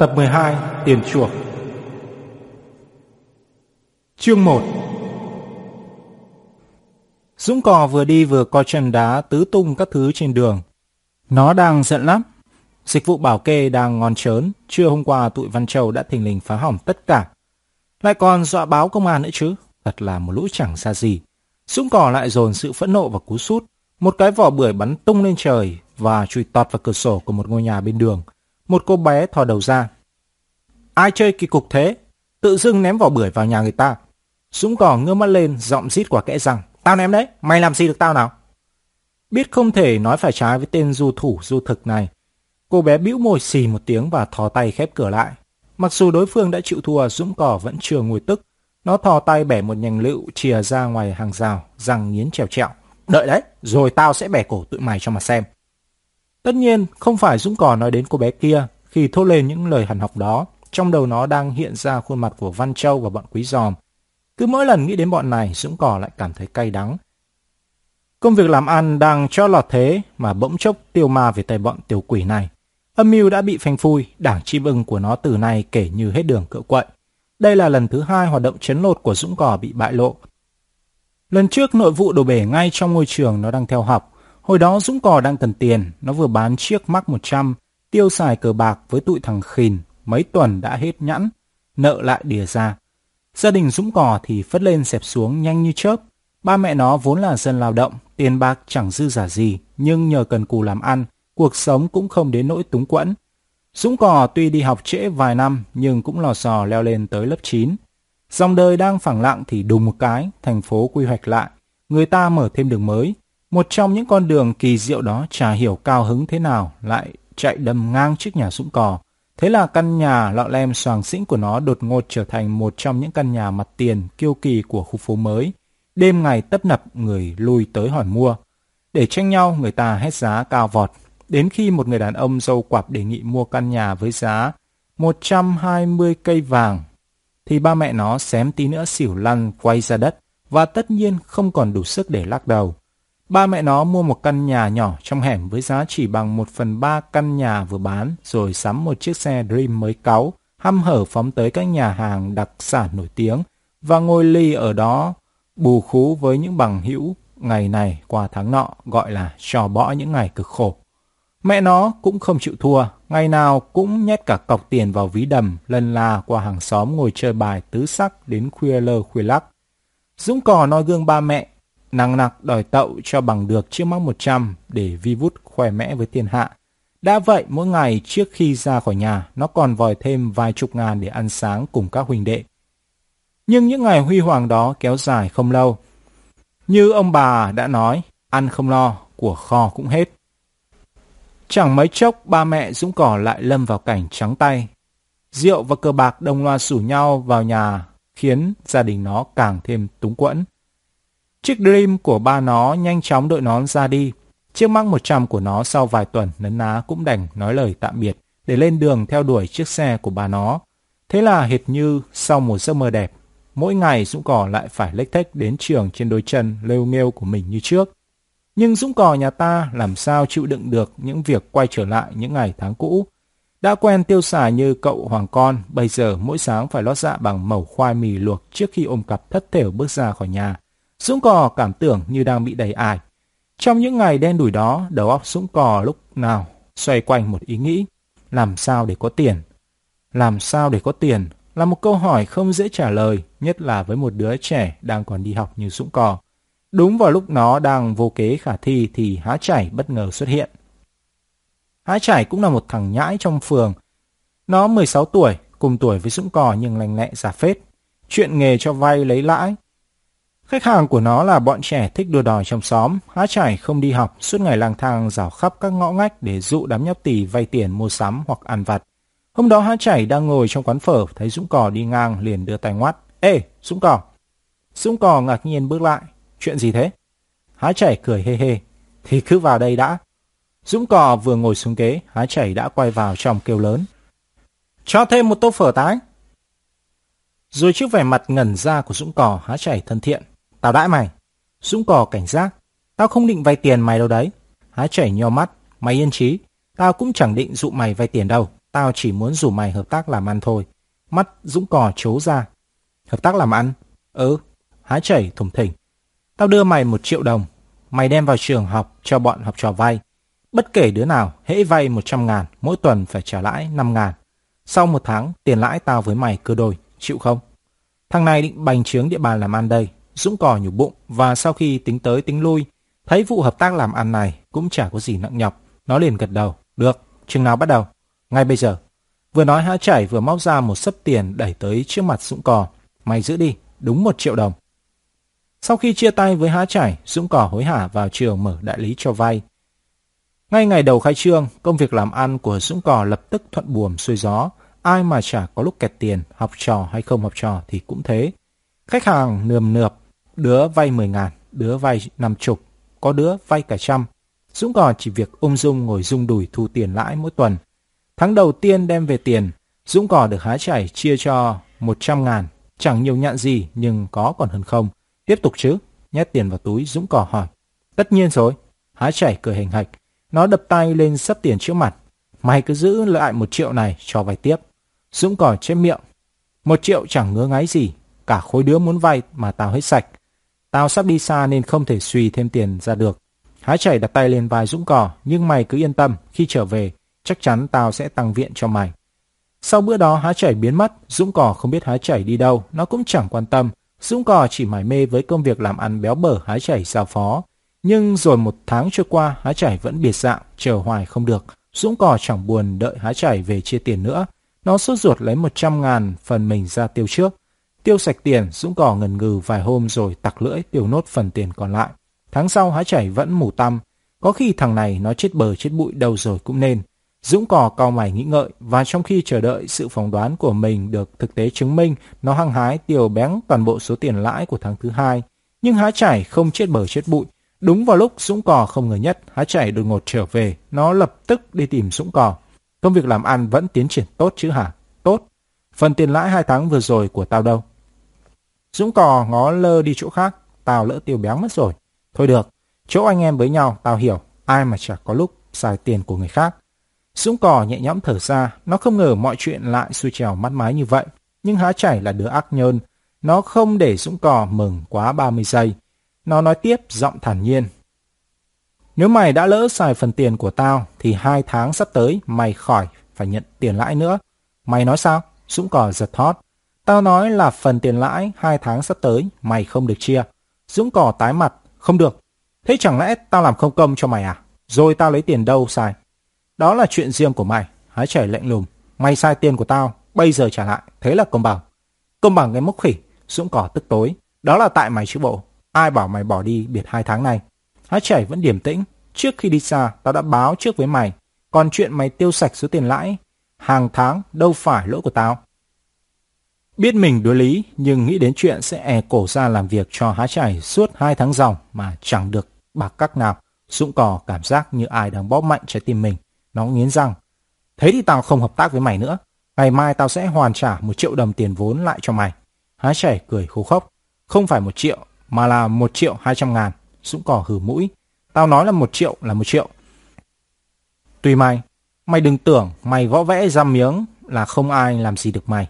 Tập 12 Tiền chuộc Chương 1 Dũng cò vừa đi vừa co chân đá tứ tung các thứ trên đường. Nó đang giận lắm. Dịch vụ bảo kê đang ngon chớn. Trưa hôm qua tụi Văn Châu đã thình lình phá hỏng tất cả. Lại còn dọa báo công an nữa chứ. Thật là một lũ chẳng ra gì. Dũng cò lại dồn sự phẫn nộ và cú sút. Một cái vỏ bưởi bắn tung lên trời và chui tọt vào cửa sổ của một ngôi nhà bên đường. Một cô bé thò đầu ra. Ai chơi kỳ cục thế? Tự dưng ném vỏ bưởi vào nhà người ta. Dũng cỏ ngơ mắt lên, giọng rít quả kẽ rằng. Tao ném đấy, mày làm gì được tao nào? Biết không thể nói phải trái với tên du thủ du thực này. Cô bé bĩu môi xì một tiếng và thò tay khép cửa lại. Mặc dù đối phương đã chịu thua, Dũng cỏ vẫn chưa ngồi tức. Nó thò tay bẻ một nhành lựu chìa ra ngoài hàng rào, răng nghiến trèo trẹo. Đợi đấy, rồi tao sẽ bẻ cổ tụi mày cho mà xem. Tất nhiên, không phải Dũng cỏ nói đến cô bé kia khi thốt lên những lời hằn học đó. Trong đầu nó đang hiện ra khuôn mặt của Văn Châu và bọn quý giòm. Cứ mỗi lần nghĩ đến bọn này, Dũng cỏ lại cảm thấy cay đắng. Công việc làm ăn đang cho lọt thế mà bỗng chốc tiêu ma về tay bọn tiểu quỷ này. Âm mưu đã bị phanh phui, đảng chim ưng của nó từ nay kể như hết đường cựa quậy. Đây là lần thứ hai hoạt động chấn lột của Dũng Cỏ bị bại lộ. Lần trước nội vụ đổ bể ngay trong ngôi trường nó đang theo học. Hồi đó Dũng cò đang cần tiền, nó vừa bán chiếc mắc 100, tiêu xài cờ bạc với tụi thằng khìn, mấy tuần đã hết nhẵn, nợ lại đìa ra. Gia đình Dũng cò thì phất lên xẹp xuống nhanh như chớp. Ba mẹ nó vốn là dân lao động, tiền bạc chẳng dư giả gì, nhưng nhờ cần cù làm ăn, cuộc sống cũng không đến nỗi túng quẫn. Dũng cò tuy đi học trễ vài năm nhưng cũng lò sò leo lên tới lớp 9. Dòng đời đang phẳng lặng thì đùng một cái, thành phố quy hoạch lại. Người ta mở thêm đường mới. Một trong những con đường kỳ diệu đó chả hiểu cao hứng thế nào lại chạy đâm ngang trước nhà sũng cò. Thế là căn nhà lọ lem soàng xĩnh của nó đột ngột trở thành một trong những căn nhà mặt tiền kiêu kỳ của khu phố mới. Đêm ngày tấp nập người lui tới hỏi mua. Để tranh nhau người ta hét giá cao vọt. Đến khi một người đàn ông dâu quặp đề nghị mua căn nhà với giá 120 cây vàng, thì ba mẹ nó xém tí nữa xỉu lăn quay ra đất và tất nhiên không còn đủ sức để lắc đầu. Ba mẹ nó mua một căn nhà nhỏ trong hẻm với giá chỉ bằng một phần ba căn nhà vừa bán, rồi sắm một chiếc xe Dream mới cáu, hăm hở phóng tới các nhà hàng đặc sản nổi tiếng và ngồi ly ở đó bù khú với những bằng hữu ngày này qua tháng nọ gọi là trò bõ những ngày cực khổ. Mẹ nó cũng không chịu thua, ngày nào cũng nhét cả cọc tiền vào ví đầm, lần la qua hàng xóm ngồi chơi bài tứ sắc đến khuya lơ khuya lắc. Dũng cò nói gương ba mẹ, nặng nặc đòi tậu cho bằng được chiếc móc 100 để vi vút khoe mẽ với thiên hạ. Đã vậy, mỗi ngày trước khi ra khỏi nhà, nó còn vòi thêm vài chục ngàn để ăn sáng cùng các huynh đệ. Nhưng những ngày huy hoàng đó kéo dài không lâu. Như ông bà đã nói, ăn không lo, của kho cũng hết. Chẳng mấy chốc ba mẹ Dũng Cỏ lại lâm vào cảnh trắng tay. Rượu và cờ bạc đồng loa rủ nhau vào nhà khiến gia đình nó càng thêm túng quẫn. Chiếc Dream của ba nó nhanh chóng đội nón ra đi. Chiếc mắc 100 của nó sau vài tuần nấn ná cũng đành nói lời tạm biệt để lên đường theo đuổi chiếc xe của ba nó. Thế là hệt như sau một giấc mơ đẹp, mỗi ngày Dũng Cỏ lại phải lếch thếch đến trường trên đôi chân lêu nghêu của mình như trước. Nhưng Dũng cò nhà ta làm sao chịu đựng được những việc quay trở lại những ngày tháng cũ. Đã quen tiêu xài như cậu hoàng con, bây giờ mỗi sáng phải lót dạ bằng mẩu khoai mì luộc trước khi ôm cặp thất thểu bước ra khỏi nhà. Dũng cò cảm tưởng như đang bị đầy ải. Trong những ngày đen đủi đó, đầu óc Dũng cò lúc nào xoay quanh một ý nghĩ. Làm sao để có tiền? Làm sao để có tiền? Là một câu hỏi không dễ trả lời, nhất là với một đứa trẻ đang còn đi học như Dũng cò. Đúng vào lúc nó đang vô kế khả thi thì Há Chảy bất ngờ xuất hiện. Há Chảy cũng là một thằng nhãi trong phường. Nó 16 tuổi, cùng tuổi với Dũng Cò nhưng lành lẹ giả phết. Chuyện nghề cho vay lấy lãi. Khách hàng của nó là bọn trẻ thích đua đòi trong xóm. Há Chảy không đi học, suốt ngày lang thang rảo khắp các ngõ ngách để dụ đám nhóc tỳ vay tiền mua sắm hoặc ăn vặt. Hôm đó Há Chảy đang ngồi trong quán phở, thấy Dũng Cò đi ngang liền đưa tay ngoắt. Ê, Dũng Cò! Dũng Cò ngạc nhiên bước lại. Chuyện gì thế? Há chảy cười hê hê. Thì cứ vào đây đã. Dũng cò vừa ngồi xuống ghế, há chảy đã quay vào trong kêu lớn. Cho thêm một tô phở tái. Rồi trước vẻ mặt ngẩn ra của Dũng cò, há chảy thân thiện. Tao đãi mày. Dũng cò cảnh giác. Tao không định vay tiền mày đâu đấy. Há chảy nho mắt. Mày yên trí. Tao cũng chẳng định dụ mày vay tiền đâu. Tao chỉ muốn rủ mày hợp tác làm ăn thôi. Mắt Dũng cò chố ra. Hợp tác làm ăn? Ừ, há chảy thủng thỉnh. Tao đưa mày một triệu đồng. Mày đem vào trường học cho bọn học trò vay. Bất kể đứa nào, hễ vay 100 ngàn, mỗi tuần phải trả lãi 5 ngàn. Sau một tháng, tiền lãi tao với mày cơ đôi, chịu không? Thằng này định bành trướng địa bàn làm ăn đây. Dũng cò nhủ bụng và sau khi tính tới tính lui, thấy vụ hợp tác làm ăn này cũng chả có gì nặng nhọc. Nó liền gật đầu. Được, chừng nào bắt đầu? Ngay bây giờ. Vừa nói hã chảy vừa móc ra một sấp tiền đẩy tới trước mặt Dũng cò. Mày giữ đi, đúng một triệu đồng. Sau khi chia tay với hã chảy, Dũng cò hối hả vào trường mở đại lý cho vay. Ngay ngày đầu khai trương, công việc làm ăn của Dũng cò lập tức thuận buồm xuôi gió. Ai mà chả có lúc kẹt tiền, học trò hay không học trò thì cũng thế. Khách hàng nườm nượp, đứa vay 10 ngàn, đứa vay 50, có đứa vay cả trăm. Dũng cò chỉ việc ung dung ngồi rung đùi thu tiền lãi mỗi tuần. Tháng đầu tiên đem về tiền, Dũng cò được há chảy chia cho 100 ngàn. Chẳng nhiều nhạn gì nhưng có còn hơn không. Tiếp tục chứ? Nhét tiền vào túi Dũng cò hỏi. Tất nhiên rồi. Há chảy cười hình hạch. Nó đập tay lên sắp tiền trước mặt. Mày cứ giữ lại một triệu này cho vay tiếp. Dũng cò chép miệng. Một triệu chẳng ngứa ngáy gì. Cả khối đứa muốn vay mà tao hết sạch. Tao sắp đi xa nên không thể suy thêm tiền ra được. hái chảy đặt tay lên vai Dũng cò. Nhưng mày cứ yên tâm. Khi trở về, chắc chắn tao sẽ tăng viện cho mày. Sau bữa đó hái chảy biến mất, Dũng cò không biết hái chảy đi đâu, nó cũng chẳng quan tâm. Dũng cò chỉ mải mê với công việc làm ăn béo bở hái chảy giao phó. Nhưng rồi một tháng trôi qua, hái chảy vẫn biệt dạng, chờ hoài không được. Dũng cò chẳng buồn đợi hái chảy về chia tiền nữa. Nó sốt ruột lấy 100 ngàn phần mình ra tiêu trước. Tiêu sạch tiền, Dũng cò ngần ngừ vài hôm rồi tặc lưỡi tiêu nốt phần tiền còn lại. Tháng sau há chảy vẫn mù tăm. Có khi thằng này nó chết bờ chết bụi đâu rồi cũng nên. Dũng cò cao mày nghĩ ngợi và trong khi chờ đợi sự phỏng đoán của mình được thực tế chứng minh, nó hăng hái tiêu bén toàn bộ số tiền lãi của tháng thứ hai. Nhưng há chảy không chết bờ chết bụi. Đúng vào lúc Dũng cò không ngờ nhất, há chảy đột ngột trở về, nó lập tức đi tìm Dũng cò. Công việc làm ăn vẫn tiến triển tốt chứ hả? Tốt. Phần tiền lãi hai tháng vừa rồi của tao đâu? Dũng cò ngó lơ đi chỗ khác, tao lỡ tiêu béo mất rồi. Thôi được, chỗ anh em với nhau, tao hiểu, ai mà chả có lúc xài tiền của người khác. Dũng cò nhẹ nhõm thở ra, nó không ngờ mọi chuyện lại xuôi trèo mắt mái như vậy. Nhưng há chảy là đứa ác nhơn, nó không để Dũng cò mừng quá 30 giây. Nó nói tiếp giọng thản nhiên. Nếu mày đã lỡ xài phần tiền của tao, thì hai tháng sắp tới mày khỏi phải nhận tiền lãi nữa. Mày nói sao? Dũng cò giật thót. Tao nói là phần tiền lãi hai tháng sắp tới mày không được chia. Dũng cỏ tái mặt, không được. Thế chẳng lẽ tao làm không công cho mày à? Rồi tao lấy tiền đâu xài? Đó là chuyện riêng của mày. Hái chảy lạnh lùng. Mày sai tiền của tao, bây giờ trả lại. Thế là công bằng. Công bằng cái mốc khỉ. Dũng cỏ tức tối. Đó là tại mày chứ bộ. Ai bảo mày bỏ đi biệt hai tháng này. Hái chảy vẫn điềm tĩnh. Trước khi đi xa, tao đã báo trước với mày. Còn chuyện mày tiêu sạch số tiền lãi, hàng tháng đâu phải lỗi của tao. Biết mình đối lý, nhưng nghĩ đến chuyện sẽ e cổ ra làm việc cho há chảy suốt hai tháng dòng mà chẳng được bạc cắc nào. Dũng cò cảm giác như ai đang bóp mạnh trái tim mình. Nó nghiến răng. Thế thì tao không hợp tác với mày nữa. Ngày mai tao sẽ hoàn trả một triệu đồng tiền vốn lại cho mày. Há chảy cười khô khốc. Không phải một triệu, mà là một triệu hai trăm ngàn. Dũng cỏ hử mũi. Tao nói là một triệu là một triệu. Tùy mày. Mày đừng tưởng mày võ vẽ ra miếng là không ai làm gì được mày.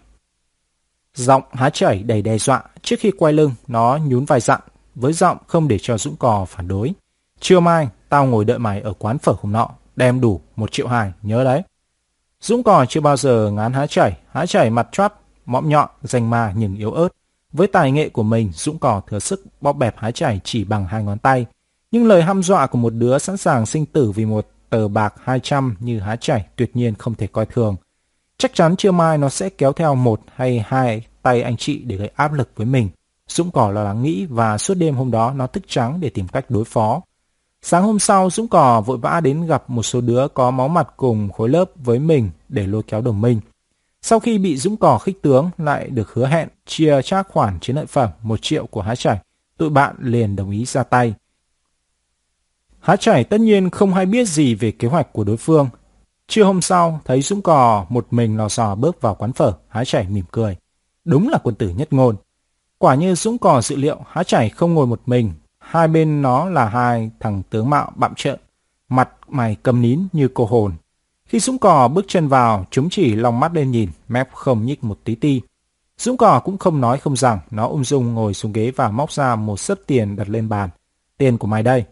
Giọng há chảy đầy đe dọa. Trước khi quay lưng, nó nhún vài dặn với giọng không để cho Dũng cò phản đối. Trưa mai, tao ngồi đợi mày ở quán phở hôm nọ đem đủ một triệu hai, nhớ đấy. Dũng cò chưa bao giờ ngán há chảy, há chảy mặt choát, mõm nhọn, danh ma nhưng yếu ớt. Với tài nghệ của mình, Dũng cò thừa sức bóp bẹp há chảy chỉ bằng hai ngón tay. Nhưng lời hăm dọa của một đứa sẵn sàng sinh tử vì một tờ bạc 200 như há chảy tuyệt nhiên không thể coi thường. Chắc chắn trưa mai nó sẽ kéo theo một hay hai tay anh chị để gây áp lực với mình. Dũng cỏ lo lắng nghĩ và suốt đêm hôm đó nó thức trắng để tìm cách đối phó. Sáng hôm sau, Dũng Cò vội vã đến gặp một số đứa có máu mặt cùng khối lớp với mình để lôi kéo đồng minh. Sau khi bị Dũng Cò khích tướng lại được hứa hẹn chia trác khoản chiến lợi phẩm một triệu của Há Chảy, tụi bạn liền đồng ý ra tay. Há Chảy tất nhiên không hay biết gì về kế hoạch của đối phương. Trưa hôm sau, thấy Dũng Cò một mình lò sò bước vào quán phở, Há Chảy mỉm cười. Đúng là quân tử nhất ngôn. Quả như Dũng Cò dự liệu Há Chảy không ngồi một mình Hai bên nó là hai thằng tướng mạo bạm trợn, mặt mày cầm nín như cô hồn. Khi Dũng Cò bước chân vào, chúng chỉ lòng mắt lên nhìn, mép không nhích một tí ti. Dũng Cò cũng không nói không rằng, nó ung dung ngồi xuống ghế và móc ra một sấp tiền đặt lên bàn. Tiền của mày đây.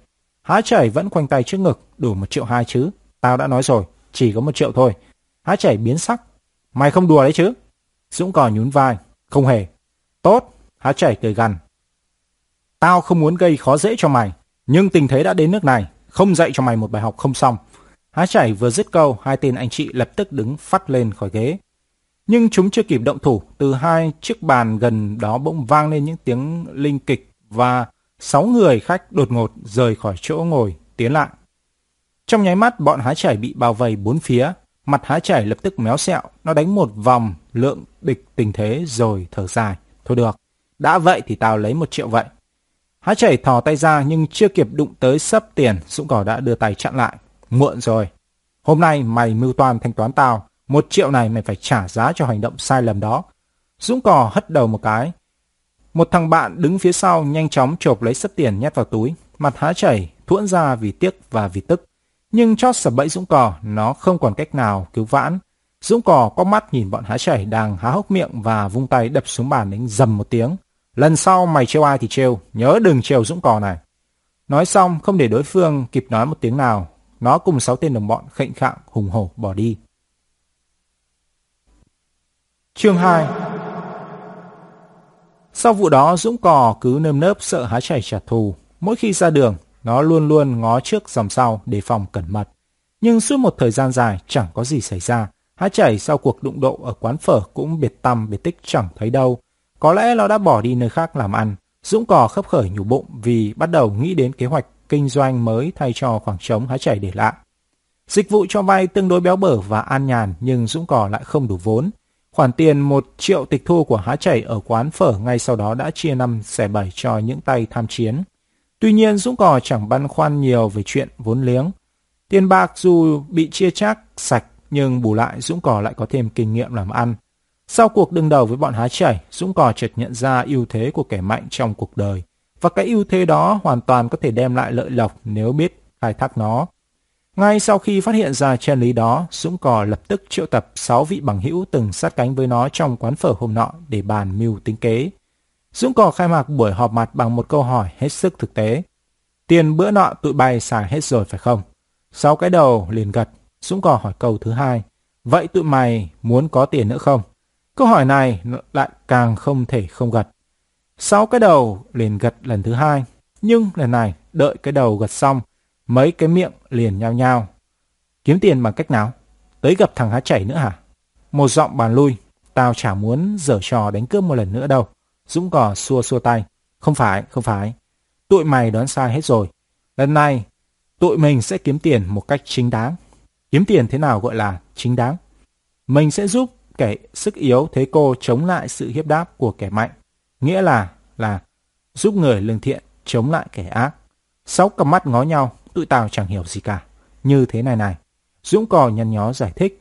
Há chảy vẫn khoanh tay trước ngực, đủ một triệu hai chứ. Tao đã nói rồi, chỉ có một triệu thôi. Há chảy biến sắc. Mày không đùa đấy chứ? Dũng Cò nhún vai. Không hề. Tốt. Há chảy cười gằn. Tao không muốn gây khó dễ cho mày, nhưng tình thế đã đến nước này, không dạy cho mày một bài học không xong. Há chảy vừa dứt câu, hai tên anh chị lập tức đứng phát lên khỏi ghế. Nhưng chúng chưa kịp động thủ, từ hai chiếc bàn gần đó bỗng vang lên những tiếng linh kịch và sáu người khách đột ngột rời khỏi chỗ ngồi, tiến lại. Trong nháy mắt, bọn há chảy bị bao vây bốn phía. Mặt há chảy lập tức méo xẹo, nó đánh một vòng lượng địch tình thế rồi thở dài. Thôi được, đã vậy thì tao lấy một triệu vậy. Há chảy thò tay ra nhưng chưa kịp đụng tới sấp tiền, Dũng Cỏ đã đưa tay chặn lại. Muộn rồi. Hôm nay mày mưu toan thanh toán tao. Một triệu này mày phải trả giá cho hành động sai lầm đó. Dũng Cỏ hất đầu một cái. Một thằng bạn đứng phía sau nhanh chóng chộp lấy sấp tiền nhét vào túi. Mặt há chảy, thuẫn ra vì tiếc và vì tức. Nhưng chót sập bẫy Dũng cò nó không còn cách nào cứu vãn. Dũng cò có mắt nhìn bọn há chảy đang há hốc miệng và vung tay đập xuống bàn đánh dầm một tiếng. Lần sau mày trêu ai thì trêu, nhớ đừng trêu Dũng Cò này. Nói xong, không để đối phương kịp nói một tiếng nào, nó cùng sáu tên đồng bọn khệnh khạng hùng hổ bỏ đi. Chương 2 Sau vụ đó, Dũng Cò cứ nơm nớp sợ há chảy trả thù. Mỗi khi ra đường, nó luôn luôn ngó trước dòng sau để phòng cẩn mật. Nhưng suốt một thời gian dài, chẳng có gì xảy ra. Há chảy sau cuộc đụng độ ở quán phở cũng biệt tâm biệt tích chẳng thấy đâu. Có lẽ nó đã bỏ đi nơi khác làm ăn. Dũng cò khấp khởi nhủ bụng vì bắt đầu nghĩ đến kế hoạch kinh doanh mới thay cho khoảng trống há chảy để lại. Dịch vụ cho vay tương đối béo bở và an nhàn, nhưng Dũng cò lại không đủ vốn. Khoản tiền một triệu tịch thu của há chảy ở quán phở ngay sau đó đã chia năm xẻ bảy cho những tay tham chiến. Tuy nhiên Dũng cò chẳng băn khoăn nhiều về chuyện vốn liếng. Tiền bạc dù bị chia chác sạch nhưng bù lại Dũng cò lại có thêm kinh nghiệm làm ăn. Sau cuộc đương đầu với bọn há chảy, Dũng cò chợt nhận ra ưu thế của kẻ mạnh trong cuộc đời. Và cái ưu thế đó hoàn toàn có thể đem lại lợi lộc nếu biết khai thác nó. Ngay sau khi phát hiện ra chân lý đó, Dũng cò lập tức triệu tập 6 vị bằng hữu từng sát cánh với nó trong quán phở hôm nọ để bàn mưu tính kế. Dũng cò khai mạc buổi họp mặt bằng một câu hỏi hết sức thực tế. Tiền bữa nọ tụi bay xài hết rồi phải không? Sáu cái đầu liền gật, Dũng cò hỏi câu thứ hai. Vậy tụi mày muốn có tiền nữa không? Câu hỏi này lại càng không thể không gật. Sáu cái đầu liền gật lần thứ hai, nhưng lần này đợi cái đầu gật xong, mấy cái miệng liền nhao nhao. Kiếm tiền bằng cách nào? Tới gặp thằng há chảy nữa hả? Một giọng bàn lui, tao chả muốn dở trò đánh cướp một lần nữa đâu. Dũng cò xua xua tay. Không phải, không phải. Tụi mày đoán sai hết rồi. Lần này, tụi mình sẽ kiếm tiền một cách chính đáng. Kiếm tiền thế nào gọi là chính đáng? Mình sẽ giúp kẻ sức yếu thế cô chống lại sự hiếp đáp của kẻ mạnh. Nghĩa là, là giúp người lương thiện chống lại kẻ ác. Sáu cặp mắt ngó nhau, tụi tao chẳng hiểu gì cả. Như thế này này. Dũng cò nhăn nhó giải thích.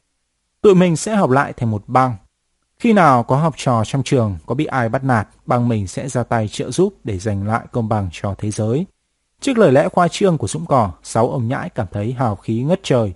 Tụi mình sẽ học lại thành một băng. Khi nào có học trò trong trường có bị ai bắt nạt, băng mình sẽ ra tay trợ giúp để giành lại công bằng cho thế giới. Trước lời lẽ khoa trương của Dũng Cỏ, sáu ông nhãi cảm thấy hào khí ngất trời.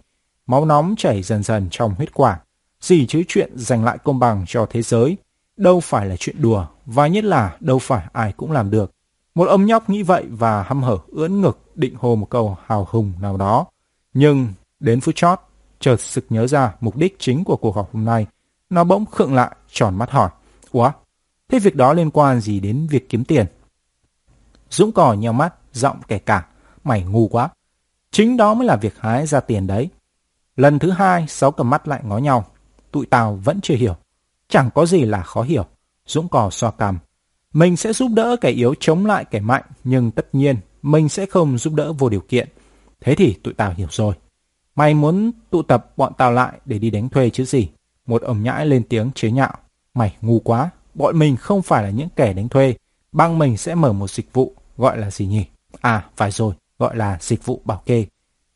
Máu nóng chảy dần dần trong huyết quản. Gì chứ chuyện giành lại công bằng cho thế giới, đâu phải là chuyện đùa, và nhất là đâu phải ai cũng làm được. Một ông nhóc nghĩ vậy và hăm hở ưỡn ngực định hô một câu hào hùng nào đó. Nhưng đến phút chót, chợt sực nhớ ra mục đích chính của cuộc họp hôm nay. Nó bỗng khựng lại, tròn mắt hỏi. Ủa, thế việc đó liên quan gì đến việc kiếm tiền? Dũng cò nheo mắt, giọng kẻ cả. Mày ngu quá. Chính đó mới là việc hái ra tiền đấy. Lần thứ hai, sáu cầm mắt lại ngó nhau tụi tao vẫn chưa hiểu. Chẳng có gì là khó hiểu. Dũng cò xoa cằm. Mình sẽ giúp đỡ kẻ yếu chống lại kẻ mạnh, nhưng tất nhiên mình sẽ không giúp đỡ vô điều kiện. Thế thì tụi tao hiểu rồi. Mày muốn tụ tập bọn tao lại để đi đánh thuê chứ gì? Một ông nhãi lên tiếng chế nhạo. Mày ngu quá, bọn mình không phải là những kẻ đánh thuê. Băng mình sẽ mở một dịch vụ, gọi là gì nhỉ? À, phải rồi, gọi là dịch vụ bảo kê.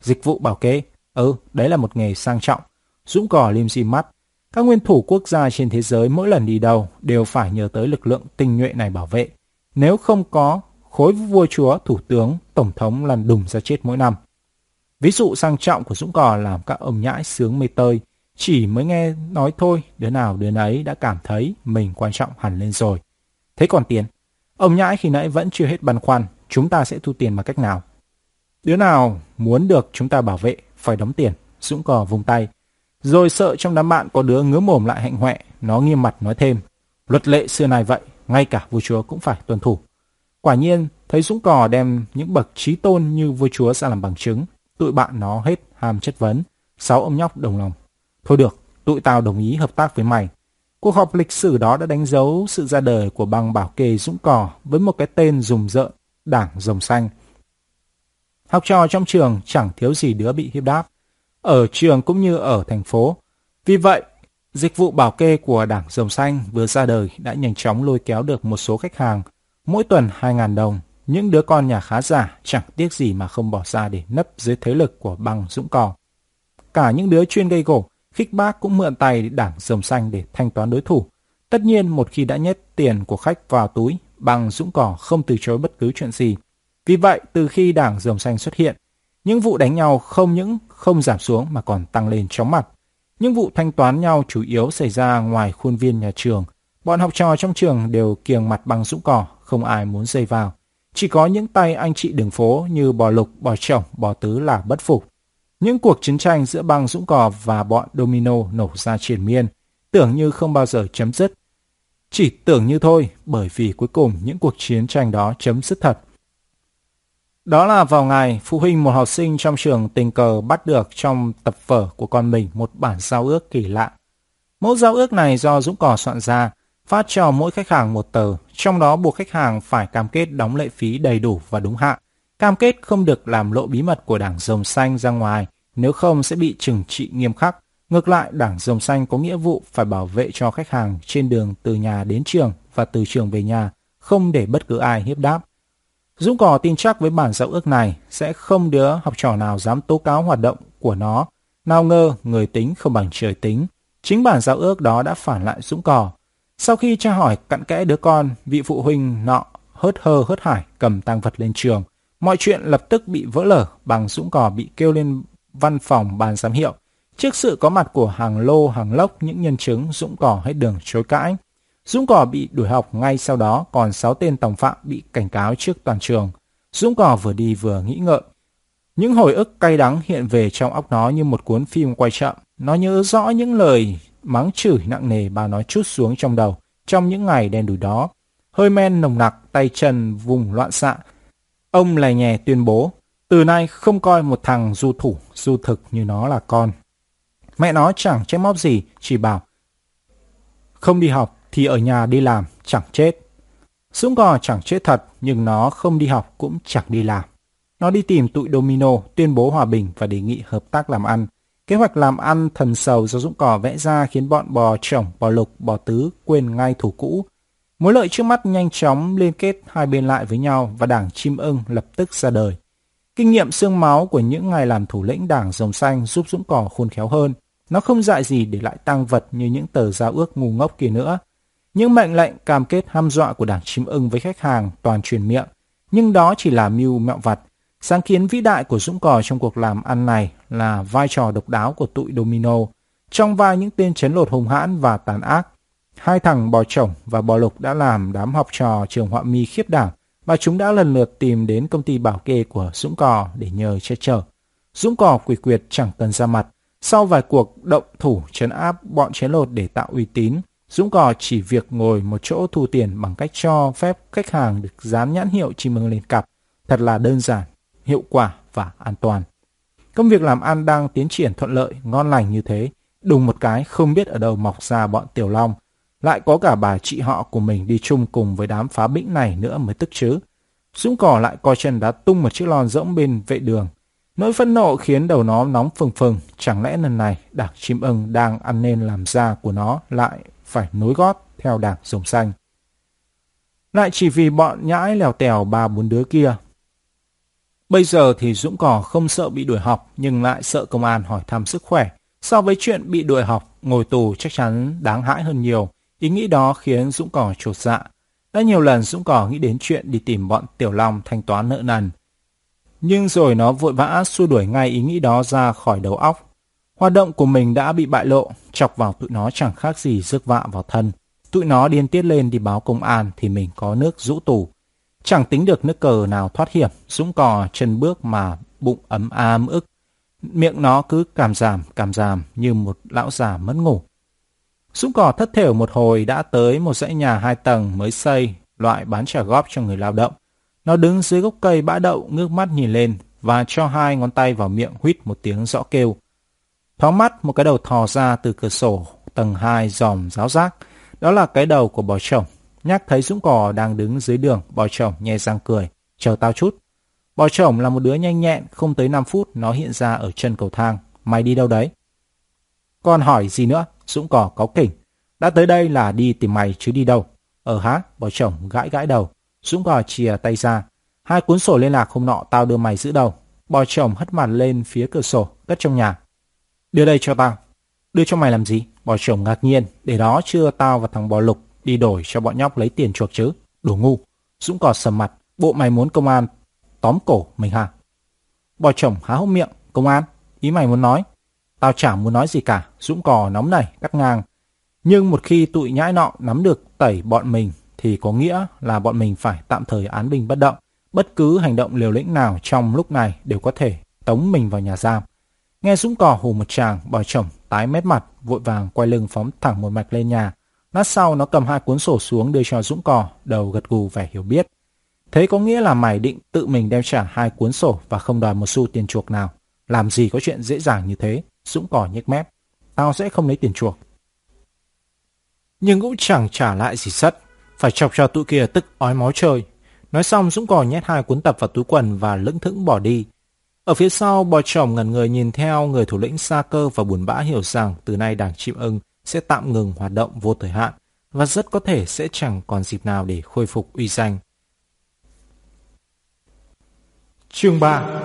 Dịch vụ bảo kê? Ừ, đấy là một nghề sang trọng. Dũng cỏ lim di mắt, các nguyên thủ quốc gia trên thế giới mỗi lần đi đâu đều phải nhờ tới lực lượng tinh nhuệ này bảo vệ. Nếu không có, khối vua chúa, thủ tướng, tổng thống lần đùng ra chết mỗi năm. Ví dụ sang trọng của Dũng Cò làm các ông nhãi sướng mê tơi, chỉ mới nghe nói thôi, đứa nào đứa nấy đã cảm thấy mình quan trọng hẳn lên rồi. Thế còn tiền? Ông nhãi khi nãy vẫn chưa hết băn khoăn, chúng ta sẽ thu tiền bằng cách nào? Đứa nào muốn được chúng ta bảo vệ, phải đóng tiền. Dũng cò vùng tay. Rồi sợ trong đám bạn có đứa ngứa mồm lại hạnh hoẹ, nó nghiêm mặt nói thêm. Luật lệ xưa này vậy, ngay cả vua chúa cũng phải tuân thủ. Quả nhiên, thấy Dũng cò đem những bậc trí tôn như vua chúa ra làm bằng chứng, tụi bạn nó hết ham chất vấn. Sáu ông nhóc đồng lòng. Thôi được, tụi tao đồng ý hợp tác với mày. Cuộc họp lịch sử đó đã đánh dấu sự ra đời của băng bảo kê Dũng Cò với một cái tên rùng rợn, Đảng Rồng Xanh. Học trò trong trường chẳng thiếu gì đứa bị hiếp đáp, ở trường cũng như ở thành phố. Vì vậy, dịch vụ bảo kê của Đảng Rồng Xanh vừa ra đời đã nhanh chóng lôi kéo được một số khách hàng, mỗi tuần 2.000 đồng. Những đứa con nhà khá giả chẳng tiếc gì mà không bỏ ra để nấp dưới thế lực của băng Dũng Cò. Cả những đứa chuyên gây gổ khích bác cũng mượn tay đảng rồng xanh để thanh toán đối thủ. Tất nhiên một khi đã nhét tiền của khách vào túi, bằng dũng cỏ không từ chối bất cứ chuyện gì. Vì vậy, từ khi đảng rồng xanh xuất hiện, những vụ đánh nhau không những không giảm xuống mà còn tăng lên chóng mặt. Những vụ thanh toán nhau chủ yếu xảy ra ngoài khuôn viên nhà trường. Bọn học trò trong trường đều kiềng mặt bằng dũng cỏ, không ai muốn dây vào. Chỉ có những tay anh chị đường phố như bò lục, bò chồng, bò tứ là bất phục. Những cuộc chiến tranh giữa băng Dũng Cò và bọn Domino nổ ra triển miên, tưởng như không bao giờ chấm dứt. Chỉ tưởng như thôi, bởi vì cuối cùng những cuộc chiến tranh đó chấm dứt thật. Đó là vào ngày phụ huynh một học sinh trong trường tình cờ bắt được trong tập vở của con mình một bản giao ước kỳ lạ. Mẫu giao ước này do Dũng Cò soạn ra, phát cho mỗi khách hàng một tờ, trong đó buộc khách hàng phải cam kết đóng lệ phí đầy đủ và đúng hạn, cam kết không được làm lộ bí mật của đảng Rồng Xanh ra ngoài, nếu không sẽ bị trừng trị nghiêm khắc. Ngược lại, đảng Rồng Xanh có nghĩa vụ phải bảo vệ cho khách hàng trên đường từ nhà đến trường và từ trường về nhà, không để bất cứ ai hiếp đáp. Dũng cò tin chắc với bản giao ước này sẽ không đứa học trò nào dám tố cáo hoạt động của nó. Nào ngờ người tính không bằng trời tính. Chính bản giao ước đó đã phản lại Dũng cò. Sau khi tra hỏi cặn kẽ đứa con, vị phụ huynh nọ hớt hơ hớt hải cầm tăng vật lên trường. Mọi chuyện lập tức bị vỡ lở bằng Dũng cò bị kêu lên văn phòng ban giám hiệu. Trước sự có mặt của hàng lô hàng lốc những nhân chứng Dũng Cỏ hết đường chối cãi. Dũng Cỏ bị đuổi học ngay sau đó, còn 6 tên tòng phạm bị cảnh cáo trước toàn trường. Dũng Cỏ vừa đi vừa nghĩ ngợi. Những hồi ức cay đắng hiện về trong óc nó như một cuốn phim quay chậm. Nó nhớ rõ những lời mắng chửi nặng nề bà nói chút xuống trong đầu trong những ngày đen đủi đó. Hơi men nồng nặc, tay chân vùng loạn xạ. Ông lè nhè tuyên bố từ nay không coi một thằng du thủ, du thực như nó là con. Mẹ nó chẳng trách móc gì, chỉ bảo không đi học thì ở nhà đi làm, chẳng chết. Dũng cò chẳng chết thật, nhưng nó không đi học cũng chẳng đi làm. Nó đi tìm tụi Domino, tuyên bố hòa bình và đề nghị hợp tác làm ăn. Kế hoạch làm ăn thần sầu do Dũng cò vẽ ra khiến bọn bò chồng, bò lục, bò tứ quên ngay thủ cũ. Mối lợi trước mắt nhanh chóng liên kết hai bên lại với nhau và đảng chim ưng lập tức ra đời. Kinh nghiệm xương máu của những ngày làm thủ lĩnh đảng Rồng Xanh giúp Dũng Cỏ khôn khéo hơn. Nó không dại gì để lại tăng vật như những tờ giao ước ngu ngốc kia nữa. Những mệnh lệnh cam kết ham dọa của đảng chim ưng với khách hàng toàn truyền miệng. Nhưng đó chỉ là mưu mẹo vặt. Sáng kiến vĩ đại của Dũng Cò trong cuộc làm ăn này là vai trò độc đáo của tụi Domino. Trong vai những tên chấn lột hùng hãn và tàn ác, hai thằng bò chồng và bò lục đã làm đám học trò trường họa mi khiếp đảm và chúng đã lần lượt tìm đến công ty bảo kê của Dũng Cò để nhờ che chở. Dũng Cò quỷ quyệt chẳng cần ra mặt. Sau vài cuộc động thủ chấn áp bọn chế lột để tạo uy tín, Dũng Cò chỉ việc ngồi một chỗ thu tiền bằng cách cho phép khách hàng được dán nhãn hiệu chim ưng lên cặp. Thật là đơn giản, hiệu quả và an toàn. Công việc làm ăn đang tiến triển thuận lợi, ngon lành như thế. Đùng một cái không biết ở đâu mọc ra bọn Tiểu Long lại có cả bà chị họ của mình đi chung cùng với đám phá bĩnh này nữa mới tức chứ. Dũng cỏ lại coi chân đá tung một chiếc lon rỗng bên vệ đường. Nỗi phẫn nộ khiến đầu nó nóng phừng phừng. Chẳng lẽ lần này đảng chim ưng đang ăn nên làm ra của nó lại phải nối gót theo đảng rồng xanh. Lại chỉ vì bọn nhãi lèo tèo ba bốn đứa kia. Bây giờ thì Dũng cỏ không sợ bị đuổi học nhưng lại sợ công an hỏi thăm sức khỏe. So với chuyện bị đuổi học, ngồi tù chắc chắn đáng hãi hơn nhiều. Ý nghĩ đó khiến Dũng Cỏ trột dạ. Đã nhiều lần Dũng Cỏ nghĩ đến chuyện đi tìm bọn Tiểu Long thanh toán nợ nần. Nhưng rồi nó vội vã xua đuổi ngay ý nghĩ đó ra khỏi đầu óc. Hoạt động của mình đã bị bại lộ, chọc vào tụi nó chẳng khác gì rước vạ vào thân. Tụi nó điên tiết lên đi báo công an thì mình có nước rũ tù. Chẳng tính được nước cờ nào thoát hiểm, dũng cò chân bước mà bụng ấm ám ức. Miệng nó cứ cảm giảm, cảm giảm như một lão già mất ngủ. Súng cò thất thểu một hồi đã tới một dãy nhà hai tầng mới xây, loại bán trả góp cho người lao động. Nó đứng dưới gốc cây bã đậu ngước mắt nhìn lên và cho hai ngón tay vào miệng huýt một tiếng rõ kêu. Thoáng mắt một cái đầu thò ra từ cửa sổ tầng 2 dòm giáo giác. Đó là cái đầu của bò chồng. Nhắc thấy Dũng Cò đang đứng dưới đường, bò chồng nhè răng cười. Chờ tao chút. Bò chồng là một đứa nhanh nhẹn, không tới 5 phút nó hiện ra ở chân cầu thang. Mày đi đâu đấy? Còn hỏi gì nữa? Dũng Cò có kỉnh. Đã tới đây là đi tìm mày chứ đi đâu. Ờ hả? Bò chồng gãi gãi đầu. Dũng Cò chìa tay ra. Hai cuốn sổ liên lạc hôm nọ tao đưa mày giữ đầu. Bò chồng hất mặt lên phía cửa sổ, cất trong nhà. Đưa đây cho tao. Đưa cho mày làm gì? Bò chồng ngạc nhiên. Để đó chưa tao và thằng bò lục đi đổi cho bọn nhóc lấy tiền chuộc chứ. Đồ ngu. Dũng cò sầm mặt. Bộ mày muốn công an tóm cổ mình hả? Bò chồng há hốc miệng. Công an? Ý mày muốn nói? Tao chả muốn nói gì cả. Dũng cò nóng này cắt ngang. Nhưng một khi tụi nhãi nọ nắm được tẩy bọn mình thì có nghĩa là bọn mình phải tạm thời án binh bất động. Bất cứ hành động liều lĩnh nào trong lúc này đều có thể tống mình vào nhà giam. Nghe Dũng cò hù một chàng, bò chồng tái mét mặt, vội vàng quay lưng phóng thẳng một mạch lên nhà. Lát sau nó cầm hai cuốn sổ xuống đưa cho Dũng cò, đầu gật gù vẻ hiểu biết. Thế có nghĩa là mày định tự mình đem trả hai cuốn sổ và không đòi một xu tiền chuộc nào. Làm gì có chuyện dễ dàng như thế? Dũng cò nhếch mép. Tao sẽ không lấy tiền chuộc. Nhưng cũng chẳng trả lại gì sắt, Phải chọc cho tụi kia tức ói máu trời. Nói xong Dũng cò nhét hai cuốn tập vào túi quần và lững thững bỏ đi. Ở phía sau, bò chồng ngẩn người nhìn theo người thủ lĩnh Sa Cơ và buồn bã hiểu rằng từ nay đảng chim ưng sẽ tạm ngừng hoạt động vô thời hạn và rất có thể sẽ chẳng còn dịp nào để khôi phục uy danh. Chương 3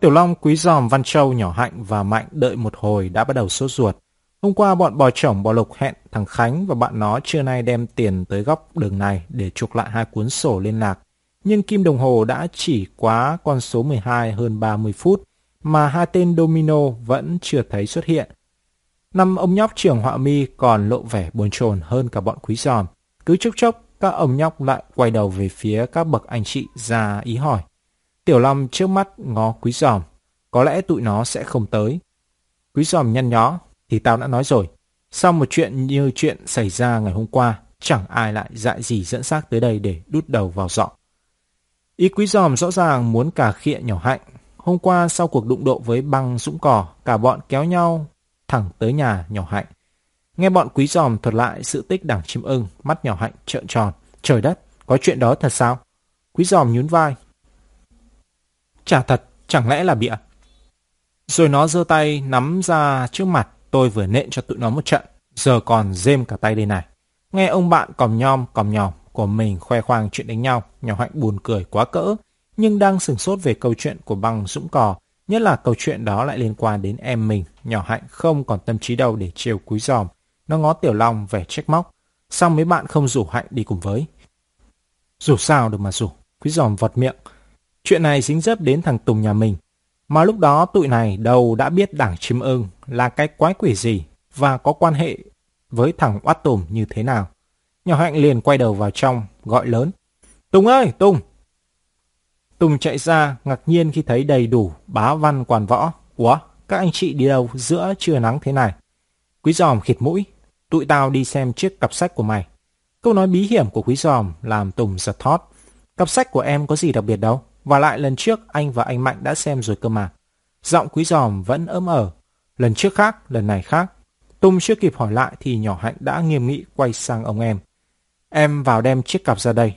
Tiểu Long quý giòm Văn Châu nhỏ hạnh và Mạnh đợi một hồi đã bắt đầu sốt ruột. Hôm qua bọn bò chổng bò lục hẹn thằng Khánh và bạn nó trưa nay đem tiền tới góc đường này để chuộc lại hai cuốn sổ liên lạc nhưng kim đồng hồ đã chỉ quá con số 12 hơn 30 phút mà hai tên domino vẫn chưa thấy xuất hiện. Năm ông nhóc trưởng họa mi còn lộ vẻ buồn chồn hơn cả bọn quý giòm. Cứ chốc chốc, các ông nhóc lại quay đầu về phía các bậc anh chị ra ý hỏi. Tiểu Long trước mắt ngó quý giòm, có lẽ tụi nó sẽ không tới. Quý giòm nhăn nhó, thì tao đã nói rồi. Sau một chuyện như chuyện xảy ra ngày hôm qua, chẳng ai lại dại gì dẫn xác tới đây để đút đầu vào dọ. Ý quý giòm rõ ràng muốn cả khịa nhỏ hạnh. Hôm qua sau cuộc đụng độ với băng dũng cỏ, cả bọn kéo nhau thẳng tới nhà nhỏ hạnh. Nghe bọn quý giòm thuật lại sự tích đảng chim ưng, mắt nhỏ hạnh trợn tròn. Trời đất, có chuyện đó thật sao? Quý giòm nhún vai. Chả thật, chẳng lẽ là bịa? Rồi nó giơ tay nắm ra trước mặt, tôi vừa nện cho tụi nó một trận, giờ còn dêm cả tay đây này. Nghe ông bạn còm nhom còm nhòm, của mình khoe khoang chuyện đánh nhau, nhỏ hạnh buồn cười quá cỡ, nhưng đang sửng sốt về câu chuyện của băng dũng cò, nhất là câu chuyện đó lại liên quan đến em mình, nhỏ hạnh không còn tâm trí đâu để trêu cúi giòm. Nó ngó Tiểu Long vẻ trách móc, sao mấy bạn không rủ hạnh đi cùng với? Rủ sao được mà rủ, quý giòm vọt miệng. Chuyện này dính dấp đến thằng Tùng nhà mình, mà lúc đó tụi này đầu đã biết đảng chim ưng là cái quái quỷ gì và có quan hệ với thằng oát tùm như thế nào. Nhỏ hạnh liền quay đầu vào trong, gọi lớn. Tùng ơi, Tùng! Tùng chạy ra, ngạc nhiên khi thấy đầy đủ bá văn quản võ. Ủa, các anh chị đi đâu giữa trưa nắng thế này? Quý giòm khịt mũi. Tụi tao đi xem chiếc cặp sách của mày. Câu nói bí hiểm của quý giòm làm Tùng giật thót. Cặp sách của em có gì đặc biệt đâu. Và lại lần trước anh và anh Mạnh đã xem rồi cơ mà. Giọng quý giòm vẫn ấm ở. Lần trước khác, lần này khác. Tùng chưa kịp hỏi lại thì nhỏ hạnh đã nghiêm nghị quay sang ông em. Em vào đem chiếc cặp ra đây.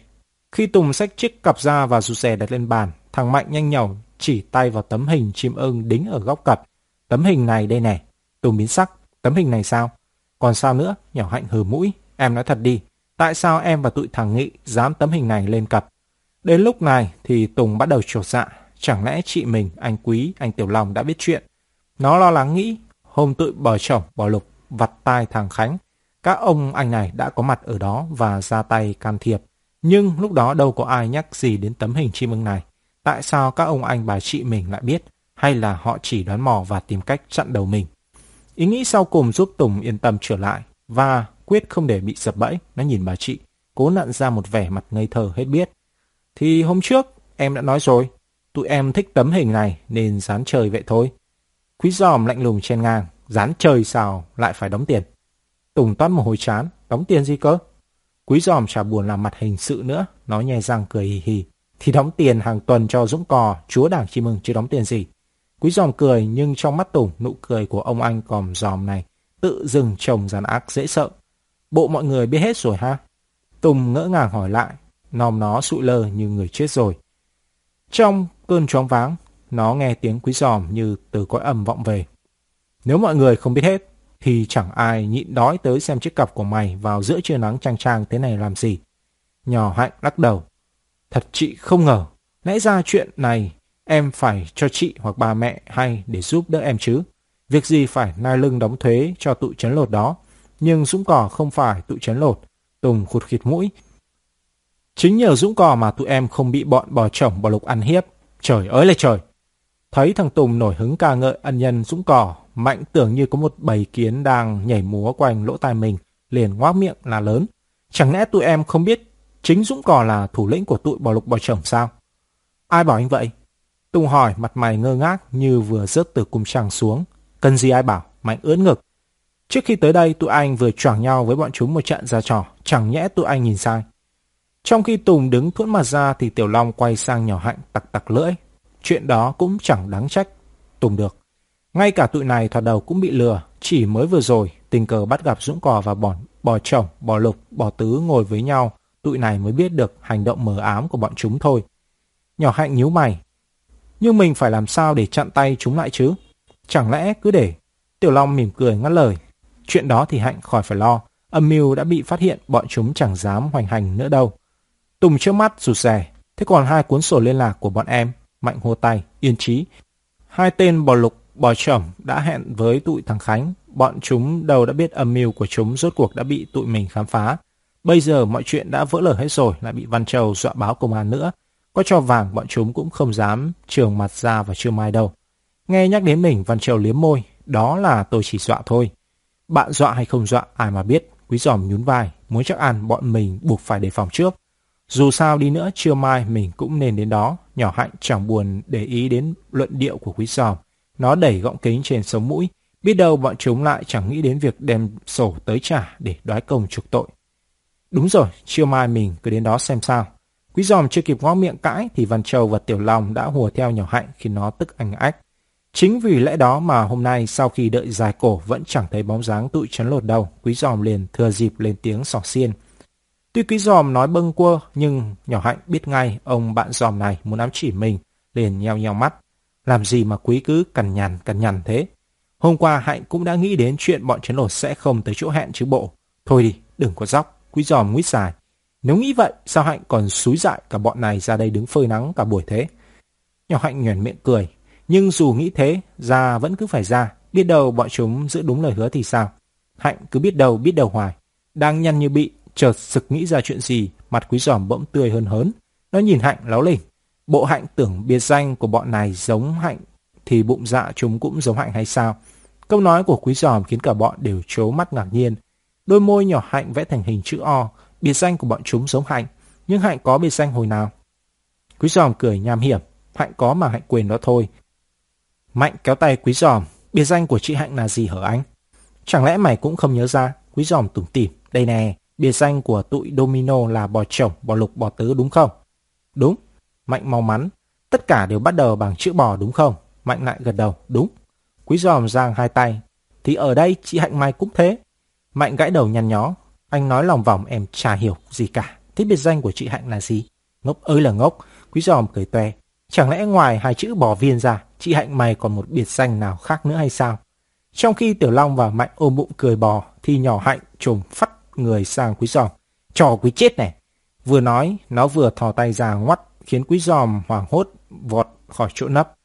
Khi Tùng xách chiếc cặp ra và rụt rè đặt lên bàn, thằng Mạnh nhanh nhẩu chỉ tay vào tấm hình chim ưng đính ở góc cặp. Tấm hình này đây nè. Tùng biến sắc. Tấm hình này sao? Còn sao nữa? Nhỏ hạnh hừ mũi. Em nói thật đi. Tại sao em và tụi thằng Nghị dám tấm hình này lên cặp? Đến lúc này thì Tùng bắt đầu trột dạ. Chẳng lẽ chị mình, anh Quý, anh Tiểu Long đã biết chuyện? Nó lo lắng nghĩ. Hôm tụi bò chồng, bò lục, vặt tai thằng Khánh các ông anh này đã có mặt ở đó và ra tay can thiệp. Nhưng lúc đó đâu có ai nhắc gì đến tấm hình chim ưng này. Tại sao các ông anh bà chị mình lại biết, hay là họ chỉ đoán mò và tìm cách chặn đầu mình? Ý nghĩ sau cùng giúp Tùng yên tâm trở lại và quyết không để bị sập bẫy. Nó nhìn bà chị, cố nặn ra một vẻ mặt ngây thơ hết biết. Thì hôm trước, em đã nói rồi, tụi em thích tấm hình này nên dán chơi vậy thôi. Quý giòm lạnh lùng trên ngang, dán chơi sao lại phải đóng tiền. Tùng toát một hồi chán, đóng tiền gì cơ? Quý giòm chả buồn làm mặt hình sự nữa, nó nhè răng cười hì hì. Thì đóng tiền hàng tuần cho Dũng Cò, chúa đảng chim mừng chứ đóng tiền gì. Quý giòm cười nhưng trong mắt Tùng nụ cười của ông anh còm giòm này tự dừng trồng dàn ác dễ sợ. Bộ mọi người biết hết rồi ha? Tùng ngỡ ngàng hỏi lại, nòm nó sụi lơ như người chết rồi. Trong cơn choáng váng, nó nghe tiếng quý giòm như từ cõi âm vọng về. Nếu mọi người không biết hết, thì chẳng ai nhịn đói tới xem chiếc cặp của mày vào giữa trưa nắng trang trang thế này làm gì. Nhỏ hạnh lắc đầu. Thật chị không ngờ, lẽ ra chuyện này em phải cho chị hoặc bà mẹ hay để giúp đỡ em chứ. Việc gì phải nai lưng đóng thuế cho tụi chấn lột đó. Nhưng Dũng Cỏ không phải tụi chấn lột. Tùng khụt khịt mũi. Chính nhờ Dũng Cỏ mà tụi em không bị bọn bò chồng bò lục ăn hiếp. Trời ơi là trời! Thấy thằng Tùng nổi hứng ca ngợi ân nhân Dũng Cỏ, Mạnh tưởng như có một bầy kiến đang nhảy múa quanh lỗ tai mình, liền ngoác miệng là lớn. Chẳng lẽ tụi em không biết chính Dũng Cỏ là thủ lĩnh của tụi bò lục bò chồng sao? Ai bảo anh vậy? Tùng hỏi mặt mày ngơ ngác như vừa rớt từ cung trăng xuống. Cần gì ai bảo, mạnh ưỡn ngực. Trước khi tới đây tụi anh vừa choảng nhau với bọn chúng một trận ra trò, chẳng nhẽ tụi anh nhìn sai. Trong khi Tùng đứng thuẫn mặt ra thì Tiểu Long quay sang nhỏ hạnh tặc tặc lưỡi. Chuyện đó cũng chẳng đáng trách Tùng được. Ngay cả tụi này thoạt đầu cũng bị lừa. Chỉ mới vừa rồi, tình cờ bắt gặp Dũng Cò và bọn bò chồng, bò lục, bò tứ ngồi với nhau. Tụi này mới biết được hành động mờ ám của bọn chúng thôi. Nhỏ hạnh nhíu mày. Nhưng mình phải làm sao để chặn tay chúng lại chứ? Chẳng lẽ cứ để... Tiểu Long mỉm cười ngắt lời. Chuyện đó thì hạnh khỏi phải lo. Âm mưu đã bị phát hiện, bọn chúng chẳng dám hoành hành nữa đâu. Tùng trước mắt rụt rè. Thế còn hai cuốn sổ liên lạc của bọn em? Mạnh hô tay, yên trí. Hai tên bò lục, bò chẩm đã hẹn với tụi thằng Khánh. Bọn chúng đâu đã biết âm mưu của chúng rốt cuộc đã bị tụi mình khám phá. Bây giờ mọi chuyện đã vỡ lở hết rồi, lại bị Văn Châu dọa báo công an nữa. Có cho vàng bọn chúng cũng không dám trường mặt ra và chưa mai đâu. Nghe nhắc đến mình, Văn Châu liếm môi. Đó là tôi chỉ dọa thôi. Bạn dọa hay không dọa, ai mà biết. Quý giòm nhún vai, muốn chắc ăn bọn mình buộc phải đề phòng trước. Dù sao đi nữa, trưa mai mình cũng nên đến đó. Nhỏ hạnh chẳng buồn để ý đến luận điệu của quý giòm. Nó đẩy gọng kính trên sống mũi. Biết đâu bọn chúng lại chẳng nghĩ đến việc đem sổ tới trả để đoái công trục tội. Đúng rồi, trưa mai mình cứ đến đó xem sao. Quý giòm chưa kịp ngó miệng cãi thì Văn Châu và Tiểu Long đã hùa theo nhỏ hạnh khi nó tức anh ách. Chính vì lẽ đó mà hôm nay sau khi đợi dài cổ vẫn chẳng thấy bóng dáng tụi chấn lột đâu, quý giòm liền thừa dịp lên tiếng sỏ xiên. Tuy quý giòm nói bâng quơ, nhưng nhỏ hạnh biết ngay ông bạn giòm này muốn ám chỉ mình, liền nheo nheo mắt. Làm gì mà quý cứ cằn nhằn cằn nhằn thế? Hôm qua hạnh cũng đã nghĩ đến chuyện bọn chấn lột sẽ không tới chỗ hẹn chứ bộ. Thôi đi, đừng có dóc, quý giòm nguyết dài. Nếu nghĩ vậy, sao hạnh còn xúi dại cả bọn này ra đây đứng phơi nắng cả buổi thế? Nhỏ hạnh nhoẻn miệng cười, nhưng dù nghĩ thế, ra vẫn cứ phải ra, biết đâu bọn chúng giữ đúng lời hứa thì sao? Hạnh cứ biết đầu biết đầu hoài, đang nhăn như bị, chợt sực nghĩ ra chuyện gì, mặt quý giòm bỗng tươi hơn hớn. Nó nhìn Hạnh láo lỉnh. Bộ Hạnh tưởng biệt danh của bọn này giống Hạnh, thì bụng dạ chúng cũng giống Hạnh hay sao? Câu nói của quý giòm khiến cả bọn đều trố mắt ngạc nhiên. Đôi môi nhỏ Hạnh vẽ thành hình chữ O, biệt danh của bọn chúng giống Hạnh, nhưng Hạnh có biệt danh hồi nào? Quý giòm cười nham hiểm, Hạnh có mà Hạnh quên đó thôi. Mạnh kéo tay quý giòm, biệt danh của chị Hạnh là gì hở anh? Chẳng lẽ mày cũng không nhớ ra? Quý giòm tủm tỉm, đây nè, Biệt danh của tụi Domino là bò chồng, bò lục, bò tứ đúng không? Đúng. Mạnh mau mắn. Tất cả đều bắt đầu bằng chữ bò đúng không? Mạnh lại gật đầu. Đúng. Quý giòm giang hai tay. Thì ở đây chị Hạnh Mai cũng thế. Mạnh gãi đầu nhăn nhó. Anh nói lòng vòng em chả hiểu gì cả. Thế biệt danh của chị Hạnh là gì? Ngốc ơi là ngốc. Quý giòm cười toe. Chẳng lẽ ngoài hai chữ bò viên ra, chị Hạnh Mai còn một biệt danh nào khác nữa hay sao? Trong khi Tiểu Long và Mạnh ôm bụng cười bò, thì nhỏ Hạnh trùng phát người sang quý giòm. Trò quý chết này. Vừa nói, nó vừa thò tay ra ngoắt, khiến quý giòm hoảng hốt vọt khỏi chỗ nấp.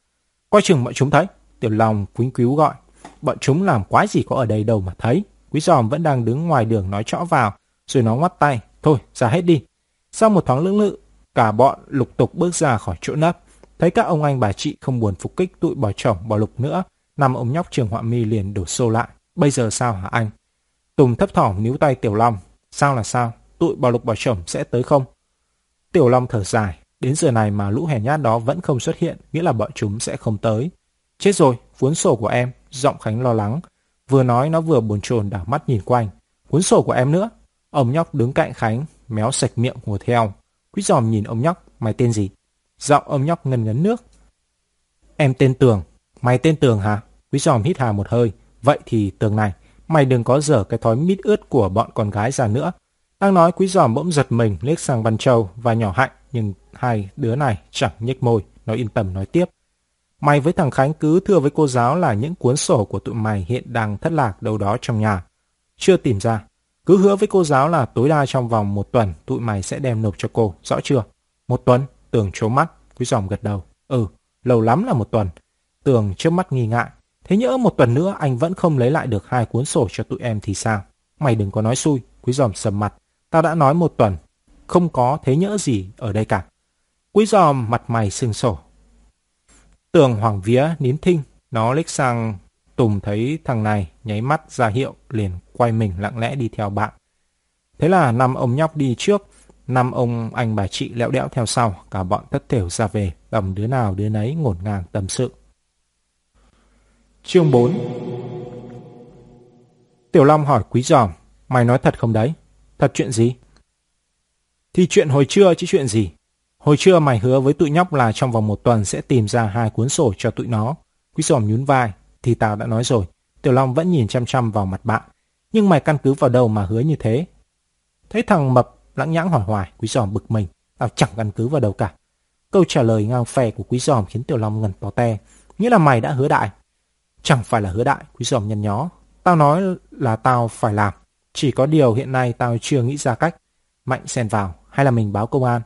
Coi chừng bọn chúng thấy. Tiểu lòng quýnh cứu gọi. Bọn chúng làm quái gì có ở đây đâu mà thấy. Quý giòm vẫn đang đứng ngoài đường nói trõ vào, rồi nó ngoắt tay. Thôi, ra hết đi. Sau một thoáng lưỡng lự, cả bọn lục tục bước ra khỏi chỗ nấp. Thấy các ông anh bà chị không buồn phục kích tụi bỏ chồng bỏ lục nữa, năm ông nhóc trường họa mi liền đổ xô lại. Bây giờ sao hả anh? Tùng thấp thỏm níu tay Tiểu Long. Sao là sao? Tụi bỏ lục bỏ chồng sẽ tới không? Tiểu Long thở dài. Đến giờ này mà lũ hèn nhát đó vẫn không xuất hiện, nghĩa là bọn chúng sẽ không tới. Chết rồi, cuốn sổ của em, giọng Khánh lo lắng. Vừa nói nó vừa buồn chồn đảo mắt nhìn quanh. Cuốn sổ của em nữa. Ông nhóc đứng cạnh Khánh, méo sạch miệng hùa theo. Quý giòm nhìn ông nhóc, mày tên gì? Giọng ông nhóc ngần ngấn nước. Em tên Tường. Mày tên Tường hả? Quý giòm hít hà một hơi. Vậy thì Tường này, mày đừng có dở cái thói mít ướt của bọn con gái ra nữa. Đang nói quý giòm bỗng giật mình liếc sang Văn Châu và nhỏ hạnh nhưng hai đứa này chẳng nhếch môi. Nó yên tâm nói tiếp. Mày với thằng Khánh cứ thưa với cô giáo là những cuốn sổ của tụi mày hiện đang thất lạc đâu đó trong nhà. Chưa tìm ra. Cứ hứa với cô giáo là tối đa trong vòng một tuần tụi mày sẽ đem nộp cho cô, rõ chưa? Một tuần? Tường trố mắt, quý giòm gật đầu. Ừ, lâu lắm là một tuần. Tường trước mắt nghi ngại. Thế nhỡ một tuần nữa anh vẫn không lấy lại được hai cuốn sổ cho tụi em thì sao? Mày đừng có nói xui, quý giòm sầm mặt. Tao đã nói một tuần, không có thế nhỡ gì ở đây cả. Quý giòm mặt mày sưng sổ. Tường hoàng vía nín thinh, nó lích sang Tùng thấy thằng này nháy mắt ra hiệu liền quay mình lặng lẽ đi theo bạn. Thế là năm ông nhóc đi trước, năm ông anh bà chị lẹo đẽo theo sau, cả bọn tất thểu ra về, tầm đứa nào đứa nấy ngổn ngang tâm sự. Chương 4 Tiểu Long hỏi Quý Giòm, mày nói thật không đấy? Thật chuyện gì? Thì chuyện hồi trưa chứ chuyện gì? Hồi trưa mày hứa với tụi nhóc là trong vòng một tuần sẽ tìm ra hai cuốn sổ cho tụi nó. Quý Giòm nhún vai, thì tao đã nói rồi. Tiểu Long vẫn nhìn chăm chăm vào mặt bạn. Nhưng mày căn cứ vào đâu mà hứa như thế? Thấy thằng Mập lãng nhãng hỏi hoài, Quý Giòm bực mình. Tao chẳng căn cứ vào đâu cả. Câu trả lời ngang phè của Quý Giòm khiến Tiểu Long ngần to te. Nghĩa là mày đã hứa đại. Chẳng phải là hứa đại, Quý Giòm nhăn nhó. Tao nói là tao phải làm. Chỉ có điều hiện nay tao chưa nghĩ ra cách. Mạnh xen vào, hay là mình báo công an?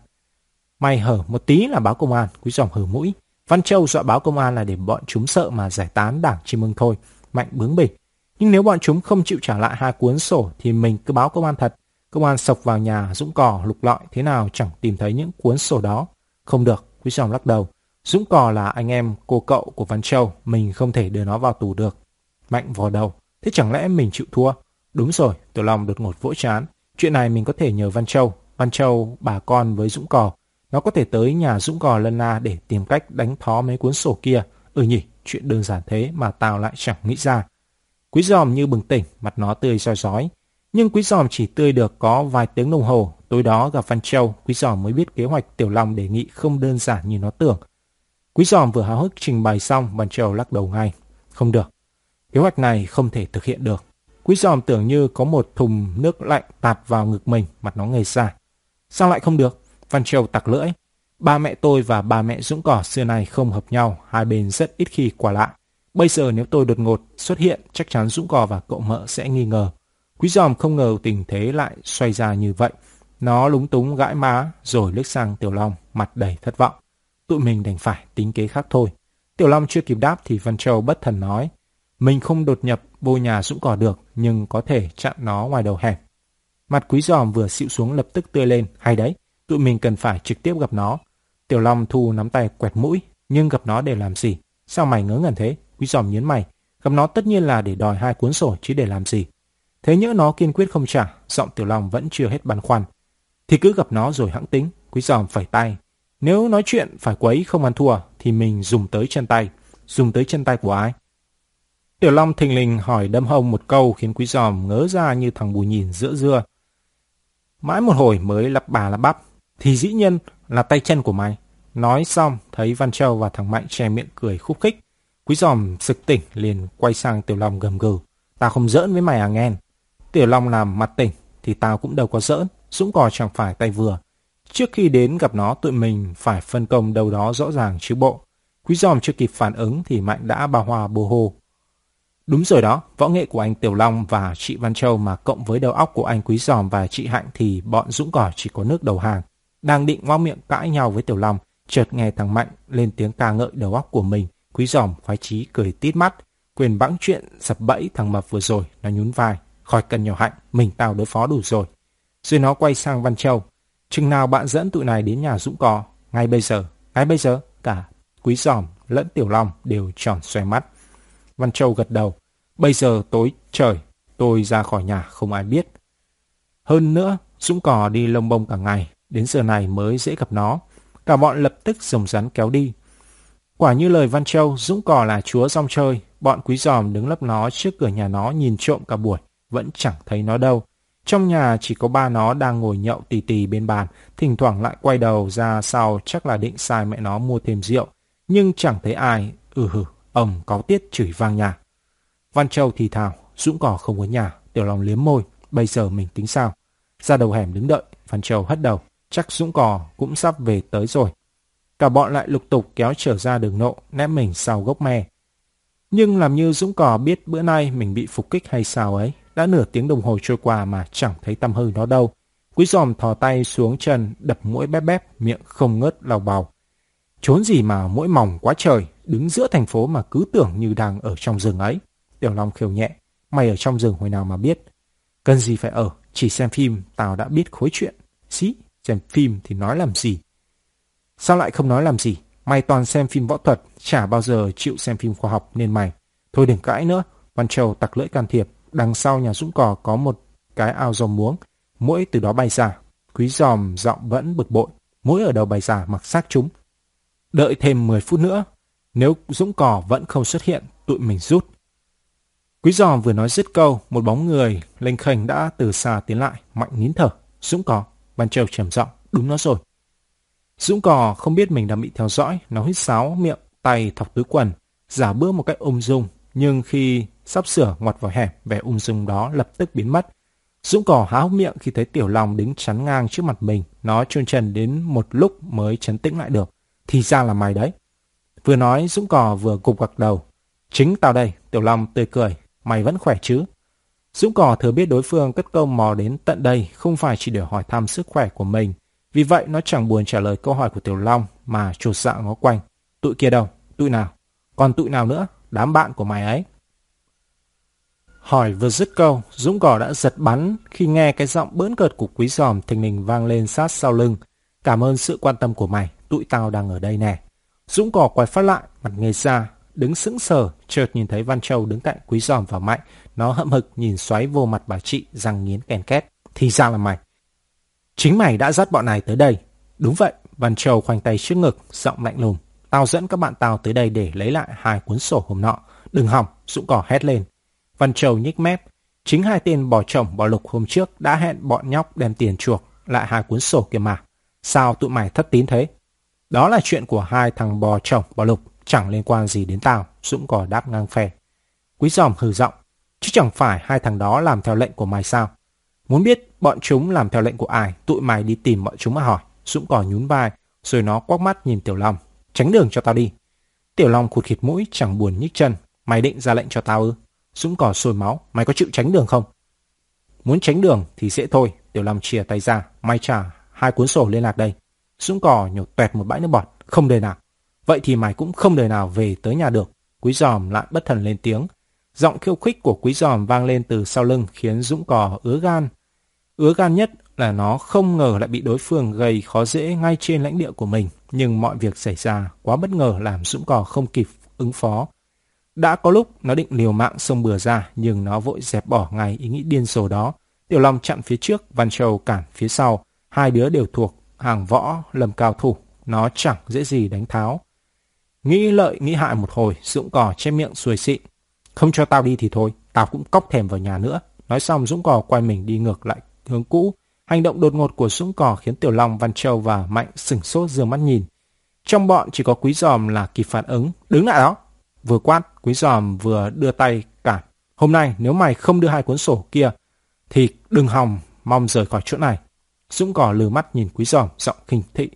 Mày hở một tí là báo công an, Quý Giòm hở mũi. Văn Châu dọa báo công an là để bọn chúng sợ mà giải tán đảng chim ưng thôi. Mạnh bướng bỉnh. Nhưng nếu bọn chúng không chịu trả lại hai cuốn sổ thì mình cứ báo công an thật. Công an sộc vào nhà, Dũng Cò, lục lọi thế nào chẳng tìm thấy những cuốn sổ đó. Không được, Quý Giòm lắc đầu. Dũng Cò là anh em cô cậu của Văn Châu, mình không thể đưa nó vào tù được. Mạnh vò đầu. Thế chẳng lẽ mình chịu thua? Đúng rồi, Tiểu Long đột ngột vỗ chán. Chuyện này mình có thể nhờ Văn Châu. Văn Châu bà con với Dũng Cò nó có thể tới nhà Dũng Cò Lân Na để tìm cách đánh thó mấy cuốn sổ kia. Ừ nhỉ, chuyện đơn giản thế mà tao lại chẳng nghĩ ra. Quý giòm như bừng tỉnh, mặt nó tươi roi rói. Nhưng quý giòm chỉ tươi được có vài tiếng đồng hồ. Tối đó gặp Văn Châu, quý giòm mới biết kế hoạch Tiểu Long đề nghị không đơn giản như nó tưởng. Quý giòm vừa háo hức trình bày xong, Văn trầu lắc đầu ngay. Không được. Kế hoạch này không thể thực hiện được. Quý giòm tưởng như có một thùng nước lạnh tạt vào ngực mình, mặt nó ngây ra. Sao lại không được? Văn Châu tặc lưỡi. Ba mẹ tôi và ba mẹ Dũng Cỏ xưa nay không hợp nhau, hai bên rất ít khi qua lại. Bây giờ nếu tôi đột ngột xuất hiện, chắc chắn Dũng Cỏ và cậu mợ sẽ nghi ngờ. Quý giòm không ngờ tình thế lại xoay ra như vậy. Nó lúng túng gãi má, rồi lướt sang Tiểu Long, mặt đầy thất vọng. Tụi mình đành phải tính kế khác thôi. Tiểu Long chưa kịp đáp thì Văn Châu bất thần nói. Mình không đột nhập vô nhà Dũng Cỏ được, nhưng có thể chặn nó ngoài đầu hẻm. Mặt quý giòm vừa xịu xuống lập tức tươi lên. Hay đấy, Tụi mình cần phải trực tiếp gặp nó. Tiểu Long thu nắm tay quẹt mũi, nhưng gặp nó để làm gì? Sao mày ngớ ngẩn thế? Quý giòm nhấn mày. Gặp nó tất nhiên là để đòi hai cuốn sổ chứ để làm gì. Thế nhỡ nó kiên quyết không trả, giọng Tiểu Long vẫn chưa hết băn khoăn. Thì cứ gặp nó rồi hãng tính, quý giòm phẩy tay. Nếu nói chuyện phải quấy không ăn thua, thì mình dùng tới chân tay. Dùng tới chân tay của ai? Tiểu Long thình lình hỏi đâm hông một câu khiến quý giòm ngớ ra như thằng bù nhìn giữa dưa. Mãi một hồi mới lắp bà lắp bắp thì dĩ nhiên là tay chân của mày. Nói xong, thấy Văn Châu và thằng Mạnh che miệng cười khúc khích. Quý giòm sực tỉnh liền quay sang Tiểu Long gầm gừ. Tao không giỡn với mày à nghen. Tiểu Long làm mặt tỉnh thì tao cũng đâu có giỡn. Dũng cò chẳng phải tay vừa. Trước khi đến gặp nó tụi mình phải phân công đâu đó rõ ràng chứ bộ. Quý giòm chưa kịp phản ứng thì Mạnh đã bà hòa bồ hồ. Đúng rồi đó, võ nghệ của anh Tiểu Long và chị Văn Châu mà cộng với đầu óc của anh Quý Giòm và chị Hạnh thì bọn Dũng cỏ chỉ có nước đầu hàng. Đang định ngoang miệng cãi nhau với Tiểu Long, chợt nghe thằng Mạnh lên tiếng ca ngợi đầu óc của mình. Quý giòm khoái chí cười tít mắt, quyền bãng chuyện sập bẫy thằng Mập vừa rồi, nó nhún vai. Khỏi cần nhỏ hạnh, mình tao đối phó đủ rồi. Rồi nó quay sang Văn Châu. Chừng nào bạn dẫn tụi này đến nhà Dũng Cò? Ngay bây giờ, ngay bây giờ, cả Quý giòm lẫn Tiểu Long đều tròn xoe mắt. Văn Châu gật đầu. Bây giờ tối trời, tôi ra khỏi nhà không ai biết. Hơn nữa, Dũng cò đi lông bông cả ngày, đến giờ này mới dễ gặp nó. Cả bọn lập tức rồng rắn kéo đi. Quả như lời Văn Châu, Dũng cò là chúa rong chơi. Bọn quý giòm đứng lấp nó trước cửa nhà nó nhìn trộm cả buổi, vẫn chẳng thấy nó đâu. Trong nhà chỉ có ba nó đang ngồi nhậu tì tì bên bàn, thỉnh thoảng lại quay đầu ra sau chắc là định sai mẹ nó mua thêm rượu. Nhưng chẳng thấy ai, ừ hừ ông có tiết chửi vang nhà. Văn Châu thì thào, Dũng cỏ không có nhà, Tiểu Long liếm môi, bây giờ mình tính sao? Ra đầu hẻm đứng đợi, Văn Châu hất đầu, chắc Dũng cỏ cũng sắp về tới rồi. Cả bọn lại lục tục kéo trở ra đường nộ, ném mình sau gốc me. Nhưng làm như Dũng cỏ biết bữa nay mình bị phục kích hay sao ấy, đã nửa tiếng đồng hồ trôi qua mà chẳng thấy tâm hơi nó đâu. Quý giòm thò tay xuống chân, đập mũi bép bép, miệng không ngớt lau bào. Trốn gì mà mũi mỏng quá trời, đứng giữa thành phố mà cứ tưởng như đang ở trong rừng ấy. Tiểu Long khều nhẹ, mày ở trong rừng hồi nào mà biết. Cần gì phải ở, chỉ xem phim tao đã biết khối chuyện. Xí, xem phim thì nói làm gì. Sao lại không nói làm gì? Mày toàn xem phim võ thuật, chả bao giờ chịu xem phim khoa học nên mày. Thôi đừng cãi nữa. Văn Châu tặc lưỡi can thiệp. Đằng sau nhà Dũng Cò có một cái ao rồng muống. Mũi từ đó bay ra. Quý giòm giọng vẫn bực bội. Mũi ở đầu bay ra mặc xác chúng. Đợi thêm 10 phút nữa. Nếu Dũng Cò vẫn không xuất hiện, tụi mình rút. Quý giòm vừa nói dứt câu, một bóng người lênh khênh đã từ xa tiến lại, mạnh nín thở. Dũng Cò, bàn Châu trầm giọng, đúng nó rồi. Dũng Cò không biết mình đang bị theo dõi, nó hít sáo miệng, tay thọc túi quần, giả bước một cách ung dung, nhưng khi sắp sửa ngoặt vào hẻm, vẻ ung dung đó lập tức biến mất. Dũng Cò há hốc miệng khi thấy Tiểu Long đứng chắn ngang trước mặt mình, nó trôn trần đến một lúc mới chấn tĩnh lại được. Thì ra là mày đấy. Vừa nói Dũng Cò vừa gục gật đầu. Chính tao đây, Tiểu Long tươi cười, mày vẫn khỏe chứ? Dũng Cò thừa biết đối phương cất câu mò đến tận đây không phải chỉ để hỏi thăm sức khỏe của mình, vì vậy nó chẳng buồn trả lời câu hỏi của Tiểu Long mà trột dạ ngó quanh. Tụi kia đâu? Tụi nào? Còn tụi nào nữa? Đám bạn của mày ấy. Hỏi vừa dứt câu, Dũng Cỏ đã giật bắn khi nghe cái giọng bỡn cợt của quý giòm thình lình vang lên sát sau lưng. Cảm ơn sự quan tâm của mày, tụi tao đang ở đây nè. Dũng Cỏ quay phát lại, mặt nghề ra, đứng sững sờ, chợt nhìn thấy Văn Châu đứng cạnh quý giòm và mạnh. Nó hậm hực nhìn xoáy vô mặt bà chị, răng nghiến kèn két. Thì ra là mày. Chính mày đã dắt bọn này tới đây. Đúng vậy, Văn Châu khoanh tay trước ngực, giọng lạnh lùng. Tao dẫn các bạn tao tới đây để lấy lại hai cuốn sổ hôm nọ. Đừng hỏng, Dũng cỏ hét lên. Văn Châu nhích mép. Chính hai tên bỏ chồng bỏ lục hôm trước đã hẹn bọn nhóc đem tiền chuộc lại hai cuốn sổ kia mà. Sao tụi mày thất tín thế? Đó là chuyện của hai thằng bò chồng bò lục, chẳng liên quan gì đến tao, Dũng cỏ đáp ngang phè. Quý giòm hừ giọng, chứ chẳng phải hai thằng đó làm theo lệnh của mày sao? Muốn biết bọn chúng làm theo lệnh của ai, tụi mày đi tìm bọn chúng mà hỏi. Dũng cỏ nhún vai, rồi nó quắc mắt nhìn Tiểu Long. Tránh đường cho tao đi. Tiểu Long khụt khịt mũi, chẳng buồn nhích chân. Mày định ra lệnh cho tao ư? Dũng cỏ sôi máu, mày có chịu tránh đường không? Muốn tránh đường thì dễ thôi. Tiểu Long chia tay ra, mày trả hai cuốn sổ liên lạc đây. Dũng cỏ nhột tuẹt một bãi nước bọt, không đời nào. Vậy thì mày cũng không đời nào về tới nhà được. Quý giòm lại bất thần lên tiếng. Giọng khiêu khích của quý giòm vang lên từ sau lưng khiến Dũng cỏ ứa gan. Ứa gan nhất là nó không ngờ lại bị đối phương gây khó dễ ngay trên lãnh địa của mình, nhưng mọi việc xảy ra quá bất ngờ làm Dũng Cò không kịp ứng phó. Đã có lúc nó định liều mạng xông bừa ra, nhưng nó vội dẹp bỏ ngay ý nghĩ điên rồ đó. Tiểu Long chặn phía trước, Văn Châu cản phía sau, hai đứa đều thuộc hàng võ lầm cao thủ, nó chẳng dễ gì đánh tháo. Nghĩ lợi nghĩ hại một hồi, Dũng Cò che miệng xuôi xị. Không cho tao đi thì thôi, tao cũng cóc thèm vào nhà nữa. Nói xong Dũng Cò quay mình đi ngược lại hướng cũ. Hành động đột ngột của Dũng Cò khiến Tiểu Long, Văn Châu và Mạnh sửng sốt dương mắt nhìn. Trong bọn chỉ có Quý Giòm là kịp phản ứng. Đứng lại đó! Vừa quát, Quý Giòm vừa đưa tay cản. Hôm nay nếu mày không đưa hai cuốn sổ kia, thì đừng hòng mong rời khỏi chỗ này. Dũng Cò lừ mắt nhìn Quý Giòm, giọng khinh thị.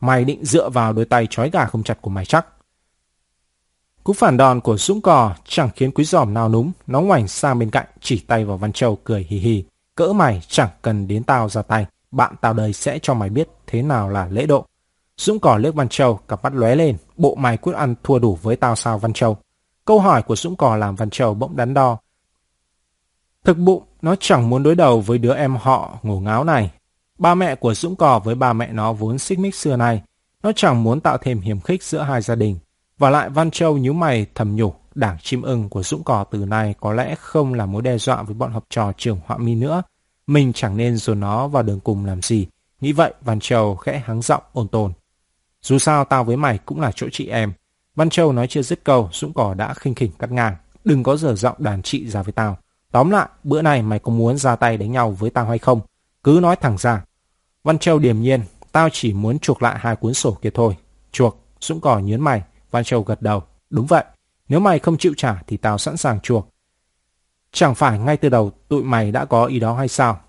Mày định dựa vào đôi tay trói gà không chặt của mày chắc. Cú phản đòn của Dũng Cò chẳng khiến Quý Giòm nào núm, nó ngoảnh sang bên cạnh, chỉ tay vào Văn Châu cười hì hì. Cỡ mày chẳng cần đến tao ra tay, bạn tao đây sẽ cho mày biết thế nào là lễ độ. Dũng cỏ liếc Văn Châu, cặp mắt lóe lên, bộ mày quyết ăn thua đủ với tao sao Văn Châu? Câu hỏi của Dũng cỏ làm Văn Châu bỗng đắn đo. Thực bụng, nó chẳng muốn đối đầu với đứa em họ ngủ ngáo này. Ba mẹ của Dũng cỏ với ba mẹ nó vốn xích mích xưa nay. Nó chẳng muốn tạo thêm hiểm khích giữa hai gia đình. Và lại Văn Châu nhíu mày thầm nhủ, đảng chim ưng của Dũng Cò từ nay có lẽ không là mối đe dọa với bọn học trò trường họa mi nữa. Mình chẳng nên dồn nó vào đường cùng làm gì. Nghĩ vậy, Văn Châu khẽ hắng giọng ôn tồn. Dù sao tao với mày cũng là chỗ chị em. Văn Châu nói chưa dứt câu, Dũng cỏ đã khinh khỉnh cắt ngang. Đừng có dở giọng đàn chị ra với tao. Tóm lại, bữa này mày có muốn ra tay đánh nhau với tao hay không? Cứ nói thẳng ra. Văn Châu điềm nhiên, tao chỉ muốn chuộc lại hai cuốn sổ kia thôi. Chuộc, Dũng cỏ nhớn mày. Văn Châu gật đầu. Đúng vậy, nếu mày không chịu trả thì tao sẵn sàng chuộc. Chẳng phải ngay từ đầu tụi mày đã có ý đó hay sao?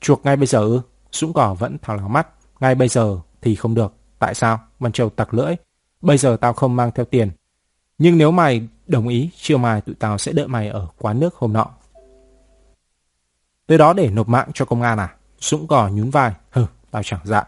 Chuộc ngay bây giờ ư? Dũng Cỏ vẫn thảo láo mắt. Ngay bây giờ thì không được. Tại sao? Văn Châu tặc lưỡi. Bây giờ tao không mang theo tiền. Nhưng nếu mày đồng ý, chiều mai tụi tao sẽ đợi mày ở quán nước hôm nọ. Tới đó để nộp mạng cho công an à? Dũng Cỏ nhún vai. Hừ, tao chẳng dạ.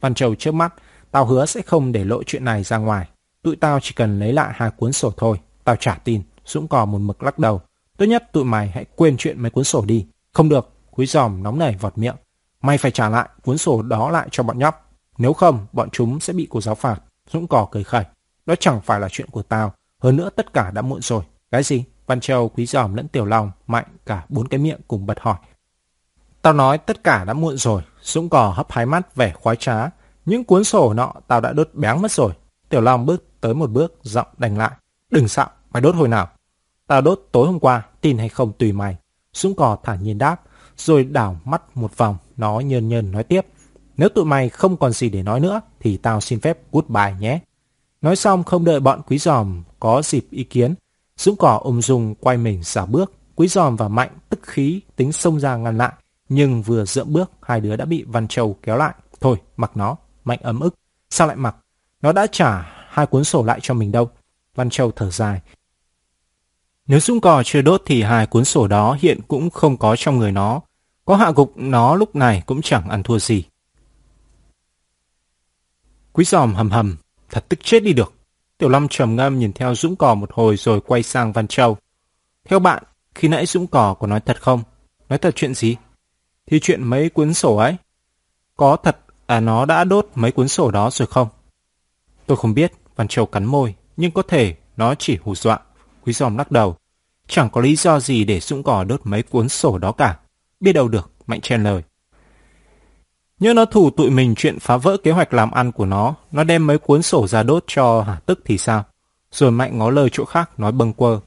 Văn Châu chớp mắt. Tao hứa sẽ không để lộ chuyện này ra ngoài. Tụi tao chỉ cần lấy lại hai cuốn sổ thôi. Tao trả tin. Dũng Cỏ một mực lắc đầu. Tốt nhất tụi mày hãy quên chuyện mấy cuốn sổ đi. Không được. Quý giòm nóng nảy vọt miệng. Mày phải trả lại cuốn sổ đó lại cho bọn nhóc. Nếu không, bọn chúng sẽ bị cô giáo phạt. Dũng cỏ cười khẩy. Đó chẳng phải là chuyện của tao. Hơn nữa tất cả đã muộn rồi. Cái gì? Văn Châu, Quý Giòm lẫn Tiểu Long, Mạnh cả bốn cái miệng cùng bật hỏi. Tao nói tất cả đã muộn rồi. Dũng cỏ hấp hái mắt vẻ khoái trá. Những cuốn sổ nọ tao đã đốt béng mất rồi. Tiểu Long bước tới một bước, giọng đành lại. Đừng xạo, mày đốt hồi nào? Tao đốt tối hôm qua, tin hay không tùy mày. Dũng cỏ thản nhiên đáp, rồi đảo mắt một vòng, nó nhơn nhơn nói tiếp. Nếu tụi mày không còn gì để nói nữa, thì tao xin phép goodbye nhé. Nói xong không đợi bọn quý giòm có dịp ý kiến. Dũng cỏ ung dung quay mình xả bước. Quý giòm và Mạnh tức khí tính xông ra ngăn lại. Nhưng vừa dượm bước, hai đứa đã bị Văn Châu kéo lại. Thôi, mặc nó. Mạnh ấm ức. Sao lại mặc? Nó đã trả hai cuốn sổ lại cho mình đâu. Văn Châu thở dài. Nếu Dũng cò chưa đốt thì hai cuốn sổ đó hiện cũng không có trong người nó. Có hạ gục nó lúc này cũng chẳng ăn thua gì. Quý giòm hầm hầm, thật tức chết đi được. Tiểu Long trầm ngâm nhìn theo Dũng Cò một hồi rồi quay sang Văn Châu. Theo bạn, khi nãy Dũng Cò có nói thật không? Nói thật chuyện gì? Thì chuyện mấy cuốn sổ ấy. Có thật à nó đã đốt mấy cuốn sổ đó rồi không? Tôi không biết, Văn Châu cắn môi, nhưng có thể nó chỉ hù dọa. Quý giòm lắc đầu. Chẳng có lý do gì để Dũng Cò đốt mấy cuốn sổ đó cả. Biết đâu được, Mạnh chen lời. Nhớ nó thủ tụi mình chuyện phá vỡ kế hoạch làm ăn của nó, nó đem mấy cuốn sổ ra đốt cho hả tức thì sao? Rồi Mạnh ngó lời chỗ khác nói bâng quơ.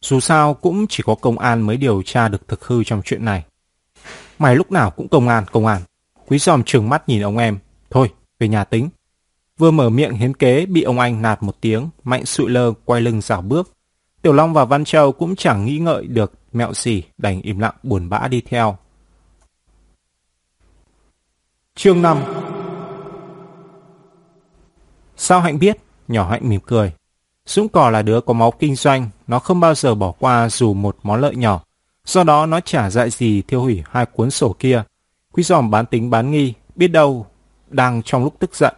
Dù sao cũng chỉ có công an mới điều tra được thực hư trong chuyện này. Mày lúc nào cũng công an, công an. Quý giòm trừng mắt nhìn ông em. Thôi, về nhà tính. Vừa mở miệng hiến kế bị ông anh nạt một tiếng, Mạnh sụi lơ quay lưng rảo bước. Tiểu Long và Văn Châu cũng chẳng nghĩ ngợi được mẹo gì đành im lặng buồn bã đi theo. Chương 5 Sao Hạnh biết? Nhỏ Hạnh mỉm cười. Dũng cò là đứa có máu kinh doanh, nó không bao giờ bỏ qua dù một món lợi nhỏ. Do đó nó chả dại gì thiêu hủy hai cuốn sổ kia. Quý giòm bán tính bán nghi, biết đâu, đang trong lúc tức giận.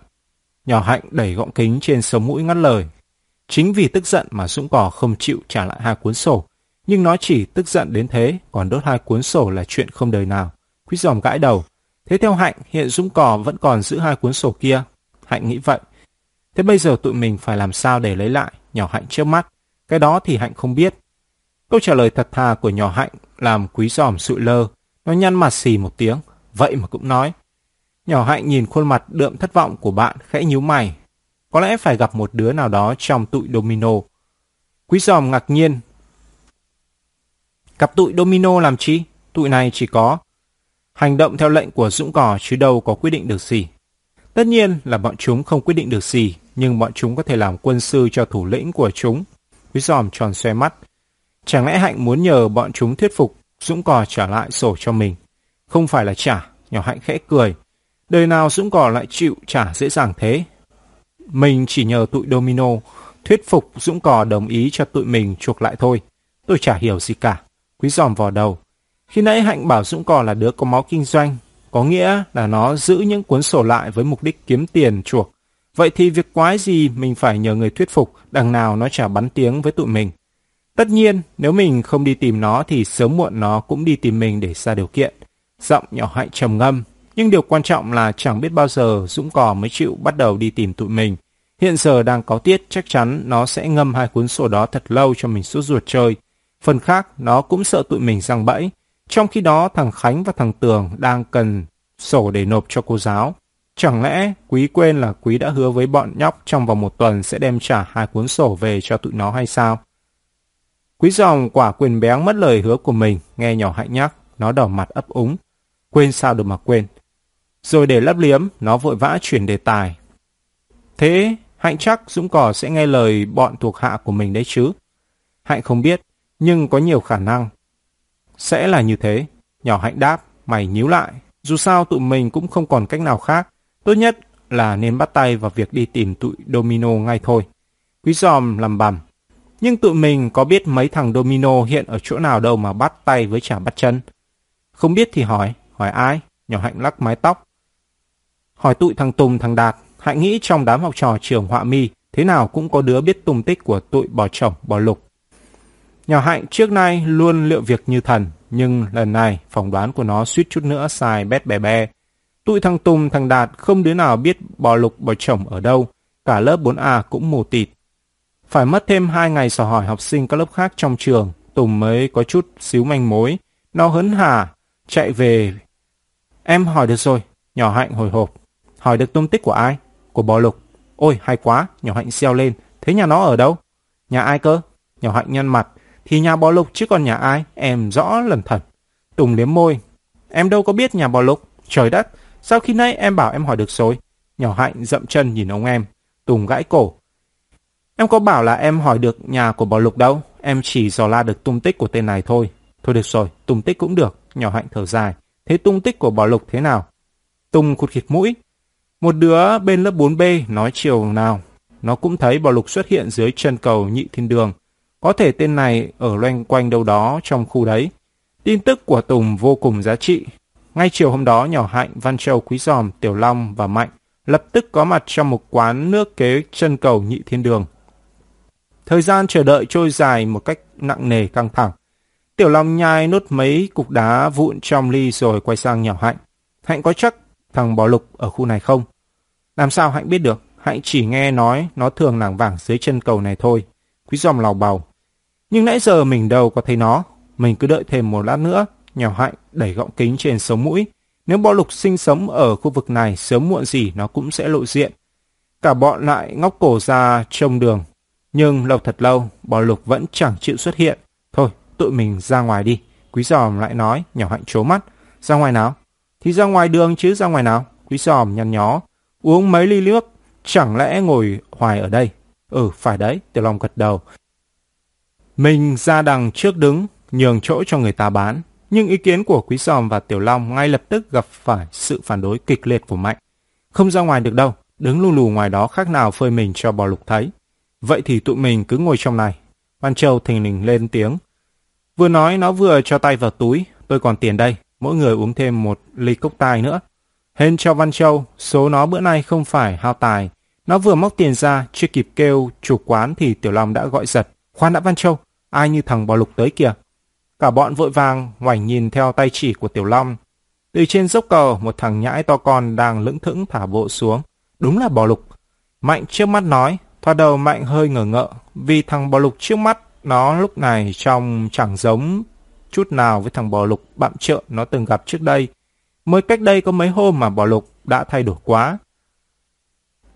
Nhỏ Hạnh đẩy gọng kính trên sống mũi ngắt lời. Chính vì tức giận mà Dũng cò không chịu trả lại hai cuốn sổ. Nhưng nó chỉ tức giận đến thế, còn đốt hai cuốn sổ là chuyện không đời nào. Quý giòm gãi đầu. Thế theo Hạnh, hiện Dũng Cò vẫn còn giữ hai cuốn sổ kia. Hạnh nghĩ vậy. Thế bây giờ tụi mình phải làm sao để lấy lại? Nhỏ Hạnh trước mắt. Cái đó thì Hạnh không biết. Câu trả lời thật thà của nhỏ Hạnh làm quý giòm sụi lơ. Nó nhăn mặt xì một tiếng. Vậy mà cũng nói. Nhỏ Hạnh nhìn khuôn mặt đượm thất vọng của bạn khẽ nhíu mày. Có lẽ phải gặp một đứa nào đó trong tụi domino. Quý giòm ngạc nhiên. Gặp tụi domino làm chi? Tụi này chỉ có hành động theo lệnh của Dũng Cò chứ đâu có quyết định được gì. Tất nhiên là bọn chúng không quyết định được gì, nhưng bọn chúng có thể làm quân sư cho thủ lĩnh của chúng. Quý giòm tròn xoe mắt. Chẳng lẽ Hạnh muốn nhờ bọn chúng thuyết phục Dũng Cò trả lại sổ cho mình? Không phải là trả, nhỏ Hạnh khẽ cười. Đời nào Dũng Cò lại chịu trả dễ dàng thế? Mình chỉ nhờ tụi Domino thuyết phục Dũng Cò đồng ý cho tụi mình chuộc lại thôi. Tôi chả hiểu gì cả. Quý giòm vò đầu. Khi nãy Hạnh bảo Dũng Cò là đứa có máu kinh doanh, có nghĩa là nó giữ những cuốn sổ lại với mục đích kiếm tiền chuộc. Vậy thì việc quái gì mình phải nhờ người thuyết phục, đằng nào nó chả bắn tiếng với tụi mình. Tất nhiên, nếu mình không đi tìm nó thì sớm muộn nó cũng đi tìm mình để ra điều kiện. Giọng nhỏ hạnh trầm ngâm, nhưng điều quan trọng là chẳng biết bao giờ Dũng Cò mới chịu bắt đầu đi tìm tụi mình. Hiện giờ đang có tiết chắc chắn nó sẽ ngâm hai cuốn sổ đó thật lâu cho mình suốt ruột chơi. Phần khác, nó cũng sợ tụi mình răng bẫy. Trong khi đó, thằng Khánh và thằng Tường đang cần sổ để nộp cho cô giáo. Chẳng lẽ Quý quên là Quý đã hứa với bọn nhóc trong vòng một tuần sẽ đem trả hai cuốn sổ về cho tụi nó hay sao? Quý dòng quả quyền béng mất lời hứa của mình, nghe nhỏ hạnh nhắc, nó đỏ mặt ấp úng. Quên sao được mà quên. Rồi để lấp liếm, nó vội vã chuyển đề tài. Thế Hạnh chắc Dũng Cỏ sẽ nghe lời bọn thuộc hạ của mình đấy chứ. Hạnh không biết, nhưng có nhiều khả năng. Sẽ là như thế. Nhỏ Hạnh đáp, mày nhíu lại. Dù sao tụi mình cũng không còn cách nào khác. Tốt nhất là nên bắt tay vào việc đi tìm tụi Domino ngay thôi. Quý giòm làm bầm. Nhưng tụi mình có biết mấy thằng Domino hiện ở chỗ nào đâu mà bắt tay với chả bắt chân. Không biết thì hỏi. Hỏi ai? Nhỏ Hạnh lắc mái tóc. Hỏi tụi thằng Tùng, thằng Đạt. Hạnh nghĩ trong đám học trò trường họa mi, thế nào cũng có đứa biết tung tích của tụi bò chồng, bò lục. Nhỏ Hạnh trước nay luôn liệu việc như thần, nhưng lần này phỏng đoán của nó suýt chút nữa xài bét bè bè. Tụi thằng Tùng, thằng Đạt không đứa nào biết bò lục, bò chồng ở đâu, cả lớp 4A cũng mù tịt. Phải mất thêm hai ngày sò hỏi học sinh các lớp khác trong trường, Tùng mới có chút xíu manh mối. Nó hấn hả, chạy về. Em hỏi được rồi, nhỏ Hạnh hồi hộp. Hỏi được tung tích của ai? của bò lục. Ôi, hay quá, nhỏ hạnh xeo lên. Thế nhà nó ở đâu? Nhà ai cơ? Nhỏ hạnh nhăn mặt. Thì nhà bò lục chứ còn nhà ai? Em rõ lần thần. Tùng liếm môi. Em đâu có biết nhà bò lục. Trời đất, sao khi nãy em bảo em hỏi được rồi? Nhỏ hạnh dậm chân nhìn ông em. Tùng gãi cổ. Em có bảo là em hỏi được nhà của bò lục đâu. Em chỉ dò la được tung tích của tên này thôi. Thôi được rồi, tung tích cũng được. Nhỏ hạnh thở dài. Thế tung tích của bò lục thế nào? Tùng khụt khịt mũi. Một đứa bên lớp 4B nói chiều nào, nó cũng thấy bò lục xuất hiện dưới chân cầu nhị thiên đường. Có thể tên này ở loanh quanh đâu đó trong khu đấy. Tin tức của Tùng vô cùng giá trị. Ngay chiều hôm đó, nhỏ Hạnh, Văn Châu, Quý Giòm, Tiểu Long và Mạnh lập tức có mặt trong một quán nước kế chân cầu nhị thiên đường. Thời gian chờ đợi trôi dài một cách nặng nề căng thẳng. Tiểu Long nhai nốt mấy cục đá vụn trong ly rồi quay sang nhỏ Hạnh. Hạnh có chắc thằng bò lục ở khu này không? Làm sao Hạnh biết được? Hạnh chỉ nghe nói nó thường lảng vảng dưới chân cầu này thôi. Quý dòm lào bào. Nhưng nãy giờ mình đâu có thấy nó. Mình cứ đợi thêm một lát nữa. Nhỏ Hạnh đẩy gọng kính trên sống mũi. Nếu bọ lục sinh sống ở khu vực này, sớm muộn gì nó cũng sẽ lộ diện. Cả bọn lại ngóc cổ ra trông đường. Nhưng lâu thật lâu, bọ lục vẫn chẳng chịu xuất hiện. Thôi, tụi mình ra ngoài đi. Quý giòm lại nói, nhỏ hạnh trố mắt. Ra ngoài nào? Thì ra ngoài đường chứ ra ngoài nào? Quý giòm nhăn nhó. Uống mấy ly nước, chẳng lẽ ngồi hoài ở đây? Ừ, phải đấy, Tiểu Long gật đầu. Mình ra đằng trước đứng, nhường chỗ cho người ta bán. Nhưng ý kiến của Quý Giòm và Tiểu Long ngay lập tức gặp phải sự phản đối kịch liệt của Mạnh. Không ra ngoài được đâu, đứng lù lù ngoài đó khác nào phơi mình cho bò lục thấy. Vậy thì tụi mình cứ ngồi trong này. Văn Châu thình lình lên tiếng. Vừa nói nó vừa cho tay vào túi, tôi còn tiền đây, mỗi người uống thêm một ly cốc tai nữa. Hên cho Văn Châu, số nó bữa nay không phải hao tài. Nó vừa móc tiền ra, chưa kịp kêu chủ quán thì Tiểu Long đã gọi giật. Khoan đã Văn Châu, ai như thằng bò lục tới kìa. Cả bọn vội vàng ngoảnh nhìn theo tay chỉ của Tiểu Long. Từ trên dốc cầu, một thằng nhãi to con đang lững thững thả bộ xuống. Đúng là bò lục. Mạnh trước mắt nói, thoa đầu Mạnh hơi ngờ ngợ, vì thằng bò lục trước mắt nó lúc này trông chẳng giống chút nào với thằng bò lục bạm trợn nó từng gặp trước đây. Mới cách đây có mấy hôm mà bò lục đã thay đổi quá.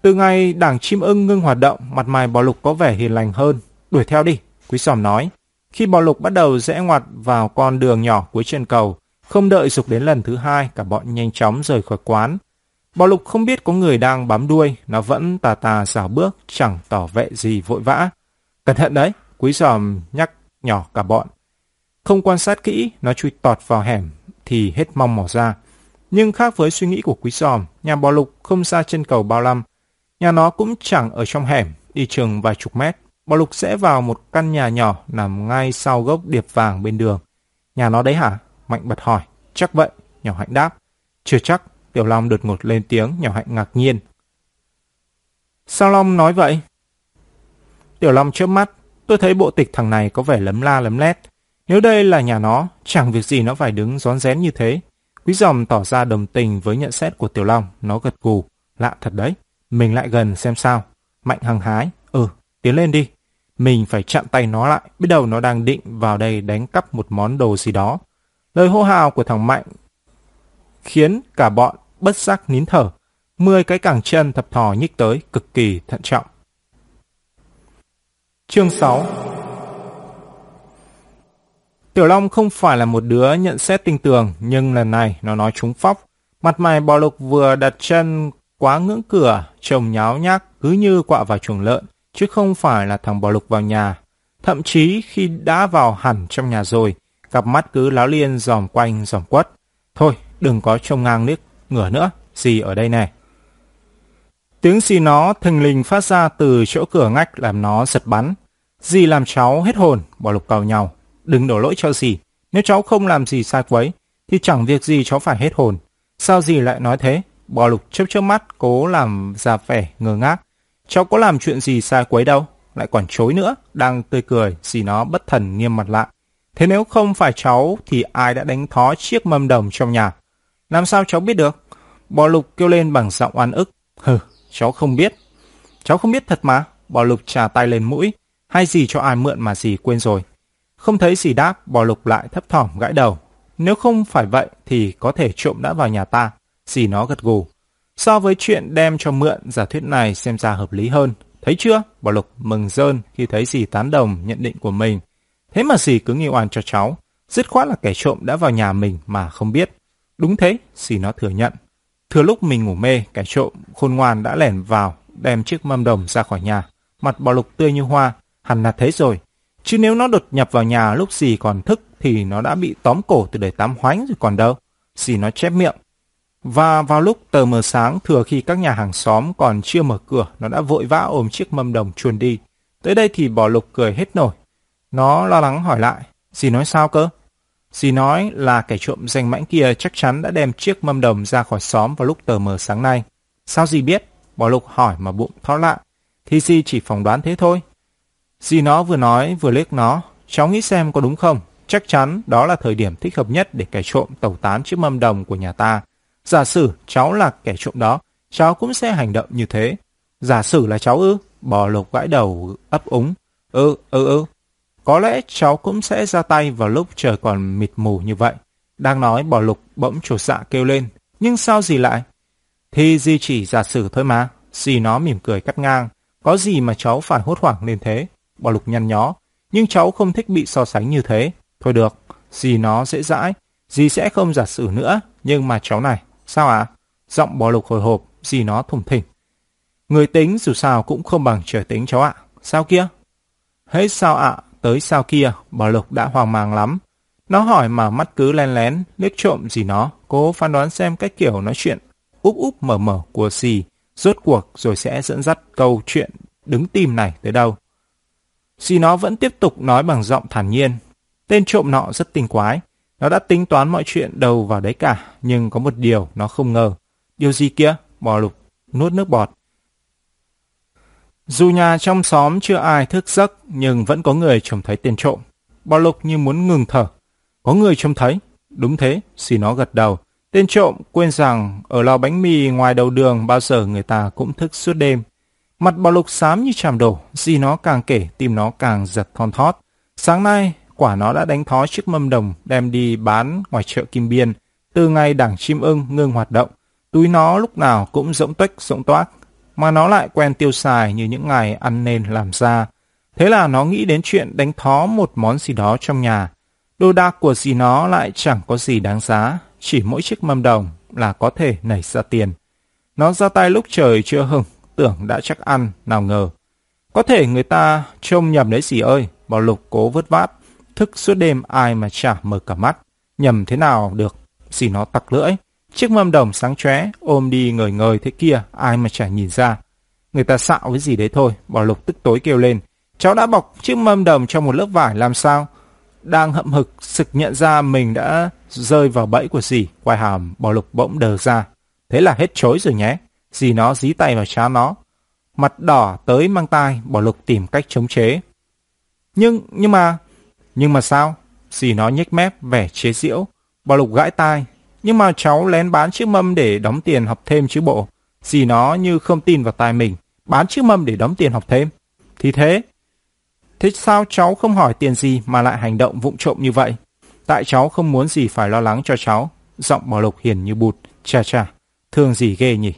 Từ ngày đảng chim ưng ngưng hoạt động, mặt mày bò lục có vẻ hiền lành hơn. Đuổi theo đi, quý sòm nói. Khi bò lục bắt đầu rẽ ngoặt vào con đường nhỏ cuối chân cầu, không đợi dục đến lần thứ hai, cả bọn nhanh chóng rời khỏi quán. Bò lục không biết có người đang bám đuôi, nó vẫn tà tà xảo bước, chẳng tỏ vẻ gì vội vã. Cẩn thận đấy, quý sòm nhắc nhỏ cả bọn. Không quan sát kỹ, nó chui tọt vào hẻm thì hết mong mỏ ra. Nhưng khác với suy nghĩ của quý sòm, nhà bò lục không xa chân cầu bao lăm. Nhà nó cũng chẳng ở trong hẻm, đi chừng vài chục mét. Bò lục sẽ vào một căn nhà nhỏ nằm ngay sau gốc điệp vàng bên đường. Nhà nó đấy hả? Mạnh bật hỏi. Chắc vậy, nhỏ hạnh đáp. Chưa chắc, Tiểu Long đột ngột lên tiếng, nhỏ hạnh ngạc nhiên. Sao Long nói vậy? Tiểu Long chớp mắt, tôi thấy bộ tịch thằng này có vẻ lấm la lấm lét. Nếu đây là nhà nó, chẳng việc gì nó phải đứng rón rén như thế. Quý dòng tỏ ra đồng tình với nhận xét của Tiểu Long, nó gật gù. Lạ thật đấy, mình lại gần xem sao. Mạnh hăng hái. Ừ, tiến lên đi. Mình phải chặn tay nó lại, biết đầu nó đang định vào đây đánh cắp một món đồ gì đó. Lời hô hào của thằng Mạnh khiến cả bọn bất giác nín thở. Mười cái cẳng chân thập thò nhích tới, cực kỳ thận trọng. Chương 6 Tiểu Long không phải là một đứa nhận xét tinh tường, nhưng lần này nó nói trúng phóc. Mặt mày bò lục vừa đặt chân quá ngưỡng cửa, trông nháo nhác cứ như quạ vào chuồng lợn, chứ không phải là thằng bỏ lục vào nhà. Thậm chí khi đã vào hẳn trong nhà rồi, cặp mắt cứ láo liên dòm quanh dòm quất. Thôi, đừng có trông ngang nước ngửa nữa, gì ở đây này. Tiếng xì nó thình lình phát ra từ chỗ cửa ngách làm nó giật bắn. Dì làm cháu hết hồn, bỏ lục cầu nhau. Đừng đổ lỗi cho dì. Nếu cháu không làm gì sai quấy, thì chẳng việc gì cháu phải hết hồn. Sao dì lại nói thế? Bò lục chớp chớp mắt, cố làm ra vẻ ngơ ngác. Cháu có làm chuyện gì sai quấy đâu, lại còn chối nữa. Đang tươi cười, gì nó bất thần nghiêm mặt lại. Thế nếu không phải cháu, thì ai đã đánh thó chiếc mâm đồng trong nhà? Làm sao cháu biết được? Bò lục kêu lên bằng giọng oan ức. Hừ, cháu không biết. Cháu không biết thật mà. Bò lục trà tay lên mũi. Hay gì cho ai mượn mà gì quên rồi. Không thấy gì đáp, bò lục lại thấp thỏm gãi đầu. Nếu không phải vậy thì có thể trộm đã vào nhà ta. Dì nó gật gù. So với chuyện đem cho mượn, giả thuyết này xem ra hợp lý hơn. Thấy chưa? bảo lục mừng rơn khi thấy dì tán đồng nhận định của mình. Thế mà dì cứ nghi oan cho cháu. Dứt khoát là kẻ trộm đã vào nhà mình mà không biết. Đúng thế, dì nó thừa nhận. Thừa lúc mình ngủ mê, kẻ trộm khôn ngoan đã lẻn vào, đem chiếc mâm đồng ra khỏi nhà. Mặt bò lục tươi như hoa, hẳn là thế rồi. Chứ nếu nó đột nhập vào nhà lúc dì còn thức thì nó đã bị tóm cổ từ đời tám hoánh rồi còn đâu. Dì nó chép miệng. Và vào lúc tờ mờ sáng thừa khi các nhà hàng xóm còn chưa mở cửa, nó đã vội vã ôm chiếc mâm đồng chuồn đi. Tới đây thì bỏ lục cười hết nổi. Nó lo lắng hỏi lại, dì nói sao cơ? Dì nói là kẻ trộm danh mãnh kia chắc chắn đã đem chiếc mâm đồng ra khỏi xóm vào lúc tờ mờ sáng nay. Sao dì biết? bỏ lục hỏi mà bụng thó lạ. Thì dì chỉ phỏng đoán thế thôi. Dì nó vừa nói vừa liếc nó. Cháu nghĩ xem có đúng không? Chắc chắn đó là thời điểm thích hợp nhất để kẻ trộm tẩu tán chiếc mâm đồng của nhà ta. Giả sử cháu là kẻ trộm đó, cháu cũng sẽ hành động như thế. Giả sử là cháu ư? Bò lục gãi đầu ấp úng. Ừ, ừ, ừ. Có lẽ cháu cũng sẽ ra tay vào lúc trời còn mịt mù như vậy. Đang nói bò lục bỗng trột dạ kêu lên. Nhưng sao gì lại? Thì gì chỉ giả sử thôi mà. Dì nó mỉm cười cắt ngang. Có gì mà cháu phải hốt hoảng lên thế? Bò lục nhăn nhó. Nhưng cháu không thích bị so sánh như thế. Thôi được, dì nó dễ dãi. Dì sẽ không giả sử nữa. Nhưng mà cháu này, sao ạ? À? Giọng bò lục hồi hộp, gì nó thùng thỉnh. Người tính dù sao cũng không bằng trời tính cháu ạ. Sao kia? Hết sao ạ? Tới sao kia, bò Lục đã hoang mang lắm. Nó hỏi mà mắt cứ len lén, liếc trộm gì nó, cố phán đoán xem cách kiểu nói chuyện úp úp mở mở của gì, rốt cuộc rồi sẽ dẫn dắt câu chuyện đứng tìm này tới đâu. Xì nó vẫn tiếp tục nói bằng giọng thản nhiên. Tên trộm nọ rất tinh quái. Nó đã tính toán mọi chuyện đầu vào đấy cả, nhưng có một điều nó không ngờ. Điều gì kia? Bò lục, nuốt nước bọt. Dù nhà trong xóm chưa ai thức giấc, nhưng vẫn có người trông thấy tên trộm. bò Lục như muốn ngừng thở. Có người trông thấy. Đúng thế, xì nó gật đầu. Tên trộm quên rằng ở lò bánh mì ngoài đầu đường bao giờ người ta cũng thức suốt đêm. Mặt bò Lục xám như chàm đổ, xì nó càng kể, tim nó càng giật thon thót. Sáng nay, quả nó đã đánh thó chiếc mâm đồng đem đi bán ngoài chợ Kim Biên. Từ ngày đảng chim ưng ngưng hoạt động, túi nó lúc nào cũng rỗng tuếch rỗng toác, mà nó lại quen tiêu xài như những ngày ăn nên làm ra. Thế là nó nghĩ đến chuyện đánh thó một món gì đó trong nhà. Đồ đạc của gì nó lại chẳng có gì đáng giá, chỉ mỗi chiếc mâm đồng là có thể nảy ra tiền. Nó ra tay lúc trời chưa hừng, tưởng đã chắc ăn, nào ngờ. Có thể người ta trông nhầm đấy gì ơi, bảo lục cố vớt vát, thức suốt đêm ai mà chả mở cả mắt. Nhầm thế nào được, xì nó tặc lưỡi. Chiếc mâm đồng sáng chóe ôm đi ngời ngời thế kia, ai mà chả nhìn ra. Người ta xạo cái gì đấy thôi, bỏ lục tức tối kêu lên. Cháu đã bọc chiếc mâm đồng trong một lớp vải làm sao? Đang hậm hực, sực nhận ra mình đã rơi vào bẫy của dì, quai hàm bỏ lục bỗng đờ ra. Thế là hết chối rồi nhé. Dì nó dí tay vào trán nó. Mặt đỏ tới mang tai, bỏ lục tìm cách chống chế. Nhưng, nhưng mà... Nhưng mà sao? Dì nó nhếch mép, vẻ chế giễu. Bà lục gãi tai, nhưng mà cháu lén bán chiếc mâm để đóng tiền học thêm chứ bộ. Dì nó như không tin vào tai mình. bán chiếc mâm để đóng tiền học thêm. Thì thế. Thế sao cháu không hỏi tiền gì mà lại hành động vụng trộm như vậy? Tại cháu không muốn gì phải lo lắng cho cháu. Giọng bà lục hiền như bụt. Chà chà, thương gì ghê nhỉ?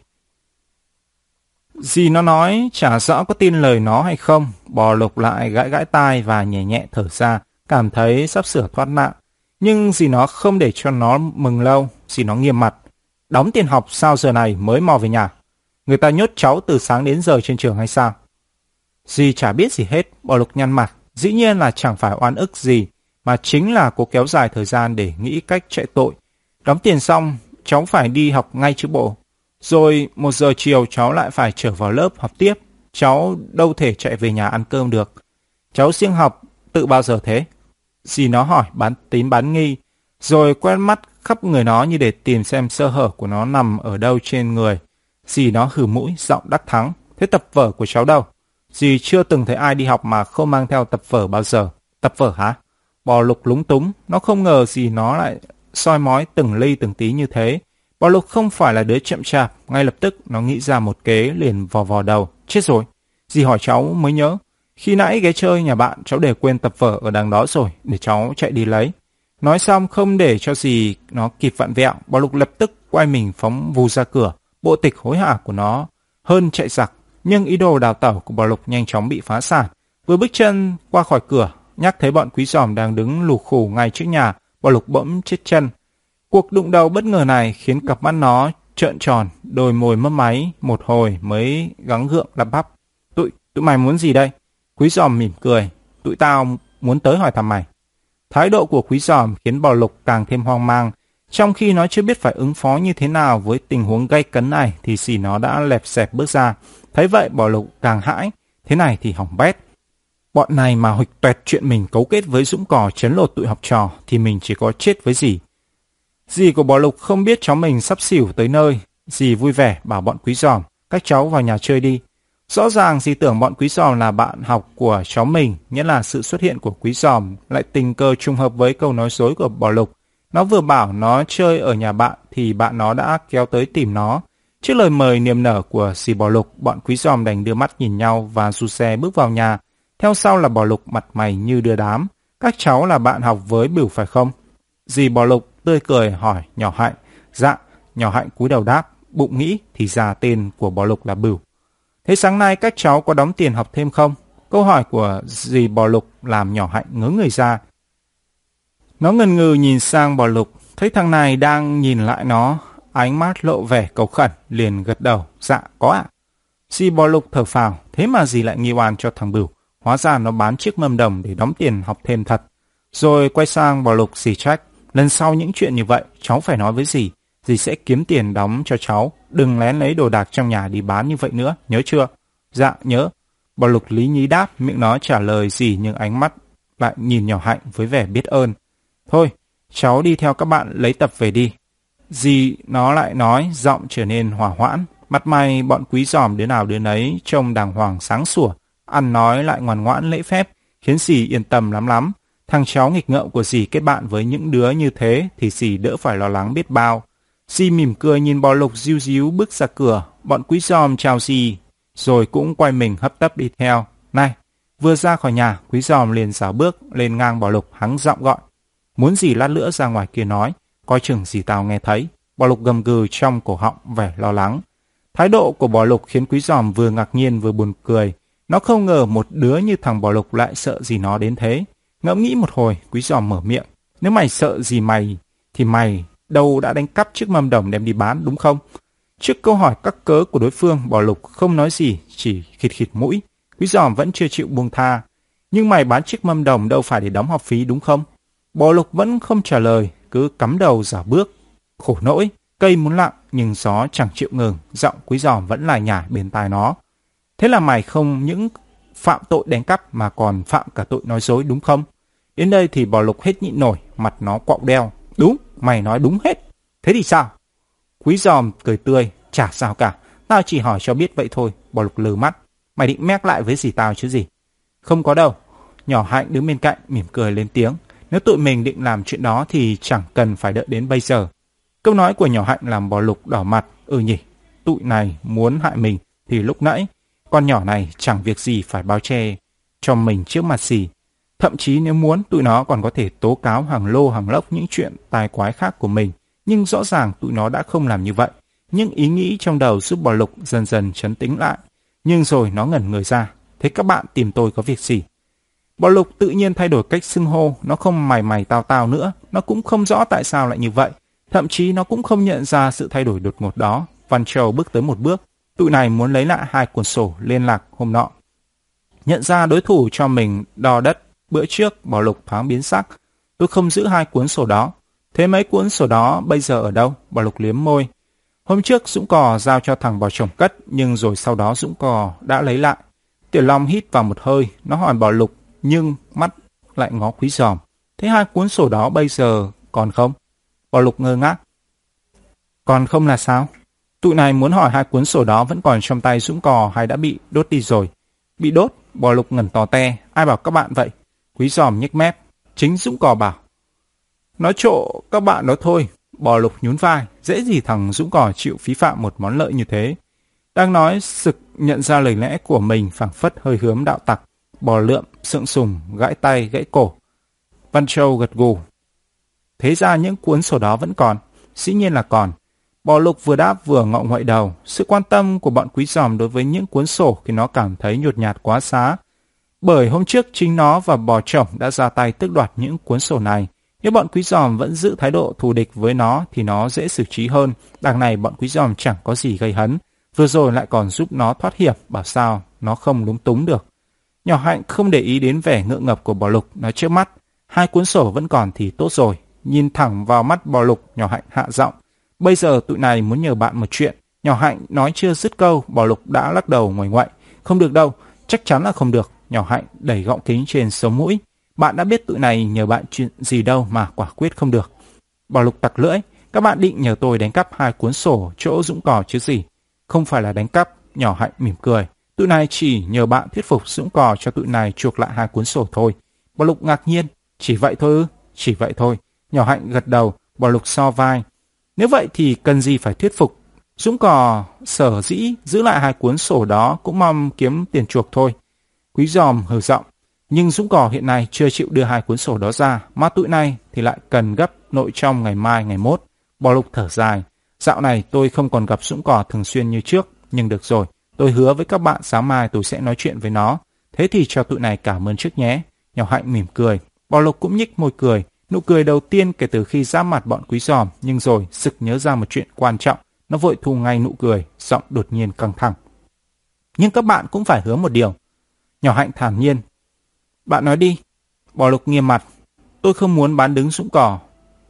Dì nó nói chả rõ có tin lời nó hay không. Bò lục lại gãi gãi tai và nhẹ nhẹ thở ra, cảm thấy sắp sửa thoát nạn. Nhưng dì nó không để cho nó mừng lâu, dì nó nghiêm mặt. Đóng tiền học sao giờ này mới mò về nhà? Người ta nhốt cháu từ sáng đến giờ trên trường hay sao? Dì chả biết gì hết, bỏ lục nhăn mặt. Dĩ nhiên là chẳng phải oan ức gì, mà chính là cố kéo dài thời gian để nghĩ cách chạy tội. Đóng tiền xong, cháu phải đi học ngay chứ bộ. Rồi một giờ chiều cháu lại phải trở vào lớp học tiếp. Cháu đâu thể chạy về nhà ăn cơm được. Cháu siêng học tự bao giờ thế? Dì nó hỏi bán tín bán nghi, rồi quét mắt khắp người nó như để tìm xem sơ hở của nó nằm ở đâu trên người. Dì nó hử mũi, giọng đắc thắng. Thế tập vở của cháu đâu? Dì chưa từng thấy ai đi học mà không mang theo tập vở bao giờ. Tập vở hả? Bò lục lúng túng, nó không ngờ gì nó lại soi mói từng ly từng tí như thế. Bò lục không phải là đứa chậm chạp, ngay lập tức nó nghĩ ra một kế liền vò vò đầu. Chết rồi, dì hỏi cháu mới nhớ. Khi nãy ghé chơi nhà bạn cháu để quên tập vở ở đằng đó rồi, để cháu chạy đi lấy. Nói xong không để cho gì nó kịp vặn vẹo, bò lục lập tức quay mình phóng vù ra cửa. Bộ tịch hối hả của nó hơn chạy giặc, nhưng ý đồ đào tẩu của bò lục nhanh chóng bị phá sản. Vừa bước chân qua khỏi cửa, nhắc thấy bọn quý giòm đang đứng lù khủ ngay trước nhà, bò lục bỗng chết chân. Cuộc đụng đầu bất ngờ này khiến cặp mắt nó trợn tròn, đôi môi mấp máy, một hồi mới gắng gượng lắp bắp. Tụi, tụi mày muốn gì đây? Quý giòm mỉm cười, tụi tao muốn tới hỏi thăm mày. Thái độ của quý giòm khiến bò lục càng thêm hoang mang. Trong khi nó chưa biết phải ứng phó như thế nào với tình huống gây cấn này thì xì nó đã lẹp xẹp bước ra. Thấy vậy bò lục càng hãi. Thế này thì hỏng bét. Bọn này mà hụt tuẹt chuyện mình cấu kết với Dũng Cò chấn lột tụi học trò thì mình chỉ có chết với gì. Dì của bò lục không biết cháu mình sắp xỉu tới nơi. Dì vui vẻ bảo bọn quý giòm, các cháu vào nhà chơi đi. Rõ ràng dì tưởng bọn quý giòm là bạn học của cháu mình, nghĩa là sự xuất hiện của quý giòm lại tình cờ trùng hợp với câu nói dối của bò lục. Nó vừa bảo nó chơi ở nhà bạn thì bạn nó đã kéo tới tìm nó. Trước lời mời niềm nở của dì bò lục, bọn quý giòm đành đưa mắt nhìn nhau và du xe bước vào nhà. Theo sau là bò lục mặt mày như đưa đám. Các cháu là bạn học với biểu phải không? Dì bò lục tươi cười hỏi nhỏ hạnh. Dạ, nhỏ hạnh cúi đầu đáp, bụng nghĩ thì ra tên của bò lục là Bửu. Thế sáng nay các cháu có đóng tiền học thêm không? Câu hỏi của dì bò lục làm nhỏ hạnh ngớ người ra. Nó ngần ngừ nhìn sang bò lục, thấy thằng này đang nhìn lại nó, ánh mắt lộ vẻ cầu khẩn, liền gật đầu. Dạ, có ạ. Dì bò lục thở phào, thế mà dì lại nghi oan cho thằng Bửu. Hóa ra nó bán chiếc mâm đồng để đóng tiền học thêm thật. Rồi quay sang bò lục dì trách. Lần sau những chuyện như vậy, cháu phải nói với dì. Dì sẽ kiếm tiền đóng cho cháu. Đừng lén lấy đồ đạc trong nhà đi bán như vậy nữa, nhớ chưa? Dạ, nhớ. Bò lục lý nhí đáp, miệng nó trả lời gì nhưng ánh mắt lại nhìn nhỏ hạnh với vẻ biết ơn. Thôi, cháu đi theo các bạn lấy tập về đi. Dì nó lại nói, giọng trở nên hỏa hoãn. Mặt mày bọn quý giòm đứa nào đứa nấy trông đàng hoàng sáng sủa, ăn nói lại ngoan ngoãn lễ phép, khiến dì yên tâm lắm lắm. Thằng cháu nghịch ngợm của dì kết bạn với những đứa như thế thì dì đỡ phải lo lắng biết bao. Si mỉm cười nhìn bò lục diu díu bước ra cửa, bọn quý giòm chào Si, rồi cũng quay mình hấp tấp đi theo. Này, vừa ra khỏi nhà, quý giòm liền xảo bước lên ngang bò lục hắng giọng gọi. Muốn gì lát nữa ra ngoài kia nói, coi chừng gì tao nghe thấy. Bò lục gầm gừ trong cổ họng vẻ lo lắng. Thái độ của bò lục khiến quý giòm vừa ngạc nhiên vừa buồn cười. Nó không ngờ một đứa như thằng bò lục lại sợ gì nó đến thế. Ngẫm nghĩ một hồi, quý giòm mở miệng. Nếu mày sợ gì mày, thì mày đâu đã đánh cắp chiếc mâm đồng đem đi bán đúng không? Trước câu hỏi các cớ của đối phương, bò lục không nói gì, chỉ khịt khịt mũi. Quý giòm vẫn chưa chịu buông tha. Nhưng mày bán chiếc mâm đồng đâu phải để đóng học phí đúng không? Bò lục vẫn không trả lời, cứ cắm đầu giả bước. Khổ nỗi, cây muốn lặng nhưng gió chẳng chịu ngừng, giọng quý giòm vẫn lại nhả bên tai nó. Thế là mày không những phạm tội đánh cắp mà còn phạm cả tội nói dối đúng không? Đến đây thì bò lục hết nhịn nổi, mặt nó quạo đeo. Đúng, mày nói đúng hết. Thế thì sao? Quý giòm cười tươi, chả sao cả. Tao chỉ hỏi cho biết vậy thôi, bò lục lừ mắt. Mày định mép lại với gì tao chứ gì? Không có đâu. Nhỏ hạnh đứng bên cạnh, mỉm cười lên tiếng. Nếu tụi mình định làm chuyện đó thì chẳng cần phải đợi đến bây giờ. Câu nói của nhỏ hạnh làm bò lục đỏ mặt. Ừ nhỉ, tụi này muốn hại mình thì lúc nãy con nhỏ này chẳng việc gì phải bao che cho mình trước mặt gì. Thậm chí nếu muốn, tụi nó còn có thể tố cáo hàng lô hàng lốc những chuyện tài quái khác của mình. Nhưng rõ ràng tụi nó đã không làm như vậy. Những ý nghĩ trong đầu giúp bò lục dần dần chấn tĩnh lại. Nhưng rồi nó ngẩn người ra. Thế các bạn tìm tôi có việc gì? Bò lục tự nhiên thay đổi cách xưng hô. Nó không mày mày tao tao nữa. Nó cũng không rõ tại sao lại như vậy. Thậm chí nó cũng không nhận ra sự thay đổi đột ngột đó. Văn Châu bước tới một bước. Tụi này muốn lấy lại hai cuốn sổ liên lạc hôm nọ. Nhận ra đối thủ cho mình đo đất bữa trước Bảo lục thoáng biến sắc. Tôi không giữ hai cuốn sổ đó. Thế mấy cuốn sổ đó bây giờ ở đâu? Bảo lục liếm môi. Hôm trước Dũng Cò giao cho thằng bò chồng cất, nhưng rồi sau đó Dũng Cò đã lấy lại. Tiểu Long hít vào một hơi, nó hỏi Bảo lục, nhưng mắt lại ngó quý giòm. Thế hai cuốn sổ đó bây giờ còn không? Bảo lục ngơ ngác. Còn không là sao? Tụi này muốn hỏi hai cuốn sổ đó vẫn còn trong tay Dũng Cò hay đã bị đốt đi rồi. Bị đốt, bò lục ngẩn tò te, ai bảo các bạn vậy? Quý giòm nhếch mép, chính Dũng Cò bảo. Nói trộ các bạn đó thôi, bò lục nhún vai, dễ gì thằng Dũng Cò chịu phí phạm một món lợi như thế. Đang nói, sực nhận ra lời lẽ của mình phảng phất hơi hướng đạo tặc, bò lượm, sượng sùng, gãi tay, gãy cổ. Văn Châu gật gù. Thế ra những cuốn sổ đó vẫn còn, dĩ nhiên là còn. Bò lục vừa đáp vừa ngọ ngoại đầu. Sự quan tâm của bọn quý giòm đối với những cuốn sổ khi nó cảm thấy nhột nhạt quá xá. Bởi hôm trước chính nó và bò chồng đã ra tay tước đoạt những cuốn sổ này. Nếu bọn quý giòm vẫn giữ thái độ thù địch với nó thì nó dễ xử trí hơn. Đằng này bọn quý giòm chẳng có gì gây hấn. Vừa rồi lại còn giúp nó thoát hiểm, bảo sao nó không lúng túng được. Nhỏ hạnh không để ý đến vẻ ngượng ngập của bò lục, nói trước mắt. Hai cuốn sổ vẫn còn thì tốt rồi. Nhìn thẳng vào mắt bò lục, nhỏ hạnh hạ giọng. Bây giờ tụi này muốn nhờ bạn một chuyện. Nhỏ hạnh nói chưa dứt câu, bò lục đã lắc đầu ngoài ngoại. Không được đâu, chắc chắn là không được. Nhỏ hạnh đẩy gọng kính trên sống mũi. Bạn đã biết tụi này nhờ bạn chuyện gì đâu mà quả quyết không được. bảo lục tặc lưỡi. Các bạn định nhờ tôi đánh cắp hai cuốn sổ chỗ dũng cò chứ gì. Không phải là đánh cắp. Nhỏ hạnh mỉm cười. Tụi này chỉ nhờ bạn thuyết phục dũng cò cho tụi này chuộc lại hai cuốn sổ thôi. bảo lục ngạc nhiên. Chỉ vậy thôi ư? Chỉ vậy thôi. Nhỏ hạnh gật đầu. bảo lục so vai. Nếu vậy thì cần gì phải thuyết phục. Dũng cò sở dĩ giữ lại hai cuốn sổ đó cũng mong kiếm tiền chuộc thôi. Quý giòm hờ giọng. Nhưng Dũng cò hiện nay chưa chịu đưa hai cuốn sổ đó ra, mà tụi này thì lại cần gấp nội trong ngày mai ngày mốt. Bò lục thở dài. Dạo này tôi không còn gặp Dũng cò thường xuyên như trước, nhưng được rồi. Tôi hứa với các bạn sáng mai tôi sẽ nói chuyện với nó. Thế thì cho tụi này cảm ơn trước nhé. Nhỏ hạnh mỉm cười. Bò lục cũng nhích môi cười. Nụ cười đầu tiên kể từ khi ra mặt bọn quý giòm, nhưng rồi sực nhớ ra một chuyện quan trọng. Nó vội thu ngay nụ cười, giọng đột nhiên căng thẳng. Nhưng các bạn cũng phải hứa một điều. Nhỏ hạnh thản nhiên. Bạn nói đi. Bò lục nghiêm mặt. Tôi không muốn bán đứng sũng cỏ.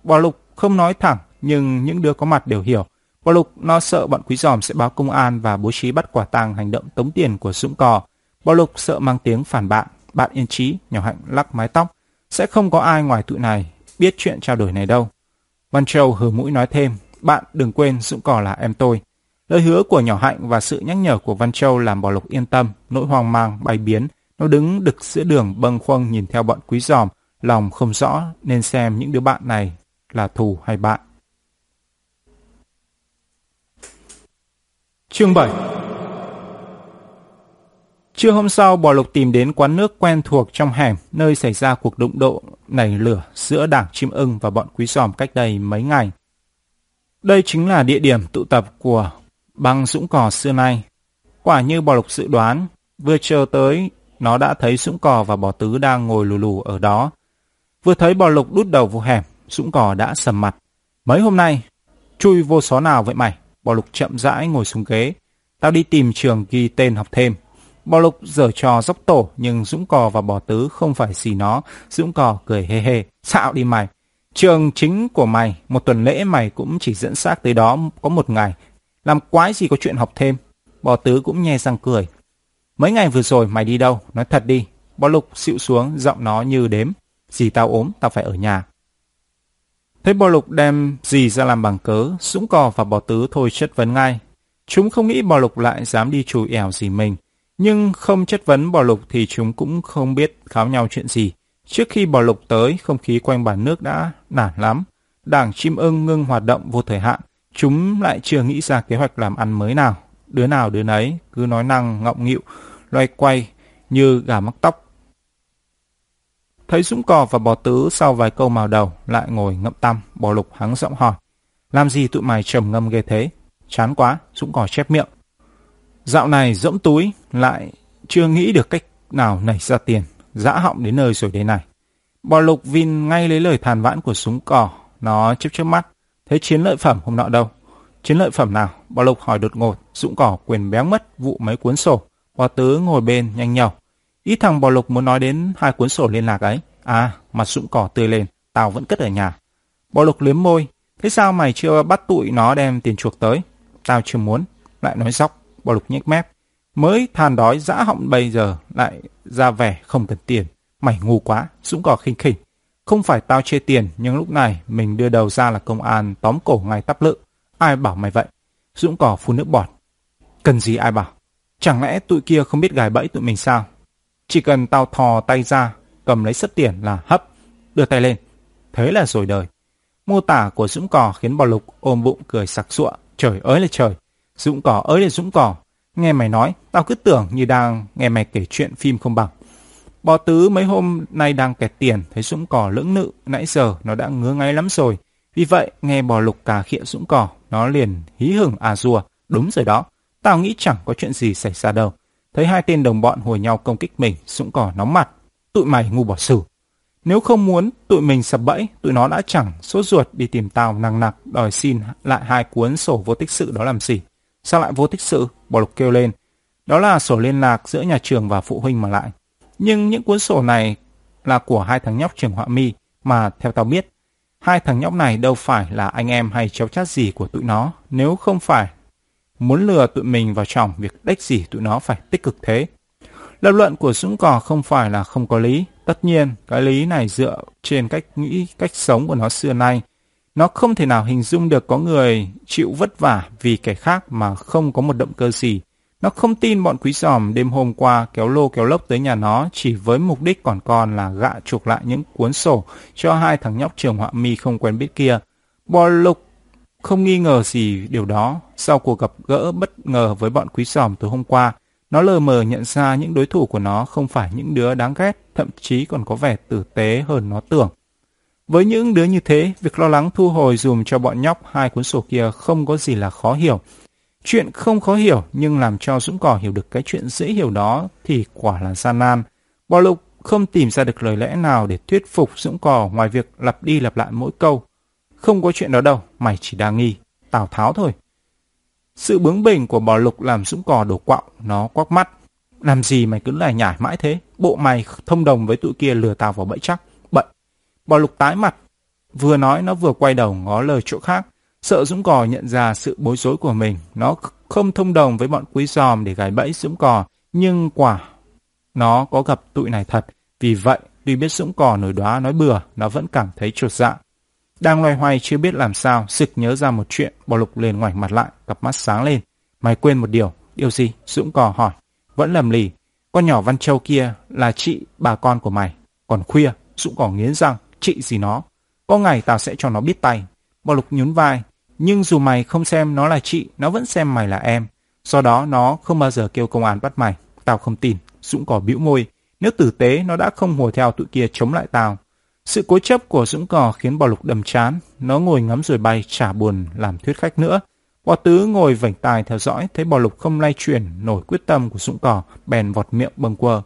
Bò lục không nói thẳng, nhưng những đứa có mặt đều hiểu. Bò lục nó sợ bọn quý giòm sẽ báo công an và bố trí bắt quả tang hành động tống tiền của sũng cỏ Bò lục sợ mang tiếng phản bạn. Bạn yên trí, nhỏ hạnh lắc mái tóc. Sẽ không có ai ngoài tụi này biết chuyện trao đổi này đâu. Văn Châu hừ mũi nói thêm, bạn đừng quên Dũng Cỏ là em tôi. Lời hứa của nhỏ hạnh và sự nhắc nhở của Văn Châu làm Bảo Lục yên tâm, nỗi hoang mang bay biến. Nó đứng đực giữa đường bâng khuâng nhìn theo bọn quý giòm, lòng không rõ nên xem những đứa bạn này là thù hay bạn. Chương 7 Trưa hôm sau, Bò Lục tìm đến quán nước quen thuộc trong hẻm, nơi xảy ra cuộc đụng độ nảy lửa giữa đảng chim ưng và bọn quý giòm cách đây mấy ngày. Đây chính là địa điểm tụ tập của bằng dũng cò xưa nay. Quả như Bò Lục dự đoán, vừa chờ tới, nó đã thấy dũng cò và bò tứ đang ngồi lù lù ở đó. Vừa thấy Bò Lục đút đầu vô hẻm, dũng cò đã sầm mặt. Mấy hôm nay, chui vô xó nào vậy mày? Bò Lục chậm rãi ngồi xuống ghế. Tao đi tìm trường ghi tên học thêm. Bò lục dở trò dốc tổ nhưng Dũng Cò và Bò Tứ không phải xì nó. Dũng Cò cười hê hê. Xạo đi mày. Trường chính của mày, một tuần lễ mày cũng chỉ dẫn xác tới đó có một ngày. Làm quái gì có chuyện học thêm. Bò Tứ cũng nhe răng cười. Mấy ngày vừa rồi mày đi đâu? Nói thật đi. Bò lục xịu xuống, giọng nó như đếm. Dì tao ốm, tao phải ở nhà. Thấy bò lục đem gì ra làm bằng cớ, Dũng Cò và Bò Tứ thôi chất vấn ngay. Chúng không nghĩ bò lục lại dám đi chùi ẻo gì mình. Nhưng không chất vấn bò lục thì chúng cũng không biết kháo nhau chuyện gì. Trước khi bò lục tới, không khí quanh bản nước đã nản lắm. Đảng chim ưng ngưng hoạt động vô thời hạn. Chúng lại chưa nghĩ ra kế hoạch làm ăn mới nào. đứa nào đứa nấy cứ nói năng ngọng nghịu, loay quay như gà mắc tóc. Thấy Dũng Cò và Bò Tứ sau vài câu màu đầu lại ngồi ngậm tăm, Bò Lục hắng giọng hỏi. Làm gì tụi mày trầm ngâm ghê thế? Chán quá, Dũng Cò chép miệng. Dạo này rỗng túi, lại chưa nghĩ được cách nào nảy ra tiền, dã họng đến nơi rồi đây này. Bò Lục vin ngay lấy lời than vãn của súng cò, nó chớp chớp mắt. Thế chiến lợi phẩm hôm nọ đâu? Chiến lợi phẩm nào? Bò Lục hỏi đột ngột, Dũng cỏ quyền béo mất vụ mấy cuốn sổ. Bò Tứ ngồi bên nhanh nhầu. Ít thằng Bò Lục muốn nói đến hai cuốn sổ liên lạc ấy. À, mặt Dũng cỏ tươi lên, tao vẫn cất ở nhà. Bò Lục liếm môi, thế sao mày chưa bắt tụi nó đem tiền chuộc tới? Tao chưa muốn, lại nói dóc. Bò Lục nhếch mép. Mới than đói dã họng bây giờ lại ra vẻ không cần tiền. Mày ngu quá, Dũng cỏ khinh khỉnh. Không phải tao chê tiền, nhưng lúc này mình đưa đầu ra là công an tóm cổ ngay tắp lự. Ai bảo mày vậy? Dũng cỏ phun nước bọt. Cần gì ai bảo? Chẳng lẽ tụi kia không biết gài bẫy tụi mình sao? Chỉ cần tao thò tay ra, cầm lấy sấp tiền là hấp, đưa tay lên. Thế là rồi đời. Mô tả của Dũng cỏ khiến bò lục ôm bụng cười sặc sụa. Trời ơi là trời. Dũng cỏ ơi là Dũng cỏ. Nghe mày nói, tao cứ tưởng như đang nghe mày kể chuyện phim không bằng. Bò tứ mấy hôm nay đang kẹt tiền, thấy sũng cỏ lưỡng nự, nãy giờ nó đã ngứa ngáy lắm rồi. Vì vậy, nghe bò lục cà khịa sũng cỏ, nó liền hí hửng à rùa. Đúng rồi đó, tao nghĩ chẳng có chuyện gì xảy ra đâu. Thấy hai tên đồng bọn hồi nhau công kích mình, sũng cỏ nóng mặt. Tụi mày ngu bỏ xử. Nếu không muốn tụi mình sập bẫy, tụi nó đã chẳng sốt ruột đi tìm tao nặng nặc đòi xin lại hai cuốn sổ vô tích sự đó làm gì. Sao lại vô tích sự? Bò lục kêu lên. Đó là sổ liên lạc giữa nhà trường và phụ huynh mà lại. Nhưng những cuốn sổ này là của hai thằng nhóc trường họa mi mà theo tao biết, hai thằng nhóc này đâu phải là anh em hay cháu chát gì của tụi nó. Nếu không phải muốn lừa tụi mình vào trong việc đếch gì tụi nó phải tích cực thế. Lập luận của Dũng Cò không phải là không có lý. Tất nhiên, cái lý này dựa trên cách nghĩ, cách sống của nó xưa nay. Nó không thể nào hình dung được có người chịu vất vả vì kẻ khác mà không có một động cơ gì. Nó không tin bọn quý giòm đêm hôm qua kéo lô kéo lốc tới nhà nó chỉ với mục đích còn còn là gạ chuộc lại những cuốn sổ cho hai thằng nhóc trường họa mi không quen biết kia. Bò lục không nghi ngờ gì điều đó. Sau cuộc gặp gỡ bất ngờ với bọn quý giòm từ hôm qua, nó lờ mờ nhận ra những đối thủ của nó không phải những đứa đáng ghét, thậm chí còn có vẻ tử tế hơn nó tưởng. Với những đứa như thế, việc lo lắng thu hồi dùm cho bọn nhóc hai cuốn sổ kia không có gì là khó hiểu. Chuyện không khó hiểu nhưng làm cho Dũng Cỏ hiểu được cái chuyện dễ hiểu đó thì quả là gian nan. Bò lục không tìm ra được lời lẽ nào để thuyết phục Dũng Cỏ ngoài việc lặp đi lặp lại mỗi câu. Không có chuyện đó đâu, mày chỉ đang nghi. Tào tháo thôi. Sự bướng bỉnh của bò lục làm Dũng Cỏ đổ quạo, nó quắc mắt. Làm gì mày cứ lại nhải mãi thế? Bộ mày thông đồng với tụi kia lừa tao vào bẫy chắc. Bậy. Bò lục tái mặt. Vừa nói nó vừa quay đầu ngó lời chỗ khác. Sợ Dũng Cò nhận ra sự bối rối của mình, nó không thông đồng với bọn quý giòm để gài bẫy Dũng Cò, nhưng quả nó có gặp tụi này thật. Vì vậy, tuy biết Dũng Cò nổi đoá nói bừa, nó vẫn cảm thấy trột dạ. Đang loay hoay chưa biết làm sao, sực nhớ ra một chuyện, bò lục liền ngoảnh mặt lại, cặp mắt sáng lên. Mày quên một điều, điều gì? Dũng Cò hỏi. Vẫn lầm lì, con nhỏ Văn Châu kia là chị, bà con của mày. Còn khuya, Dũng Cò nghiến răng, chị gì nó. Có ngày tao sẽ cho nó biết tay. Bò lục nhún vai, nhưng dù mày không xem nó là chị, nó vẫn xem mày là em. Do đó nó không bao giờ kêu công an bắt mày. Tao không tin. Dũng cỏ bĩu môi. Nếu tử tế, nó đã không hùa theo tụi kia chống lại tao. Sự cố chấp của Dũng cỏ khiến bò lục đầm chán. Nó ngồi ngắm rồi bay, chả buồn làm thuyết khách nữa. Bò tứ ngồi vảnh tài theo dõi, thấy bò lục không lay chuyển nổi quyết tâm của Dũng cỏ, bèn vọt miệng bâng quơ.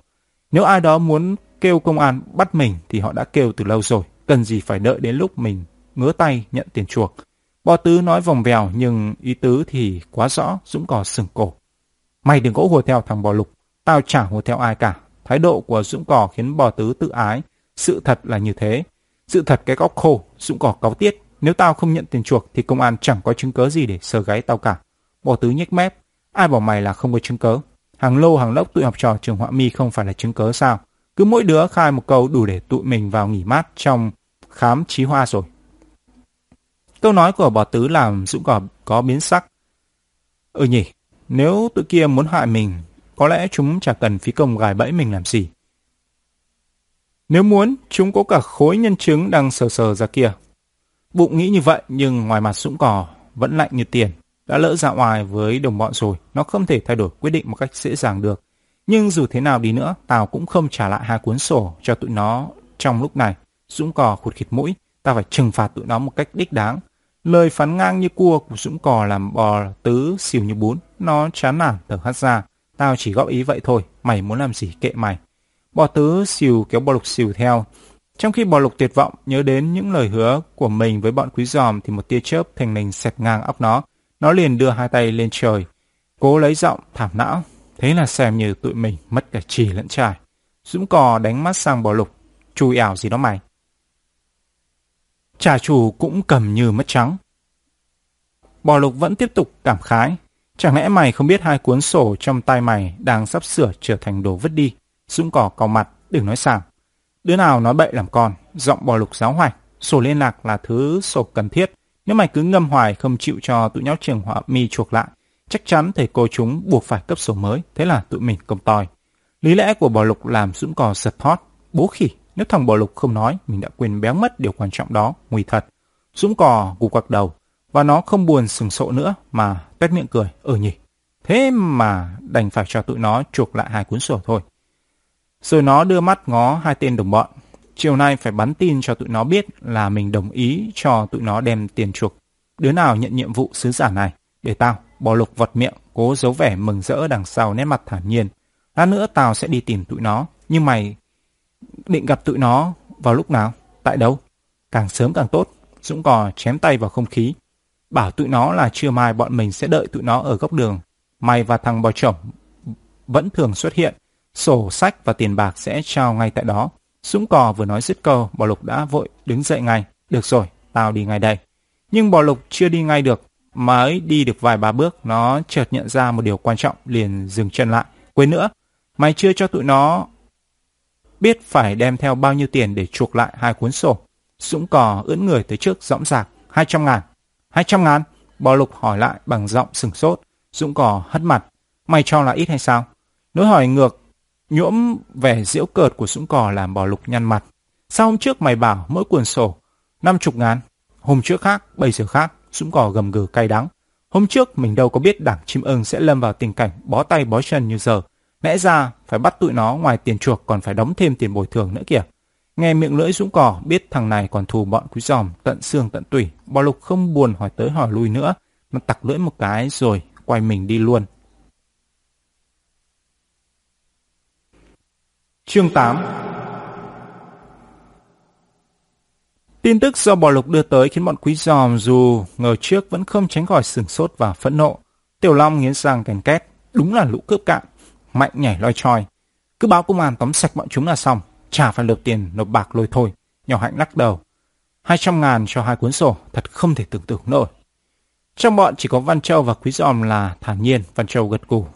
Nếu ai đó muốn kêu công an bắt mình thì họ đã kêu từ lâu rồi. Cần gì phải đợi đến lúc mình ngứa tay nhận tiền chuộc. Bò tứ nói vòng vèo nhưng ý tứ thì quá rõ, Dũng cò sừng cổ. Mày đừng có hùa theo thằng bò lục, tao chả hùa theo ai cả. Thái độ của Dũng cò khiến bò tứ tự ái. Sự thật là như thế. Sự thật cái góc khô, Dũng cò cáu tiết. Nếu tao không nhận tiền chuộc thì công an chẳng có chứng cớ gì để sờ gáy tao cả. Bò tứ nhếch mép. Ai bảo mày là không có chứng cớ. Hàng lô hàng lốc tụi học trò trường họa mi không phải là chứng cớ sao. Cứ mỗi đứa khai một câu đủ để tụi mình vào nghỉ mát trong khám trí hoa rồi. Câu nói của bò tứ làm Dũng cỏ có biến sắc. Ừ nhỉ, nếu tụi kia muốn hại mình, có lẽ chúng chả cần phí công gài bẫy mình làm gì. Nếu muốn, chúng có cả khối nhân chứng đang sờ sờ ra kia. Bụng nghĩ như vậy nhưng ngoài mặt Dũng cỏ vẫn lạnh như tiền. đã lỡ ra ngoài với đồng bọn rồi, nó không thể thay đổi quyết định một cách dễ dàng được. Nhưng dù thế nào đi nữa, Tào cũng không trả lại hai cuốn sổ cho tụi nó trong lúc này. Dũng cò khụt khịt mũi, ta phải trừng phạt tụi nó một cách đích đáng. Lời phán ngang như cua của Dũng cò làm bò tứ xỉu như bún, nó chán nản thở hắt ra. Tao chỉ góp ý vậy thôi, mày muốn làm gì kệ mày. Bò tứ xỉu kéo bò lục xỉu theo. Trong khi bò lục tuyệt vọng nhớ đến những lời hứa của mình với bọn quý giòm thì một tia chớp thành nành xẹt ngang óc nó. Nó liền đưa hai tay lên trời, cố lấy giọng thảm não. Thế là xem như tụi mình mất cả trì lẫn trải. Dũng cò đánh mắt sang bò lục. Chui ảo gì đó mày. Trà chủ cũng cầm như mất trắng. Bò lục vẫn tiếp tục cảm khái. Chẳng lẽ mày không biết hai cuốn sổ trong tay mày đang sắp sửa trở thành đồ vứt đi? Dũng cỏ cau mặt, đừng nói sàng. Đứa nào nói bậy làm con, giọng bò lục giáo hoạch. Sổ liên lạc là thứ sổ cần thiết. Nếu mày cứ ngâm hoài không chịu cho tụi nhóc trường họa mi chuộc lại, chắc chắn thầy cô chúng buộc phải cấp sổ mới. Thế là tụi mình công tòi. Lý lẽ của bò lục làm Dũng cò giật thót. Bố khỉ, nếu thằng Bồ lục không nói, mình đã quên béo mất điều quan trọng đó, nguy thật. Dũng cò gục quặc đầu, và nó không buồn sừng sộ nữa mà tét miệng cười, ừ nhỉ. Thế mà đành phải cho tụi nó chuộc lại hai cuốn sổ thôi. Rồi nó đưa mắt ngó hai tên đồng bọn. Chiều nay phải bắn tin cho tụi nó biết là mình đồng ý cho tụi nó đem tiền chuộc. Đứa nào nhận nhiệm vụ sứ giả này? Để tao, bò lục vật miệng, cố giấu vẻ mừng rỡ đằng sau nét mặt thản nhiên. Lát nữa tao sẽ đi tìm tụi nó. Nhưng mày định gặp tụi nó vào lúc nào? Tại đâu? Càng sớm càng tốt. Dũng cò chém tay vào không khí. Bảo tụi nó là trưa mai bọn mình sẽ đợi tụi nó ở góc đường. Mày và thằng bò chổng vẫn thường xuất hiện. Sổ sách và tiền bạc sẽ trao ngay tại đó. Dũng cò vừa nói dứt câu, bò lục đã vội đứng dậy ngay. Được rồi, tao đi ngay đây. Nhưng bò lục chưa đi ngay được. Mới đi được vài ba bước, nó chợt nhận ra một điều quan trọng, liền dừng chân lại. Quên nữa, mày chưa cho tụi nó biết phải đem theo bao nhiêu tiền để chuộc lại hai cuốn sổ. Dũng cò ưỡn người tới trước dõng dạc, hai trăm ngàn. Hai trăm ngàn? Bò lục hỏi lại bằng giọng sừng sốt. Dũng cò hất mặt. Mày cho là ít hay sao? Nỗi hỏi ngược, nhuỗm vẻ diễu cợt của Dũng cò làm bò lục nhăn mặt. Sao hôm trước mày bảo mỗi cuốn sổ năm chục ngàn? Hôm trước khác, bây giờ khác. Dũng cò gầm gừ cay đắng. Hôm trước mình đâu có biết đảng chim ưng sẽ lâm vào tình cảnh bó tay bó chân như giờ. Lẽ ra phải bắt tụi nó ngoài tiền chuộc còn phải đóng thêm tiền bồi thường nữa kìa. Nghe miệng lưỡi dũng cỏ biết thằng này còn thù bọn quý giòm tận xương tận tủy. Bò lục không buồn hỏi tới hỏi lui nữa. Nó tặc lưỡi một cái rồi quay mình đi luôn. Chương 8 Tin tức do bò lục đưa tới khiến bọn quý giòm dù ngờ trước vẫn không tránh khỏi sừng sốt và phẫn nộ. Tiểu Long nghiến răng kèn két, đúng là lũ cướp cạn, mạnh nhảy loi choi. Cứ báo công an tóm sạch bọn chúng là xong chả phải nộp tiền nộp bạc lôi thôi. Nhỏ hạnh lắc đầu. hai trăm ngàn cho hai cuốn sổ, thật không thể tưởng tượng nổi. Trong bọn chỉ có Văn Châu và Quý Giòm là thản nhiên, Văn Châu gật gù.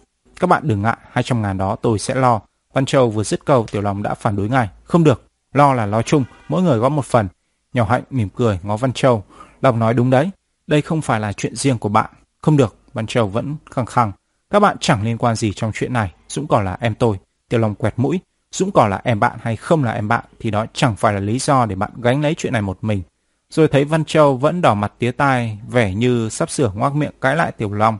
Các bạn đừng ngại, hai trăm ngàn đó tôi sẽ lo. Văn Châu vừa dứt câu, Tiểu Long đã phản đối ngay. Không được, lo là lo chung, mỗi người góp một phần. Nhỏ hạnh mỉm cười, ngó Văn Châu. Long nói đúng đấy, đây không phải là chuyện riêng của bạn. Không được, Văn Châu vẫn khăng khăng. Các bạn chẳng liên quan gì trong chuyện này, Dũng còn là em tôi. Tiểu Long quẹt mũi, Dũng còn là em bạn hay không là em bạn thì đó chẳng phải là lý do để bạn gánh lấy chuyện này một mình. Rồi thấy Văn Châu vẫn đỏ mặt tía tai, vẻ như sắp sửa ngoác miệng cãi lại Tiểu Long.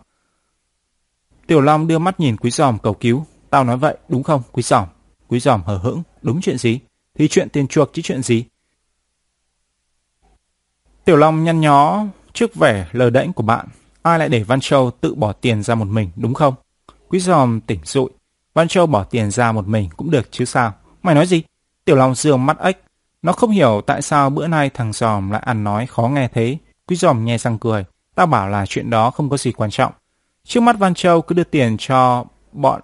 Tiểu Long đưa mắt nhìn Quý Giòm cầu cứu. Tao nói vậy, đúng không, Quý Giòm? Quý Giòm hờ hững, đúng chuyện gì? Thì chuyện tiền chuộc chứ chuyện gì? Tiểu Long nhăn nhó trước vẻ lờ đễnh của bạn. Ai lại để Văn Châu tự bỏ tiền ra một mình, đúng không? Quý Giòm tỉnh rụi, Văn Châu bỏ tiền ra một mình cũng được chứ sao. Mày nói gì? Tiểu Long dương mắt ếch. Nó không hiểu tại sao bữa nay thằng Giòm lại ăn nói khó nghe thế. Quý Giòm nghe răng cười. Tao bảo là chuyện đó không có gì quan trọng. Trước mắt Văn Châu cứ đưa tiền cho bọn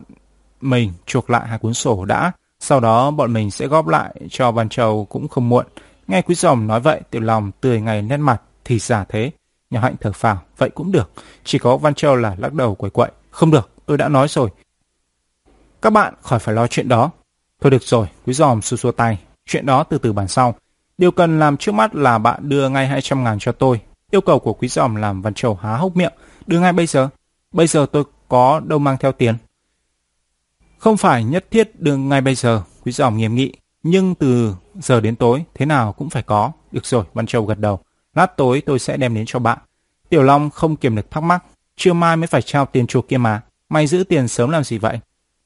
mình chuộc lại hai cuốn sổ đã. Sau đó bọn mình sẽ góp lại cho Văn Châu cũng không muộn. Nghe Quý Giòm nói vậy, Tiểu Long tươi ngày nét mặt. Thì giả thế. Nhà Hạnh thở phào. Vậy cũng được. Chỉ có Văn Châu là lắc đầu quậy quậy. Không được, tôi đã nói rồi. Các bạn khỏi phải lo chuyện đó. Thôi được rồi, quý giòm xua xua tay. Chuyện đó từ từ bàn sau. Điều cần làm trước mắt là bạn đưa ngay 200 ngàn cho tôi. Yêu cầu của quý giòm làm Văn Châu há hốc miệng. Đưa ngay bây giờ. Bây giờ tôi có đâu mang theo tiền. Không phải nhất thiết đưa ngay bây giờ, quý giòm nghiêm nghị. Nhưng từ giờ đến tối, thế nào cũng phải có. Được rồi, Văn Châu gật đầu. Lát tối tôi sẽ đem đến cho bạn. Tiểu Long không kiềm được thắc mắc. Trưa mai mới phải trao tiền chuộc kia mà. Mày giữ tiền sớm làm gì vậy?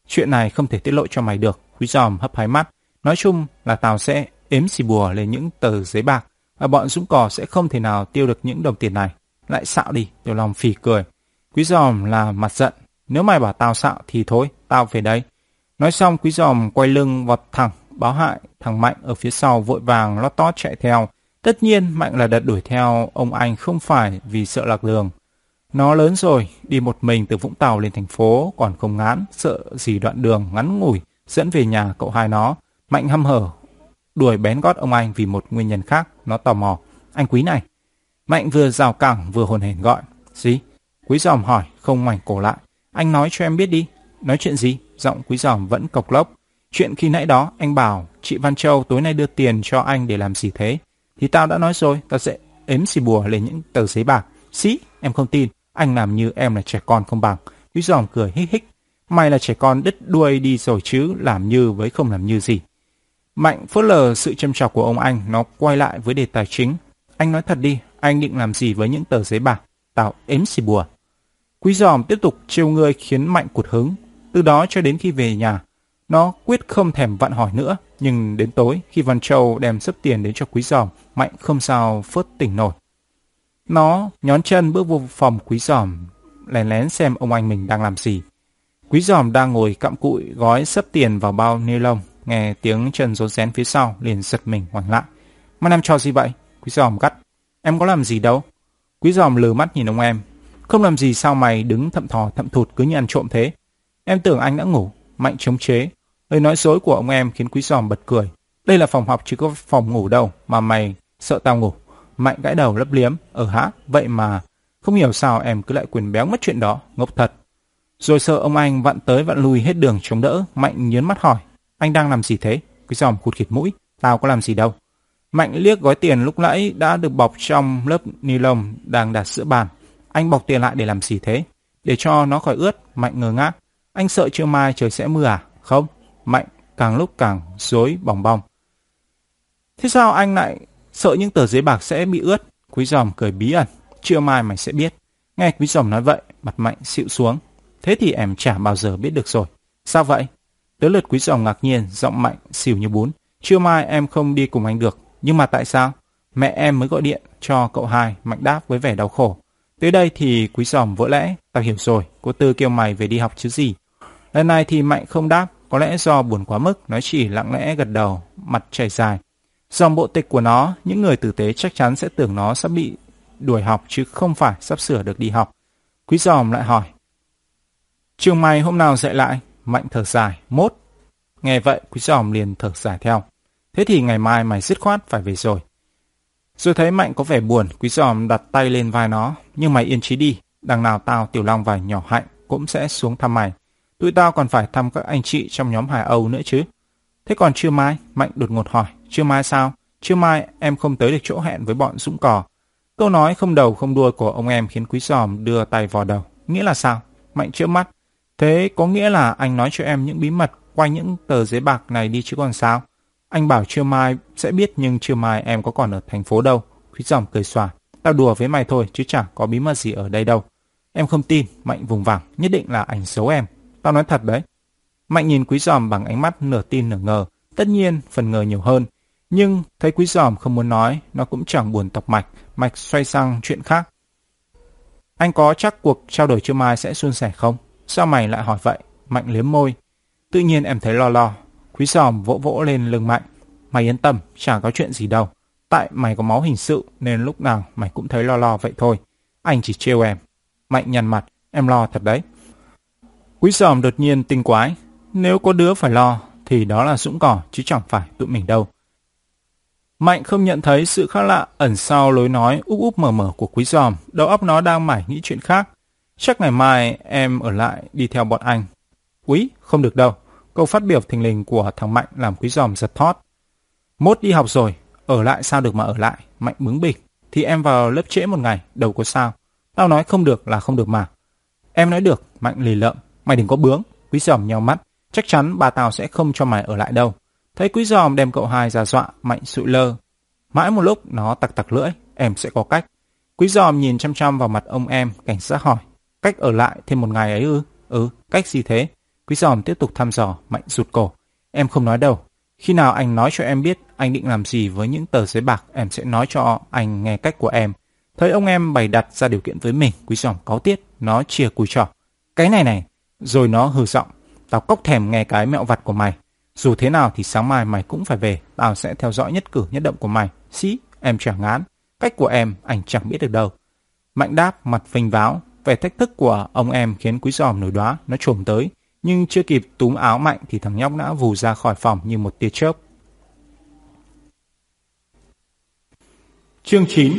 Chuyện này không thể tiết lộ cho mày được. Quý giòm hấp hái mắt. Nói chung là tao sẽ ếm xì bùa lên những tờ giấy bạc và bọn dũng cò sẽ không thể nào tiêu được những đồng tiền này. Lại xạo đi, tiểu Long phì cười. Quý giòm là mặt giận. Nếu mày bảo tao xạo thì thôi, tao về đây. Nói xong quý giòm quay lưng vọt thẳng, báo hại. Thằng Mạnh ở phía sau vội vàng lót tót chạy theo. Tất nhiên Mạnh là đợt đuổi theo ông anh không phải vì sợ lạc đường. Nó lớn rồi, đi một mình từ Vũng Tàu lên thành phố còn không ngán, sợ gì đoạn đường ngắn ngủi dẫn về nhà cậu hai nó. Mạnh hăm hở, đuổi bén gót ông anh vì một nguyên nhân khác, nó tò mò. Anh quý này. Mạnh vừa rào cẳng vừa hồn hển gọi. Gì? Quý giòm hỏi, không ngoảnh cổ lại. Anh nói cho em biết đi. Nói chuyện gì? Giọng quý giòm vẫn cộc lốc. Chuyện khi nãy đó, anh bảo chị Văn Châu tối nay đưa tiền cho anh để làm gì thế? Thì tao đã nói rồi, tao sẽ ếm xì bùa lên những tờ giấy bạc. sĩ em không tin. Anh làm như em là trẻ con không bằng. Quý giòm cười hích hích. Mày là trẻ con đứt đuôi đi rồi chứ, làm như với không làm như gì. Mạnh phớt lờ sự châm chọc của ông anh, nó quay lại với đề tài chính. Anh nói thật đi, anh định làm gì với những tờ giấy bạc? Tao ếm xì bùa. Quý giòm tiếp tục trêu ngươi khiến Mạnh cụt hứng. Từ đó cho đến khi về nhà, nó quyết không thèm vặn hỏi nữa. Nhưng đến tối, khi Văn Châu đem sấp tiền đến cho quý giòm, Mạnh không sao phớt tỉnh nổi. Nó nhón chân bước vô phòng quý giòm, lén lén xem ông anh mình đang làm gì. Quý giòm đang ngồi cặm cụi gói sấp tiền vào bao ni lông, nghe tiếng chân rốn rén phía sau, liền giật mình hoảng lại. Mà em cho gì vậy? Quý giòm gắt. Em có làm gì đâu. Quý giòm lừ mắt nhìn ông em. Không làm gì sao mày đứng thậm thò thậm thụt cứ như ăn trộm thế. Em tưởng anh đã ngủ, mạnh chống chế. Lời nói dối của ông em khiến quý giòm bật cười. Đây là phòng học chứ có phòng ngủ đâu mà mày sợ tao ngủ. Mạnh gãi đầu lấp liếm. Ờ Ở hả? Vậy mà không hiểu sao em cứ lại quyền béo mất chuyện đó. Ngốc thật. Rồi sợ ông anh vặn tới vặn lui hết đường chống đỡ. Mạnh nhớn mắt hỏi. Anh đang làm gì thế? Quý giòm khụt khịt mũi. Tao có làm gì đâu. Mạnh liếc gói tiền lúc nãy đã được bọc trong lớp ni lông đang đặt giữa bàn. Anh bọc tiền lại để làm gì thế? Để cho nó khỏi ướt. Mạnh ngơ ngác. Anh sợ trưa mai trời sẽ mưa à? Không. Mạnh càng lúc càng rối bòng bong. Thế sao anh lại sợ những tờ giấy bạc sẽ bị ướt? Quý giòm cười bí ẩn. chưa mai mày sẽ biết. Nghe quý giòm nói vậy, mặt mạnh xịu xuống. Thế thì em chả bao giờ biết được rồi. Sao vậy? Tới lượt quý giòm ngạc nhiên, giọng mạnh, xỉu như bún. Chưa mai em không đi cùng anh được. Nhưng mà tại sao? Mẹ em mới gọi điện cho cậu hai, mạnh đáp với vẻ đau khổ. Tới đây thì quý giòm vỡ lẽ, tao hiểu rồi, cô Tư kêu mày về đi học chứ gì. Lần này thì mạnh không đáp, có lẽ do buồn quá mức, nó chỉ lặng lẽ gật đầu, mặt chảy dài. Dòng bộ tịch của nó, những người tử tế chắc chắn sẽ tưởng nó sắp bị đuổi học chứ không phải sắp sửa được đi học. Quý giòm lại hỏi. Trường mày hôm nào dạy lại? Mạnh thở dài, mốt. Nghe vậy, quý giòm liền thở dài theo. Thế thì ngày mai mày dứt khoát phải về rồi. Rồi thấy Mạnh có vẻ buồn, quý giòm đặt tay lên vai nó. Nhưng mày yên trí đi, đằng nào tao, Tiểu Long và Nhỏ Hạnh cũng sẽ xuống thăm mày. Tụi tao còn phải thăm các anh chị trong nhóm Hải Âu nữa chứ. Thế còn chưa mai? Mạnh đột ngột hỏi chưa mai sao? chưa mai em không tới được chỗ hẹn với bọn Dũng Cò. Câu nói không đầu không đuôi của ông em khiến quý giòm đưa tay vò đầu. Nghĩa là sao? Mạnh chữa mắt. Thế có nghĩa là anh nói cho em những bí mật quanh những tờ giấy bạc này đi chứ còn sao? Anh bảo chưa mai sẽ biết nhưng chưa mai em có còn ở thành phố đâu. Quý giòm cười xòa. Tao đùa với mày thôi chứ chẳng có bí mật gì ở đây đâu. Em không tin, Mạnh vùng vàng, nhất định là ảnh xấu em. Tao nói thật đấy. Mạnh nhìn quý giòm bằng ánh mắt nửa tin nửa ngờ. Tất nhiên, phần ngờ nhiều hơn. Nhưng thấy quý giòm không muốn nói, nó cũng chẳng buồn tọc mạch. Mạch xoay sang chuyện khác. Anh có chắc cuộc trao đổi trưa mai sẽ suôn sẻ không? Sao mày lại hỏi vậy? Mạnh liếm môi. Tự nhiên em thấy lo lo. Quý giòm vỗ vỗ lên lưng Mạnh. Mày yên tâm, chẳng có chuyện gì đâu. Tại mày có máu hình sự nên lúc nào mày cũng thấy lo lo vậy thôi. Anh chỉ trêu em. Mạnh nhăn mặt, em lo thật đấy. Quý giòm đột nhiên tinh quái. Nếu có đứa phải lo thì đó là Dũng Cỏ chứ chẳng phải tụi mình đâu. Mạnh không nhận thấy sự khác lạ ẩn sau lối nói úp úp mở mở của quý giòm. Đầu óc nó đang mải nghĩ chuyện khác. Chắc ngày mai em ở lại đi theo bọn anh. Quý, không được đâu. Câu phát biểu thình lình của thằng Mạnh làm quý giòm giật thót. Mốt đi học rồi, ở lại sao được mà ở lại. Mạnh bướng bỉnh. Thì em vào lớp trễ một ngày, đâu có sao. Tao nói không được là không được mà. Em nói được, Mạnh lì lợm. Mày đừng có bướng. Quý giòm nhau mắt. Chắc chắn bà tao sẽ không cho mày ở lại đâu. Thấy quý giòm đem cậu hai ra dọa, Mạnh sụi lơ. Mãi một lúc nó tặc tặc lưỡi. Em sẽ có cách. Quý giòm nhìn chăm chăm vào mặt ông em, cảnh sát hỏi. Cách ở lại thêm một ngày ấy ư? Ừ, cách gì thế? Quý giòm tiếp tục thăm dò, mạnh rụt cổ. Em không nói đâu. Khi nào anh nói cho em biết anh định làm gì với những tờ giấy bạc, em sẽ nói cho anh nghe cách của em. Thấy ông em bày đặt ra điều kiện với mình, quý giòm có tiết, nó chia cùi trỏ. Cái này này, rồi nó hừ giọng. Tao cốc thèm nghe cái mẹo vặt của mày. Dù thế nào thì sáng mai mày cũng phải về, tao sẽ theo dõi nhất cử nhất động của mày. sĩ, em chẳng ngán. Cách của em, anh chẳng biết được đâu. Mạnh đáp, mặt vinh váo. Vẻ thách thức của ông em khiến quý giòm nổi đoá, nó trồm tới. Nhưng chưa kịp túm áo mạnh thì thằng nhóc đã vù ra khỏi phòng như một tia chớp. Chương 9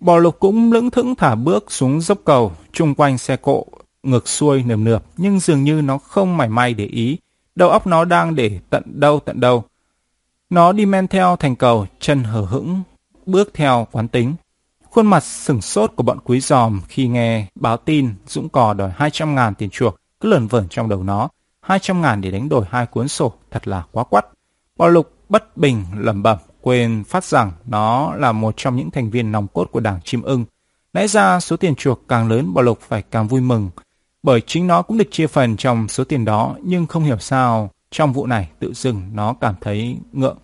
Bò lục cũng lững thững thả bước xuống dốc cầu, chung quanh xe cộ, ngược xuôi nườm nượp, nhưng dường như nó không mảy may để ý. Đầu óc nó đang để tận đâu tận đâu. Nó đi men theo thành cầu, chân hở hững, bước theo quán tính. Khuôn mặt sửng sốt của bọn quý giòm khi nghe báo tin Dũng Cò đòi 200 ngàn tiền chuộc cứ lởn vởn trong đầu nó. 200 ngàn để đánh đổi hai cuốn sổ, thật là quá quắt. Bọn lục bất bình lẩm bẩm quên phát rằng nó là một trong những thành viên nòng cốt của đảng chim ưng. Lẽ ra số tiền chuộc càng lớn bọn lục phải càng vui mừng, bởi chính nó cũng được chia phần trong số tiền đó, nhưng không hiểu sao trong vụ này tự dưng nó cảm thấy ngượng.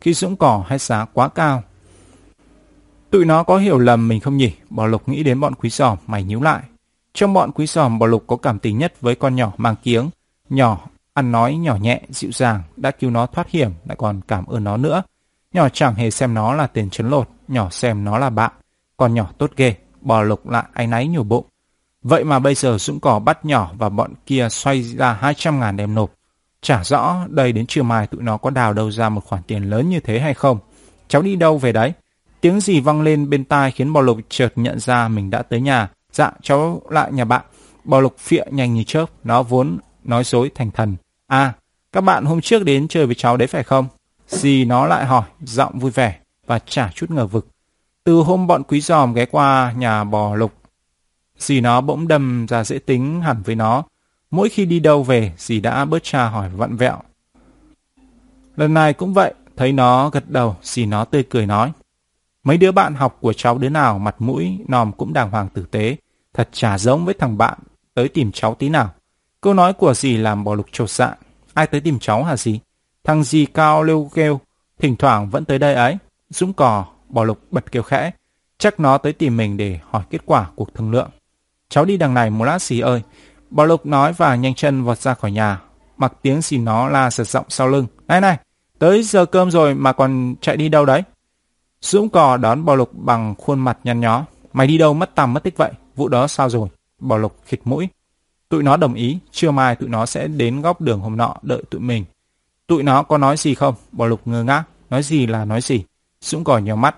Khi dũng cỏ hay giá quá cao. Tụi nó có hiểu lầm mình không nhỉ? Bò lục nghĩ đến bọn quý giòm, mày nhíu lại. Trong bọn quý giòm, bò lục có cảm tình nhất với con nhỏ mang kiếng. Nhỏ, ăn nói nhỏ nhẹ, dịu dàng, đã cứu nó thoát hiểm, lại còn cảm ơn nó nữa. Nhỏ chẳng hề xem nó là tiền chấn lột, nhỏ xem nó là bạn. Con nhỏ tốt ghê, bò lục lại áy náy nhổ bụng. Vậy mà bây giờ Dũng Cỏ bắt nhỏ và bọn kia xoay ra 200 ngàn đem nộp. Chả rõ đây đến trưa mai tụi nó có đào đâu ra một khoản tiền lớn như thế hay không. Cháu đi đâu về đấy? Tiếng gì văng lên bên tai khiến bò lục chợt nhận ra mình đã tới nhà. Dạ, cháu lại nhà bạn. Bò lục phịa nhanh như chớp, nó vốn nói dối thành thần. À, các bạn hôm trước đến chơi với cháu đấy phải không? Dì nó lại hỏi, giọng vui vẻ và chả chút ngờ vực. Từ hôm bọn quý giòm ghé qua nhà bò lục, dì nó bỗng đâm ra dễ tính hẳn với nó. Mỗi khi đi đâu về, dì đã bớt cha hỏi vặn vẹo. Lần này cũng vậy, thấy nó gật đầu, dì nó tươi cười nói. Mấy đứa bạn học của cháu đứa nào mặt mũi, nòm cũng đàng hoàng tử tế, thật chả giống với thằng bạn tới tìm cháu tí nào. Câu nói của dì làm bò lục trột dạ. Ai tới tìm cháu hả dì? Thằng dì cao lêu kêu, thỉnh thoảng vẫn tới đây ấy. Dũng cò, bò lục bật kêu khẽ. Chắc nó tới tìm mình để hỏi kết quả cuộc thương lượng. Cháu đi đằng này một lát xì ơi. bảo lục nói và nhanh chân vọt ra khỏi nhà. Mặc tiếng xì nó la sật giọng sau lưng. Này này, tới giờ cơm rồi mà còn chạy đi đâu đấy? Dũng cò đón bảo lục bằng khuôn mặt nhăn nhó. Mày đi đâu mất tầm mất tích vậy? Vụ đó sao rồi? bảo lục khịt mũi. Tụi nó đồng ý, trưa mai tụi nó sẽ đến góc đường hôm nọ đợi tụi mình. Tụi nó có nói gì không? bảo lục ngơ ngác. Nói gì là nói gì? Dũng cò nhiều mắt.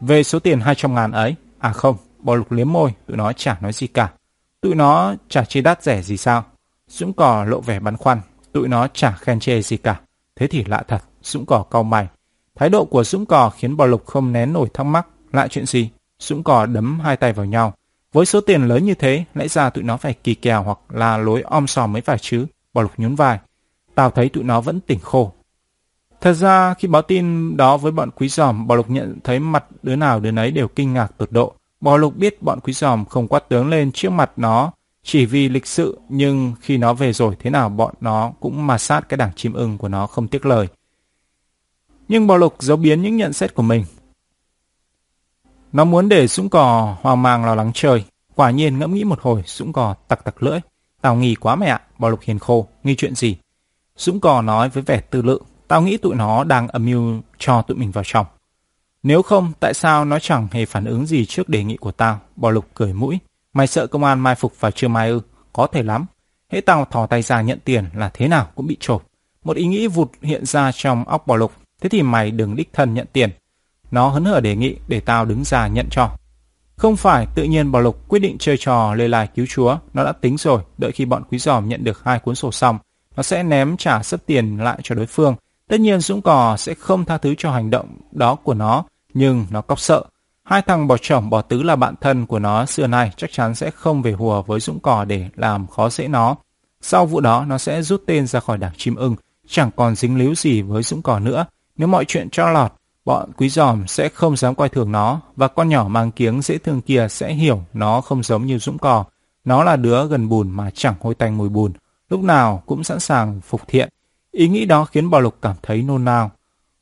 Về số tiền 200 ngàn ấy. À không, bò lục liếm môi. Tụi nó chả nói gì cả. Tụi nó chả chê đắt rẻ gì sao? Dũng cò lộ vẻ băn khoăn. Tụi nó chả khen chê gì cả. Thế thì lạ thật. Dũng cò cau mày. Thái độ của Dũng cò khiến bò lục không nén nổi thắc mắc. Lại chuyện gì? Dũng cò đấm hai tay vào nhau. Với số tiền lớn như thế, lẽ ra tụi nó phải kỳ kèo hoặc là lối om sòm mới phải chứ. Bò lục nhún vai. Tao thấy tụi nó vẫn tỉnh khô. Thật ra khi báo tin đó với bọn quý giòm, bò lục nhận thấy mặt đứa nào đứa nấy đều kinh ngạc tột độ. Bò lục biết bọn quý giòm không quát tướng lên trước mặt nó chỉ vì lịch sự, nhưng khi nó về rồi thế nào bọn nó cũng mà sát cái đảng chim ưng của nó không tiếc lời. Nhưng bò lục giấu biến những nhận xét của mình. Nó muốn để súng cò hoang mang lo lắng trời. Quả nhiên ngẫm nghĩ một hồi, súng cò tặc tặc lưỡi. Tao nghi quá mẹ ạ, bò lục hiền khô, nghi chuyện gì? Dũng cò nói với vẻ tư lự, tao nghĩ tụi nó đang âm mưu cho tụi mình vào trong. Nếu không, tại sao nó chẳng hề phản ứng gì trước đề nghị của tao? Bò lục cười mũi. Mày sợ công an mai phục vào trưa mai ư? Có thể lắm. Hễ tao thò tay ra nhận tiền là thế nào cũng bị trộm Một ý nghĩ vụt hiện ra trong óc bò lục. Thế thì mày đừng đích thân nhận tiền. Nó hấn hở đề nghị để tao đứng ra nhận cho. Không phải tự nhiên bò lục quyết định chơi trò lê lai cứu chúa. Nó đã tính rồi, đợi khi bọn quý giòm nhận được hai cuốn sổ xong nó sẽ ném trả sấp tiền lại cho đối phương. Tất nhiên Dũng Cò sẽ không tha thứ cho hành động đó của nó, nhưng nó cóc sợ. Hai thằng bỏ chồng bỏ tứ là bạn thân của nó xưa nay chắc chắn sẽ không về hùa với Dũng Cò để làm khó dễ nó. Sau vụ đó nó sẽ rút tên ra khỏi đảng chim ưng, chẳng còn dính líu gì với Dũng Cò nữa. Nếu mọi chuyện cho lọt, bọn quý giòm sẽ không dám coi thường nó và con nhỏ mang kiếng dễ thương kia sẽ hiểu nó không giống như Dũng cò. Nó là đứa gần bùn mà chẳng hôi tanh mùi bùn, lúc nào cũng sẵn sàng phục thiện. Ý nghĩ đó khiến Bảo Lục cảm thấy nôn nao.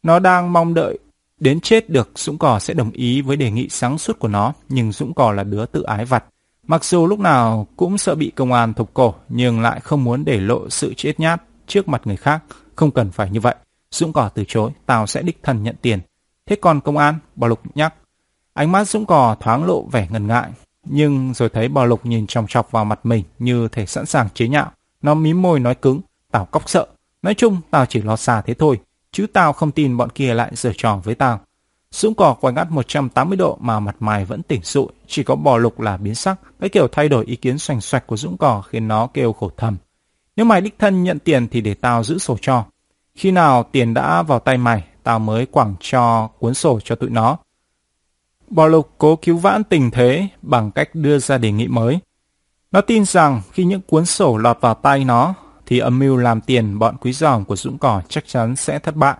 Nó đang mong đợi đến chết được Dũng cò sẽ đồng ý với đề nghị sáng suốt của nó, nhưng Dũng cò là đứa tự ái vặt. Mặc dù lúc nào cũng sợ bị công an thục cổ, nhưng lại không muốn để lộ sự chết nhát trước mặt người khác. Không cần phải như vậy. Dũng cò từ chối, tao sẽ đích thân nhận tiền. Thế còn công an, bò Lục nhắc. Ánh mắt Dũng cò thoáng lộ vẻ ngần ngại, nhưng rồi thấy bò Lục nhìn trong chọc vào mặt mình như thể sẵn sàng chế nhạo. Nó mím môi nói cứng, tao cóc sợ. Nói chung, tao chỉ lo xa thế thôi, chứ tao không tin bọn kia lại giở trò với tao. Dũng cò quay ngắt 180 độ mà mặt mày vẫn tỉnh sụi, chỉ có bò lục là biến sắc. Cái kiểu thay đổi ý kiến xoành xoạch của Dũng cò khiến nó kêu khổ thầm. Nếu mày đích thân nhận tiền thì để tao giữ sổ cho. Khi nào tiền đã vào tay mày, tao mới quẳng cho cuốn sổ cho tụi nó. Bò lục cố cứu vãn tình thế bằng cách đưa ra đề nghị mới. Nó tin rằng khi những cuốn sổ lọt vào tay nó, thì âm mưu làm tiền bọn quý giòm của Dũng Cỏ chắc chắn sẽ thất bại.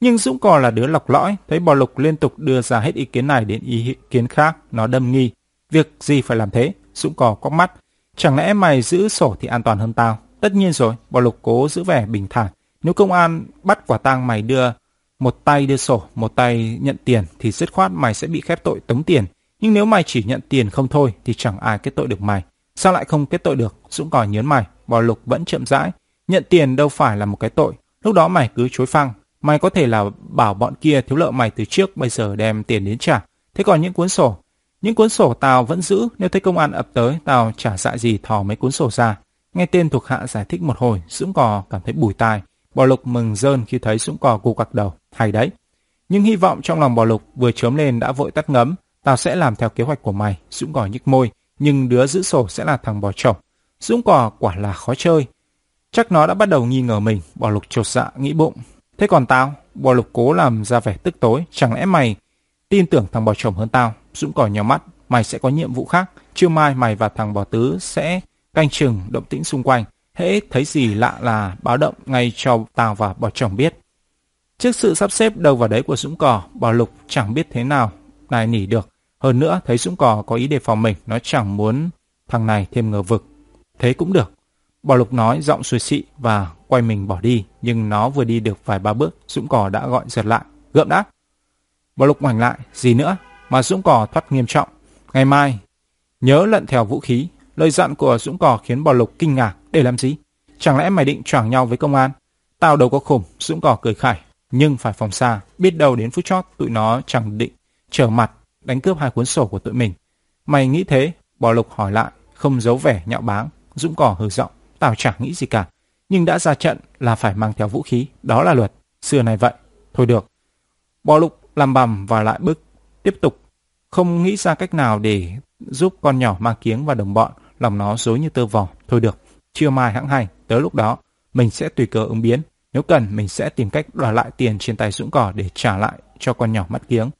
Nhưng Dũng Cỏ là đứa lọc lõi, thấy bò lục liên tục đưa ra hết ý kiến này đến ý kiến khác, nó đâm nghi. Việc gì phải làm thế? Dũng Cỏ quắc mắt. Chẳng lẽ mày giữ sổ thì an toàn hơn tao? Tất nhiên rồi, bò lục cố giữ vẻ bình thản. Nếu công an bắt quả tang mày đưa một tay đưa sổ, một tay nhận tiền thì dứt khoát mày sẽ bị khép tội tống tiền. Nhưng nếu mày chỉ nhận tiền không thôi thì chẳng ai kết tội được mày. Sao lại không kết tội được? Dũng Cò nhớn mày, bò lục vẫn chậm rãi. Nhận tiền đâu phải là một cái tội. Lúc đó mày cứ chối phăng. Mày có thể là bảo bọn kia thiếu nợ mày từ trước bây giờ đem tiền đến trả. Thế còn những cuốn sổ? Những cuốn sổ tao vẫn giữ. Nếu thấy công an ập tới, tao chả dại gì thò mấy cuốn sổ ra. Nghe tên thuộc hạ giải thích một hồi, Dũng cò cảm thấy bùi tai. Bò lục mừng rơn khi thấy Dũng cò cù quặc đầu. Hay đấy. Nhưng hy vọng trong lòng bò lục vừa chớm lên đã vội tắt ngấm. Tao sẽ làm theo kế hoạch của mày. Dũng cò nhích môi. Nhưng đứa giữ sổ sẽ là thằng bò chồng. Dũng cò quả là khó chơi. Chắc nó đã bắt đầu nghi ngờ mình. Bò lục chột dạ nghĩ bụng. Thế còn tao? Bò lục cố làm ra vẻ tức tối. Chẳng lẽ mày tin tưởng thằng bò chồng hơn tao? Dũng cò nhỏ mắt. Mày sẽ có nhiệm vụ khác. Trưa mai mày và thằng bò tứ sẽ canh chừng động tĩnh xung quanh. Hễ thấy gì lạ là báo động ngay cho tao và bò chồng biết. Trước sự sắp xếp đầu vào đấy của Dũng Cò, bò lục chẳng biết thế nào Này nỉ được. Hơn nữa, thấy Dũng Cò có ý đề phòng mình, nó chẳng muốn thằng này thêm ngờ vực. Thế cũng được. Bò lục nói giọng xuôi xị và quay mình bỏ đi, nhưng nó vừa đi được vài ba bước, Dũng Cò đã gọi giật lại. gượm đã. Bò lục ngoảnh lại, gì nữa? Mà Dũng Cò thoát nghiêm trọng. Ngày mai, nhớ lận theo vũ khí, Lời dặn của Dũng Cò khiến Bò Lục kinh ngạc. Để làm gì? Chẳng lẽ mày định choảng nhau với công an? Tao đâu có khủng, Dũng Cò cười khải. Nhưng phải phòng xa, biết đâu đến phút chót tụi nó chẳng định trở mặt đánh cướp hai cuốn sổ của tụi mình. Mày nghĩ thế? Bò Lục hỏi lại, không giấu vẻ nhạo báng. Dũng cỏ hừ giọng, tao chẳng nghĩ gì cả. Nhưng đã ra trận là phải mang theo vũ khí, đó là luật. Xưa này vậy. Thôi được. Bò Lục làm bầm và lại bước tiếp tục không nghĩ ra cách nào để giúp con nhỏ mang kiếng và đồng bọn lòng nó dối như tơ vò. Thôi được, chưa mai hãng hành, tới lúc đó, mình sẽ tùy cơ ứng biến. Nếu cần, mình sẽ tìm cách đòi lại tiền trên tay Dũng Cỏ để trả lại cho con nhỏ mắt kiếng.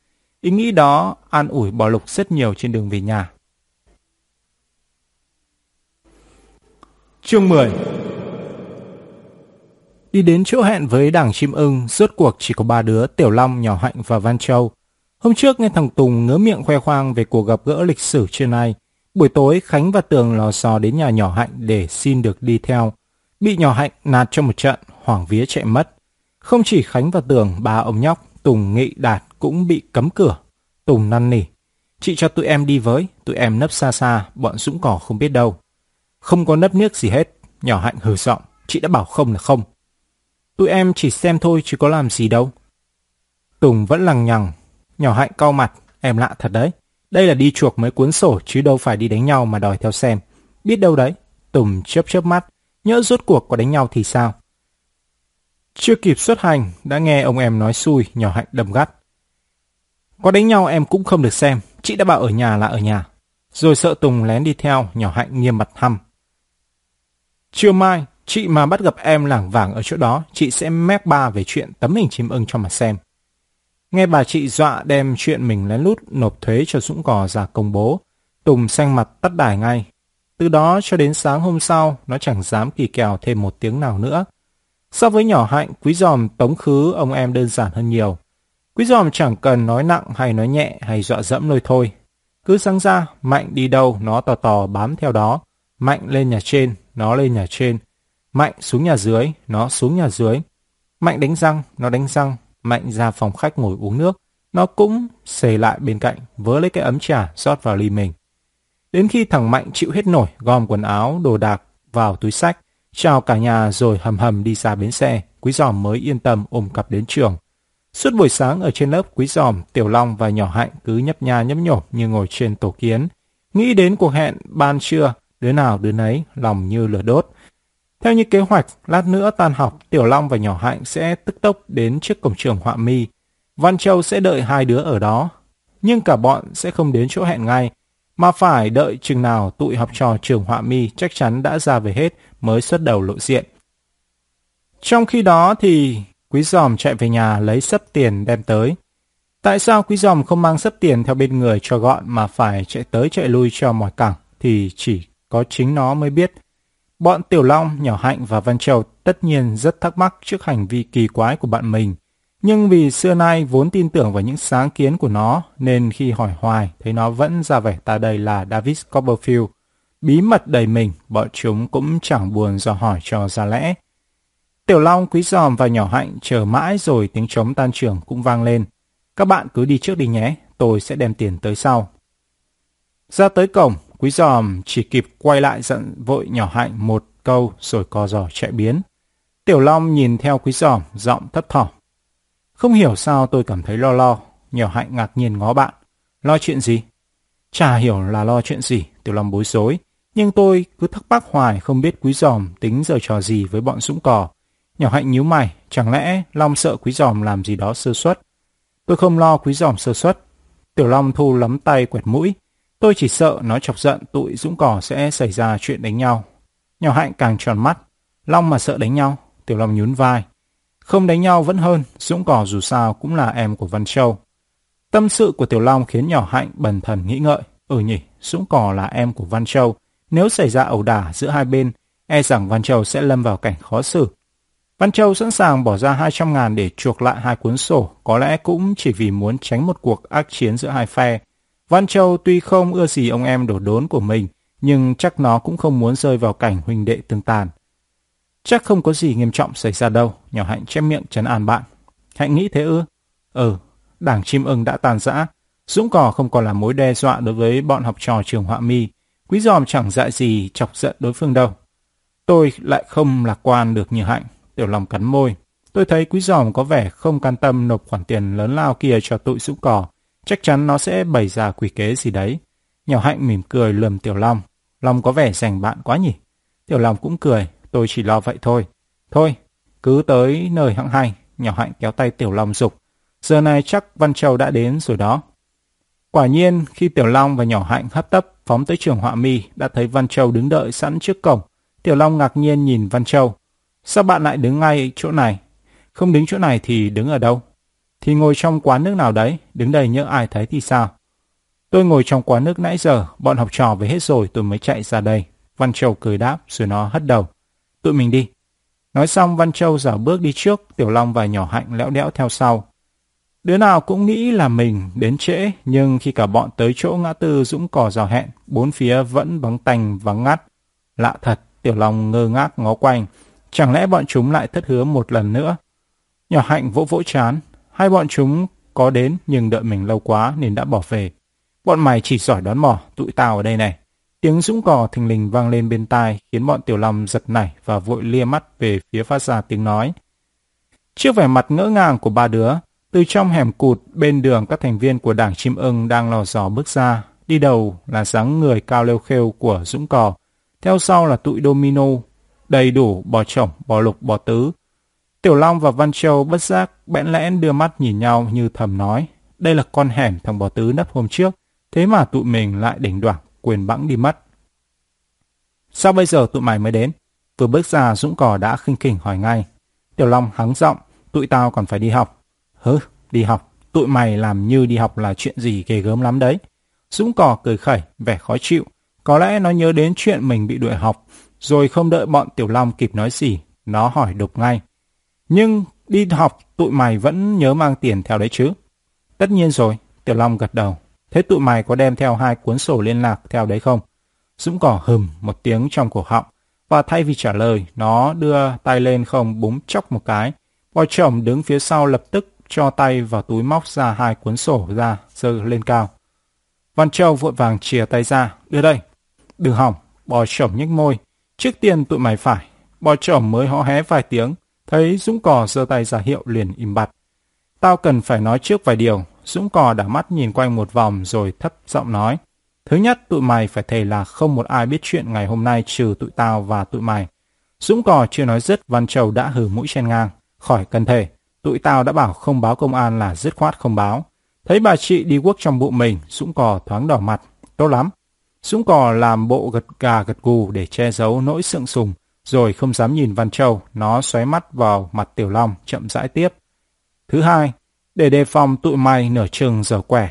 Ý nghĩ đó an ủi bò lục rất nhiều trên đường về nhà. Chương 10 Đi đến chỗ hẹn với đảng chim ưng, rốt cuộc chỉ có ba đứa, Tiểu Long, Nhỏ Hạnh và Văn Châu. Hôm trước nghe thằng Tùng ngớ miệng khoe khoang về cuộc gặp gỡ lịch sử trên nay, Buổi tối, Khánh và Tường lò xò đến nhà nhỏ Hạnh để xin được đi theo. Bị nhỏ Hạnh nạt cho một trận, hoảng vía chạy mất. Không chỉ Khánh và Tường, ba ông nhóc, Tùng Nghị Đạt cũng bị cấm cửa. Tùng năn nỉ. Chị cho tụi em đi với, tụi em nấp xa xa, bọn dũng cỏ không biết đâu. Không có nấp nước gì hết, nhỏ Hạnh hừ giọng, chị đã bảo không là không. Tụi em chỉ xem thôi chứ có làm gì đâu. Tùng vẫn lằng nhằng, nhỏ Hạnh cau mặt, em lạ thật đấy. Đây là đi chuộc mấy cuốn sổ chứ đâu phải đi đánh nhau mà đòi theo xem. Biết đâu đấy. Tùng chớp chớp mắt. nhỡ rốt cuộc có đánh nhau thì sao? Chưa kịp xuất hành, đã nghe ông em nói xui, nhỏ hạnh đầm gắt. Có đánh nhau em cũng không được xem, chị đã bảo ở nhà là ở nhà. Rồi sợ Tùng lén đi theo, nhỏ hạnh nghiêm mặt hăm. Trưa mai, chị mà bắt gặp em lảng vảng ở chỗ đó, chị sẽ mép ba về chuyện tấm hình chim ưng cho mà xem. Nghe bà chị dọa đem chuyện mình lén lút nộp thuế cho Dũng Cò ra công bố, Tùng xanh mặt tắt đài ngay. Từ đó cho đến sáng hôm sau, nó chẳng dám kỳ kèo thêm một tiếng nào nữa. So với nhỏ hạnh, quý giòm tống khứ ông em đơn giản hơn nhiều. Quý giòm chẳng cần nói nặng hay nói nhẹ hay dọa dẫm lôi thôi. Cứ sáng ra, Mạnh đi đâu nó tò tò bám theo đó. Mạnh lên nhà trên, nó lên nhà trên. Mạnh xuống nhà dưới, nó xuống nhà dưới. Mạnh đánh răng, nó đánh răng. Mạnh ra phòng khách ngồi uống nước. Nó cũng xề lại bên cạnh, vớ lấy cái ấm trà rót vào ly mình. Đến khi thằng Mạnh chịu hết nổi, gom quần áo, đồ đạc vào túi sách, chào cả nhà rồi hầm hầm đi ra bến xe, Quý Giòm mới yên tâm ôm cặp đến trường. Suốt buổi sáng ở trên lớp Quý Giòm, Tiểu Long và Nhỏ Hạnh cứ nhấp nha nhấp nhổm như ngồi trên tổ kiến. Nghĩ đến cuộc hẹn ban trưa, đứa nào đứa nấy, lòng như lửa đốt. Theo như kế hoạch, lát nữa tan học, Tiểu Long và Nhỏ Hạnh sẽ tức tốc đến trước cổng trường Họa Mi. Văn Châu sẽ đợi hai đứa ở đó. Nhưng cả bọn sẽ không đến chỗ hẹn ngay, mà phải đợi chừng nào tụi học trò trường Họa Mi chắc chắn đã ra về hết mới xuất đầu lộ diện. Trong khi đó thì Quý Giòm chạy về nhà lấy sấp tiền đem tới. Tại sao Quý Giòm không mang sấp tiền theo bên người cho gọn mà phải chạy tới chạy lui cho mỏi cẳng thì chỉ có chính nó mới biết. Bọn Tiểu Long, Nhỏ Hạnh và Văn Châu tất nhiên rất thắc mắc trước hành vi kỳ quái của bạn mình. Nhưng vì xưa nay vốn tin tưởng vào những sáng kiến của nó, nên khi hỏi hoài, thấy nó vẫn ra vẻ ta đây là David Copperfield. Bí mật đầy mình, bọn chúng cũng chẳng buồn dò hỏi cho ra lẽ. Tiểu Long, Quý Giòm và Nhỏ Hạnh chờ mãi rồi tiếng trống tan trường cũng vang lên. Các bạn cứ đi trước đi nhé, tôi sẽ đem tiền tới sau. Ra tới cổng, Quý Giòm chỉ kịp quay lại giận vội Nhỏ Hạnh một câu rồi co giò chạy biến. Tiểu Long nhìn theo Quý Giòm, giọng thấp thỏm. Không hiểu sao tôi cảm thấy lo lo. Nhỏ Hạnh ngạc nhiên ngó bạn. Lo chuyện gì? Chả hiểu là lo chuyện gì, Tiểu Long bối rối. Nhưng tôi cứ thắc mắc hoài không biết Quý Giòm tính giờ trò gì với bọn Dũng Cò. Nhỏ Hạnh nhíu mày, chẳng lẽ Long sợ Quý Giòm làm gì đó sơ suất? Tôi không lo Quý Giòm sơ suất. Tiểu Long thu lắm tay quẹt mũi. Tôi chỉ sợ nó chọc giận tụi Dũng Cò sẽ xảy ra chuyện đánh nhau. Nhỏ Hạnh càng tròn mắt. Long mà sợ đánh nhau. Tiểu Long nhún vai. Không đánh nhau vẫn hơn, Dũng Cò dù sao cũng là em của Văn Châu. Tâm sự của Tiểu Long khiến nhỏ Hạnh bần thần nghĩ ngợi. Ừ nhỉ, Dũng Cò là em của Văn Châu. Nếu xảy ra ẩu đả giữa hai bên, e rằng Văn Châu sẽ lâm vào cảnh khó xử. Văn Châu sẵn sàng bỏ ra 200 ngàn để chuộc lại hai cuốn sổ, có lẽ cũng chỉ vì muốn tránh một cuộc ác chiến giữa hai phe. Văn Châu tuy không ưa gì ông em đổ đốn của mình, nhưng chắc nó cũng không muốn rơi vào cảnh huynh đệ tương tàn. Chắc không có gì nghiêm trọng xảy ra đâu, nhỏ Hạnh chép miệng trấn an bạn. Hạnh nghĩ thế ư? Ừ, đảng chim ưng đã tàn rã. Dũng cỏ không còn là mối đe dọa đối với bọn học trò trường họa mi. Quý giòm chẳng dại gì chọc giận đối phương đâu. Tôi lại không lạc quan được như Hạnh. Tiểu lòng cắn môi. Tôi thấy quý giòm có vẻ không can tâm nộp khoản tiền lớn lao kia cho tụi Dũng cỏ. Chắc chắn nó sẽ bày ra quỷ kế gì đấy. Nhỏ Hạnh mỉm cười lườm Tiểu Long. Long có vẻ rành bạn quá nhỉ? Tiểu Long cũng cười tôi chỉ lo vậy thôi. Thôi, cứ tới nơi hạng hay, nhỏ hạnh kéo tay Tiểu Long dục. Giờ này chắc Văn Châu đã đến rồi đó. Quả nhiên, khi Tiểu Long và nhỏ hạnh hấp tấp phóng tới trường họa mi, đã thấy Văn Châu đứng đợi sẵn trước cổng. Tiểu Long ngạc nhiên nhìn Văn Châu. Sao bạn lại đứng ngay chỗ này? Không đứng chỗ này thì đứng ở đâu? Thì ngồi trong quán nước nào đấy, đứng đây nhớ ai thấy thì sao? Tôi ngồi trong quán nước nãy giờ, bọn học trò về hết rồi tôi mới chạy ra đây. Văn Châu cười đáp rồi nó hất đầu tụi mình đi. Nói xong Văn Châu dảo bước đi trước, Tiểu Long và Nhỏ Hạnh lẽo đẽo theo sau. Đứa nào cũng nghĩ là mình đến trễ, nhưng khi cả bọn tới chỗ ngã tư dũng cỏ rào hẹn, bốn phía vẫn vắng tành vắng ngắt. Lạ thật, Tiểu Long ngơ ngác ngó quanh, chẳng lẽ bọn chúng lại thất hứa một lần nữa? Nhỏ Hạnh vỗ vỗ chán, hai bọn chúng có đến nhưng đợi mình lâu quá nên đã bỏ về. Bọn mày chỉ giỏi đón mò, tụi tao ở đây này. Tiếng dũng cò thình lình vang lên bên tai khiến bọn Tiểu Long giật nảy và vội lia mắt về phía phát ra tiếng nói. Trước vẻ mặt ngỡ ngàng của ba đứa, từ trong hẻm cụt bên đường các thành viên của đảng chim ưng đang lò dò bước ra. Đi đầu là dáng người cao lêu khêu của dũng cò, theo sau là tụi domino, đầy đủ bò chổng, bò lục, bò tứ. Tiểu Long và Văn Châu bất giác bẽn lẽn đưa mắt nhìn nhau như thầm nói. Đây là con hẻm thằng bò tứ nấp hôm trước, thế mà tụi mình lại đỉnh đoảng quên bẵng đi mất. Sao bây giờ tụi mày mới đến? Vừa bước ra Dũng Cò đã khinh khỉnh hỏi ngay. Tiểu Long hắng giọng, tụi tao còn phải đi học. Hứ, đi học, tụi mày làm như đi học là chuyện gì ghê gớm lắm đấy. Dũng Cò cười khẩy, vẻ khó chịu. Có lẽ nó nhớ đến chuyện mình bị đuổi học, rồi không đợi bọn Tiểu Long kịp nói gì, nó hỏi đục ngay. Nhưng đi học tụi mày vẫn nhớ mang tiền theo đấy chứ? Tất nhiên rồi, Tiểu Long gật đầu. Thế tụi mày có đem theo hai cuốn sổ liên lạc theo đấy không? Dũng cỏ hừm một tiếng trong cổ họng, và thay vì trả lời, nó đưa tay lên không búng chóc một cái. Bò chồng đứng phía sau lập tức cho tay vào túi móc ra hai cuốn sổ ra, giơ lên cao. Văn Châu vội vàng chìa tay ra, đưa đây. Đừng hỏng, bò chồng nhếch môi. Trước tiên tụi mày phải. Bò chồng mới hó hé vài tiếng, thấy Dũng Cò giơ tay ra hiệu liền im bặt. Tao cần phải nói trước vài điều. Dũng Cò đảo mắt nhìn quanh một vòng rồi thấp giọng nói. Thứ nhất, tụi mày phải thề là không một ai biết chuyện ngày hôm nay trừ tụi tao và tụi mày. Dũng Cò chưa nói dứt, Văn Châu đã hử mũi chen ngang. Khỏi cần thể, tụi tao đã bảo không báo công an là dứt khoát không báo. Thấy bà chị đi quốc trong bụng mình, Dũng Cò thoáng đỏ mặt. Tốt lắm. Dũng Cò làm bộ gật gà gật gù để che giấu nỗi sượng sùng, rồi không dám nhìn Văn Châu, nó xoáy mắt vào mặt Tiểu Long, chậm rãi tiếp. Thứ hai, để đề phòng tụi mày nửa chừng giờ quẻ,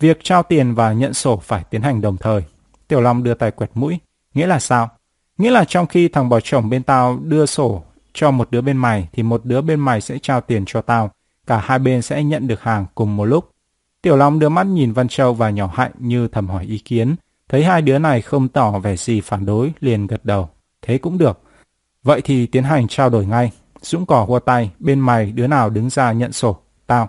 việc trao tiền và nhận sổ phải tiến hành đồng thời. Tiểu Long đưa tay quẹt mũi, nghĩa là sao? Nghĩa là trong khi thằng bò chồng bên tao đưa sổ cho một đứa bên mày thì một đứa bên mày sẽ trao tiền cho tao, cả hai bên sẽ nhận được hàng cùng một lúc. Tiểu Long đưa mắt nhìn Văn Châu và nhỏ hạnh như thầm hỏi ý kiến, thấy hai đứa này không tỏ vẻ gì phản đối liền gật đầu. Thế cũng được. Vậy thì tiến hành trao đổi ngay. Dũng cỏ hua tay, bên mày đứa nào đứng ra nhận sổ? Tao.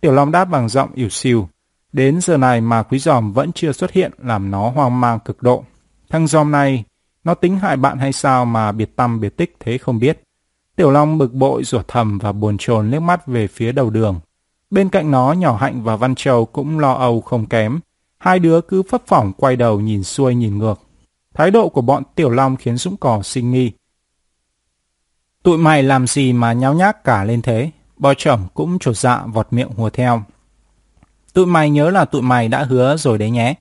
Tiểu Long đáp bằng giọng ỉu xìu. Đến giờ này mà quý giòm vẫn chưa xuất hiện làm nó hoang mang cực độ. Thằng giòm này, nó tính hại bạn hay sao mà biệt tâm biệt tích thế không biết. Tiểu Long bực bội ruột thầm và buồn chồn liếc mắt về phía đầu đường. Bên cạnh nó nhỏ Hạnh và Văn Châu cũng lo âu không kém. Hai đứa cứ phấp phỏng quay đầu nhìn xuôi nhìn ngược. Thái độ của bọn Tiểu Long khiến Dũng Cỏ sinh nghi. Tụi mày làm gì mà nháo nhác cả lên thế? Bò trẩm cũng trột dạ vọt miệng hùa theo. Tụi mày nhớ là tụi mày đã hứa rồi đấy nhé.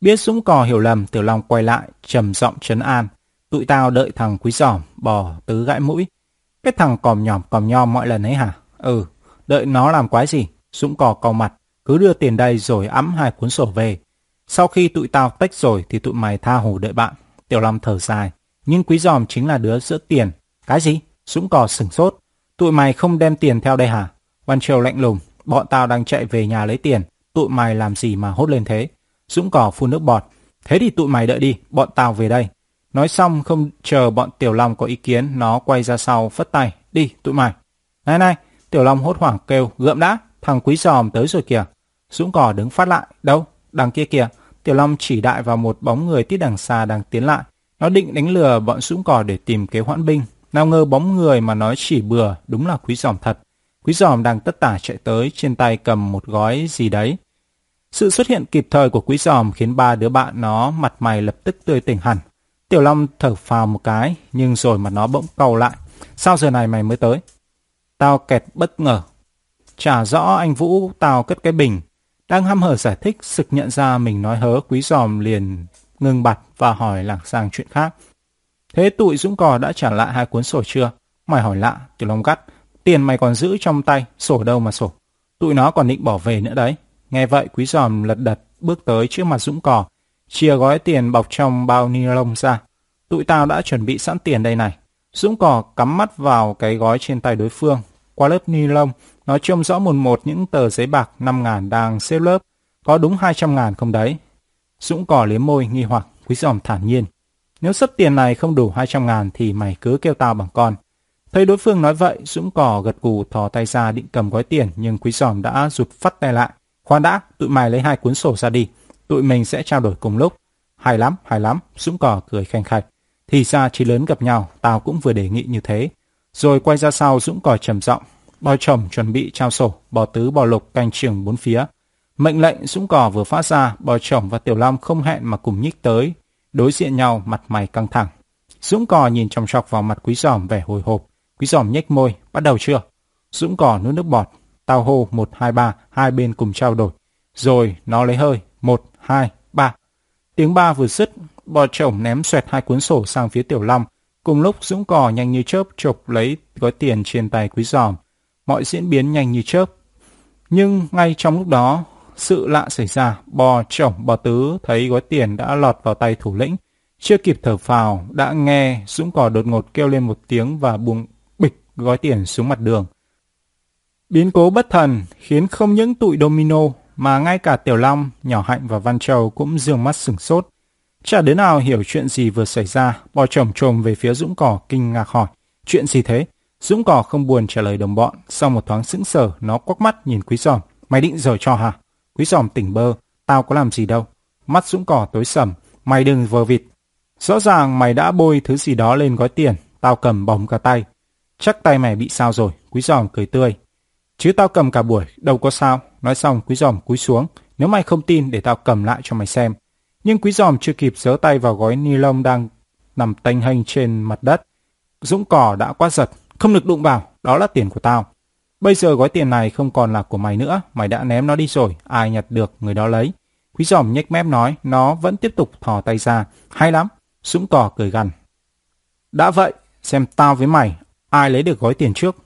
Biết Dũng Cò hiểu lầm, Tiểu Long quay lại, trầm giọng trấn an. Tụi tao đợi thằng quý giỏm, bò tứ gãi mũi. Cái thằng còm nhòm còm nhom mọi lần ấy hả? Ừ, đợi nó làm quái gì? Dũng Cò cau mặt, cứ đưa tiền đây rồi ẵm hai cuốn sổ về. Sau khi tụi tao tách rồi thì tụi mày tha hồ đợi bạn. Tiểu Long thở dài. Nhưng quý giòm chính là đứa giữa tiền. Cái gì? Dũng cò sừng sốt. Tụi mày không đem tiền theo đây hả? Văn Triều lạnh lùng. Bọn tao đang chạy về nhà lấy tiền. Tụi mày làm gì mà hốt lên thế? Dũng cò phun nước bọt. Thế thì tụi mày đợi đi. Bọn tao về đây. Nói xong không chờ bọn Tiểu Long có ý kiến. Nó quay ra sau phất tay. Đi, tụi mày. Này này. Tiểu Long hốt hoảng kêu. Gượm đã. Thằng quý giòm tới rồi kìa. Dũng cò đứng phát lại. Đâu? Đằng kia kìa. Tiểu Long chỉ đại vào một bóng người tít đằng xa đang tiến lại. Nó định đánh lừa bọn Dũng cò để tìm kế hoãn binh. Nào ngờ bóng người mà nói chỉ bừa đúng là quý giòm thật. Quý giòm đang tất tả chạy tới trên tay cầm một gói gì đấy. Sự xuất hiện kịp thời của quý giòm khiến ba đứa bạn nó mặt mày lập tức tươi tỉnh hẳn. Tiểu Long thở phào một cái, nhưng rồi mặt nó bỗng cầu lại. Sao giờ này mày mới tới? Tao kẹt bất ngờ. Chả rõ anh Vũ tao cất cái bình. Đang hăm hở giải thích, sực nhận ra mình nói hớ quý giòm liền ngừng bặt và hỏi lảng sang chuyện khác. Thế tụi Dũng Cò đã trả lại hai cuốn sổ chưa? Mày hỏi lạ, Tiểu Long gắt. Tiền mày còn giữ trong tay, sổ đâu mà sổ. Tụi nó còn định bỏ về nữa đấy. Nghe vậy quý giòm lật đật bước tới trước mặt Dũng Cò, chia gói tiền bọc trong bao ni lông ra. Tụi tao đã chuẩn bị sẵn tiền đây này. Dũng Cò cắm mắt vào cái gói trên tay đối phương. Qua lớp ni lông, nó trông rõ một một những tờ giấy bạc 5 ngàn đang xếp lớp. Có đúng 200 ngàn không đấy? Dũng Cò liếm môi nghi hoặc, quý giòm thản nhiên. Nếu sấp tiền này không đủ 200 ngàn thì mày cứ kêu tao bằng con. Thấy đối phương nói vậy, Dũng cỏ gật gù thò tay ra định cầm gói tiền nhưng quý giòm đã rụt phát tay lại. Khoan đã, tụi mày lấy hai cuốn sổ ra đi. Tụi mình sẽ trao đổi cùng lúc. Hay lắm, hay lắm, Dũng cỏ cười khanh khạch. Thì ra chỉ lớn gặp nhau, tao cũng vừa đề nghị như thế. Rồi quay ra sau Dũng cỏ trầm giọng Bò chồng chuẩn bị trao sổ, bò tứ bò lục canh trường bốn phía. Mệnh lệnh Dũng cỏ vừa phát ra, bò chồng và Tiểu Long không hẹn mà cùng nhích tới, đối diện nhau mặt mày căng thẳng. Dũng cò nhìn trong chọc vào mặt quý giòm vẻ hồi hộp. Quý giòm nhếch môi, bắt đầu chưa? Dũng cò nuốt nước bọt. Tao hô một hai ba, hai bên cùng trao đổi. Rồi nó lấy hơi, một, hai, ba. Tiếng ba vừa dứt, bò chồng ném xoẹt hai cuốn sổ sang phía tiểu long. Cùng lúc Dũng cò nhanh như chớp chụp lấy gói tiền trên tay quý giòm. Mọi diễn biến nhanh như chớp. Nhưng ngay trong lúc đó, sự lạ xảy ra, bò chổng bò tứ thấy gói tiền đã lọt vào tay thủ lĩnh. Chưa kịp thở phào, đã nghe Dũng cỏ đột ngột kêu lên một tiếng và buông bịch gói tiền xuống mặt đường. Biến cố bất thần khiến không những tụi domino mà ngay cả Tiểu Long, Nhỏ Hạnh và Văn Châu cũng dương mắt sửng sốt. Chả đứa nào hiểu chuyện gì vừa xảy ra, bò chồng trồm về phía Dũng Cỏ kinh ngạc hỏi. Chuyện gì thế? Dũng Cỏ không buồn trả lời đồng bọn, sau một thoáng sững sờ, nó quắc mắt nhìn Quý Giòm. Mày định giở cho hả? Quý Giòm tỉnh bơ, tao có làm gì đâu. Mắt Dũng Cỏ tối sầm, mày đừng vờ vịt. Rõ ràng mày đã bôi thứ gì đó lên gói tiền, tao cầm bóng cả tay. Chắc tay mày bị sao rồi, Quý Giòm cười tươi. Chứ tao cầm cả buổi, đâu có sao. Nói xong Quý Giòm cúi xuống, nếu mày không tin để tao cầm lại cho mày xem. Nhưng Quý Giòm chưa kịp giơ tay vào gói ni lông đang nằm tanh hênh trên mặt đất. Dũng cỏ đã quá giật, không được đụng vào, đó là tiền của tao. Bây giờ gói tiền này không còn là của mày nữa, mày đã ném nó đi rồi, ai nhặt được người đó lấy. Quý giòm nhếch mép nói, nó vẫn tiếp tục thò tay ra. Hay lắm, Dũng cỏ cười gằn. Đã vậy, xem tao với mày, ai lấy được gói tiền trước.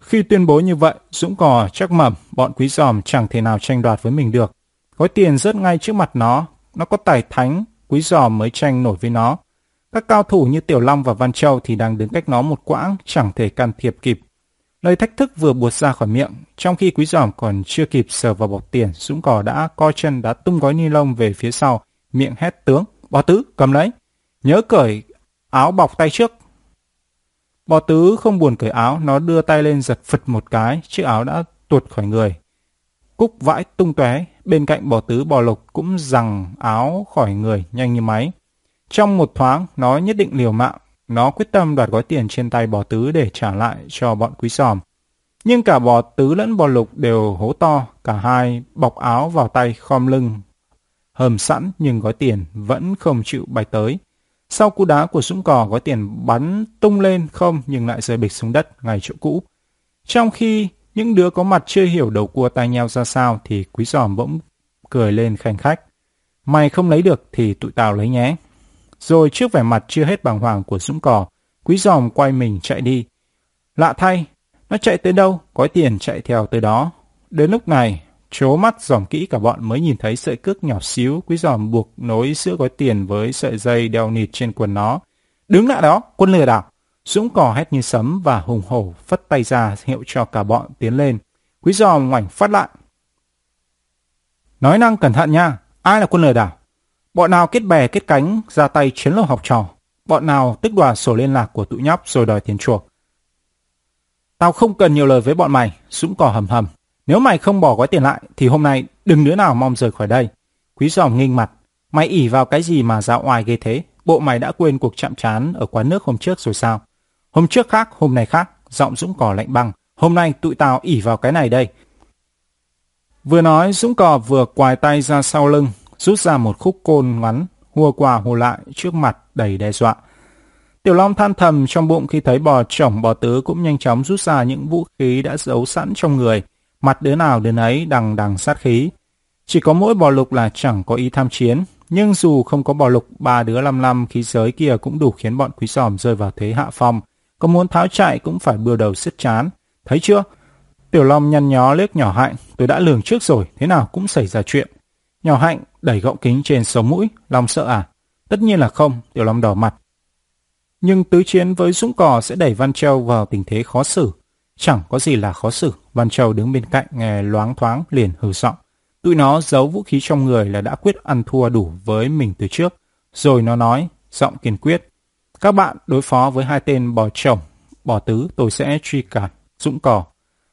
Khi tuyên bố như vậy, Dũng cò, chắc mầm, bọn quý giòm chẳng thể nào tranh đoạt với mình được. Gói tiền rớt ngay trước mặt nó, nó có tài thánh, quý giòm mới tranh nổi với nó. Các cao thủ như Tiểu Long và Văn Châu thì đang đứng cách nó một quãng, chẳng thể can thiệp kịp. Lời thách thức vừa buột ra khỏi miệng, trong khi quý giòm còn chưa kịp sờ vào bọc tiền, Dũng cỏ đã co chân đã tung gói ni lông về phía sau, miệng hét tướng, bò tứ, cầm lấy. Nhớ cởi áo bọc tay trước. Bò tứ không buồn cởi áo, nó đưa tay lên giật phật một cái, chiếc áo đã tuột khỏi người. Cúc vãi tung tóe, bên cạnh bò tứ bò lục cũng rằng áo khỏi người nhanh như máy. Trong một thoáng, nó nhất định liều mạng. Nó quyết tâm đoạt gói tiền trên tay bò tứ để trả lại cho bọn quý sòm. Nhưng cả bò tứ lẫn bò lục đều hố to, cả hai bọc áo vào tay khom lưng. Hầm sẵn nhưng gói tiền vẫn không chịu bay tới. Sau cú đá của Dũng Cò, gói tiền bắn tung lên không nhưng lại rơi bịch xuống đất ngay chỗ cũ. Trong khi những đứa có mặt chưa hiểu đầu cua tai nheo ra sao thì quý giòm bỗng cười lên khanh khách. Mày không lấy được thì tụi tao lấy nhé. Rồi trước vẻ mặt chưa hết bàng hoàng của Dũng Cò, Quý Giòm quay mình chạy đi. Lạ thay, nó chạy tới đâu, có tiền chạy theo tới đó. Đến lúc này, chố mắt dòm kỹ cả bọn mới nhìn thấy sợi cước nhỏ xíu Quý Giòm buộc nối giữa gói tiền với sợi dây đeo nịt trên quần nó. Đứng lại đó, quân lừa đảo. Dũng cò hét như sấm và hùng hổ phất tay ra hiệu cho cả bọn tiến lên. Quý giòm ngoảnh phát lại. Nói năng cẩn thận nha, ai là quân lừa đảo? Bọn nào kết bè kết cánh ra tay chiến lược học trò. Bọn nào tức đoạt sổ liên lạc của tụi nhóc rồi đòi tiền chuộc. Tao không cần nhiều lời với bọn mày, Dũng cỏ hầm hầm. Nếu mày không bỏ gói tiền lại thì hôm nay đừng đứa nào mong rời khỏi đây. Quý giòm nghinh mặt. Mày ỉ vào cái gì mà dạo oai ghê thế? Bộ mày đã quên cuộc chạm trán ở quán nước hôm trước rồi sao? Hôm trước khác, hôm nay khác. Giọng Dũng cỏ lạnh băng. Hôm nay tụi tao ỉ vào cái này đây. Vừa nói, Dũng cỏ vừa quài tay ra sau lưng, rút ra một khúc côn ngắn, hùa qua hùa lại trước mặt đầy đe dọa. Tiểu Long than thầm trong bụng khi thấy bò chổng bò tứ cũng nhanh chóng rút ra những vũ khí đã giấu sẵn trong người, mặt đứa nào đứa ấy đằng đằng sát khí. Chỉ có mỗi bò lục là chẳng có ý tham chiến, nhưng dù không có bò lục, ba đứa năm năm khí giới kia cũng đủ khiến bọn quý sòm rơi vào thế hạ phong. Có muốn tháo chạy cũng phải bừa đầu sứt chán. Thấy chưa? Tiểu Long nhăn nhó liếc nhỏ hạnh, tôi đã lường trước rồi, thế nào cũng xảy ra chuyện. Nhỏ hạnh đẩy gọng kính trên sống mũi, Long sợ à? Tất nhiên là không, Tiểu Long đỏ mặt. Nhưng tứ chiến với Dũng Cò sẽ đẩy Văn Châu vào tình thế khó xử. Chẳng có gì là khó xử, Văn Châu đứng bên cạnh nghe loáng thoáng liền hừ giọng. Tụi nó giấu vũ khí trong người là đã quyết ăn thua đủ với mình từ trước. Rồi nó nói, giọng kiên quyết. Các bạn đối phó với hai tên bò chồng, bò tứ tôi sẽ truy cản, Dũng Cò.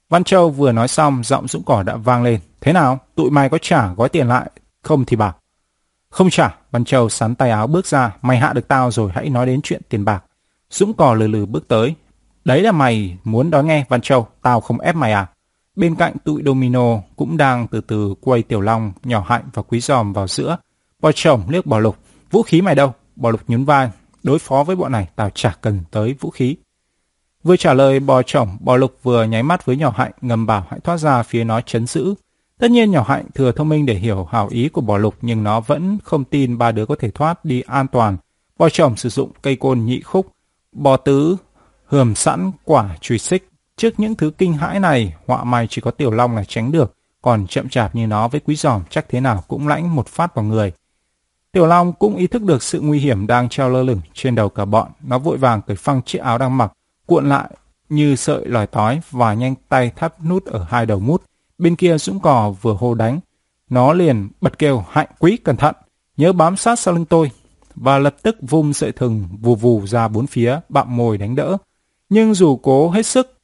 Văn Châu vừa nói xong, giọng Dũng Cỏ đã vang lên. Thế nào, tụi mày có trả gói tiền lại không thì bảo. Không trả, Văn Châu sắn tay áo bước ra, mày hạ được tao rồi hãy nói đến chuyện tiền bạc. Dũng cò lừ lừ bước tới. Đấy là mày muốn đói nghe, Văn Châu, tao không ép mày à. Bên cạnh tụi Domino cũng đang từ từ quay Tiểu Long, Nhỏ Hạnh và Quý Giòm vào giữa. Bò chồng liếc bò lục, vũ khí mày đâu? Bò lục nhún vai, đối phó với bọn này tao chả cần tới vũ khí. Vừa trả lời bò chồng, bò lục vừa nháy mắt với nhỏ hạnh ngầm bảo hãy thoát ra phía nó chấn giữ. Tất nhiên nhỏ hạnh thừa thông minh để hiểu hảo ý của bò lục nhưng nó vẫn không tin ba đứa có thể thoát đi an toàn. Bò chồng sử dụng cây côn nhị khúc, bò tứ hườm sẵn quả truy xích. Trước những thứ kinh hãi này, họa may chỉ có tiểu long là tránh được, còn chậm chạp như nó với quý giòm chắc thế nào cũng lãnh một phát vào người. Tiểu Long cũng ý thức được sự nguy hiểm đang treo lơ lửng trên đầu cả bọn. Nó vội vàng cởi phăng chiếc áo đang mặc, cuộn lại như sợi lòi tói và nhanh tay thắt nút ở hai đầu mút. Bên kia Dũng cò vừa hô đánh. Nó liền bật kêu hạnh quý cẩn thận, nhớ bám sát sau lưng tôi. Và lập tức vung sợi thừng vù vù ra bốn phía, bạm mồi đánh đỡ. Nhưng dù cố hết sức,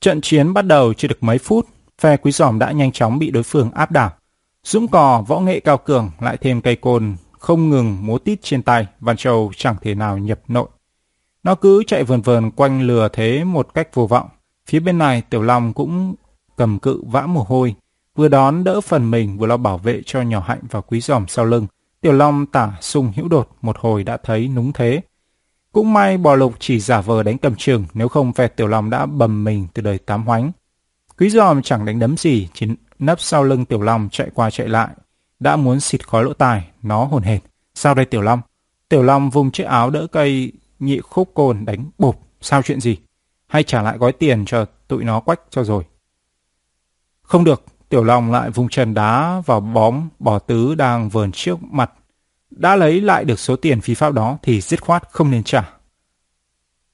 trận chiến bắt đầu chưa được mấy phút, phe quý giòm đã nhanh chóng bị đối phương áp đảo. Dũng cò võ nghệ cao cường lại thêm cây côn không ngừng múa tít trên tay, Văn Châu chẳng thể nào nhập nội. Nó cứ chạy vườn vườn quanh lừa thế một cách vô vọng. Phía bên này Tiểu Long cũng cầm cự vã mồ hôi, vừa đón đỡ phần mình vừa lo bảo vệ cho nhỏ hạnh và quý giòm sau lưng. Tiểu Long tả sung hữu đột một hồi đã thấy núng thế. Cũng may bò lục chỉ giả vờ đánh cầm chừng, nếu không phe Tiểu Long đã bầm mình từ đời tám hoánh. Quý giòm chẳng đánh đấm gì, chỉ nấp sau lưng Tiểu Long chạy qua chạy lại. Đã muốn xịt khói lỗ tài nó hồn hệt. Sao đây Tiểu Long? Tiểu Long vùng chiếc áo đỡ cây nhị khúc cồn đánh bụp. Sao chuyện gì? Hay trả lại gói tiền cho tụi nó quách cho rồi. Không được, Tiểu Long lại vung chân đá vào bóng bò tứ đang vờn trước mặt. Đã lấy lại được số tiền phi pháp đó thì dứt khoát không nên trả.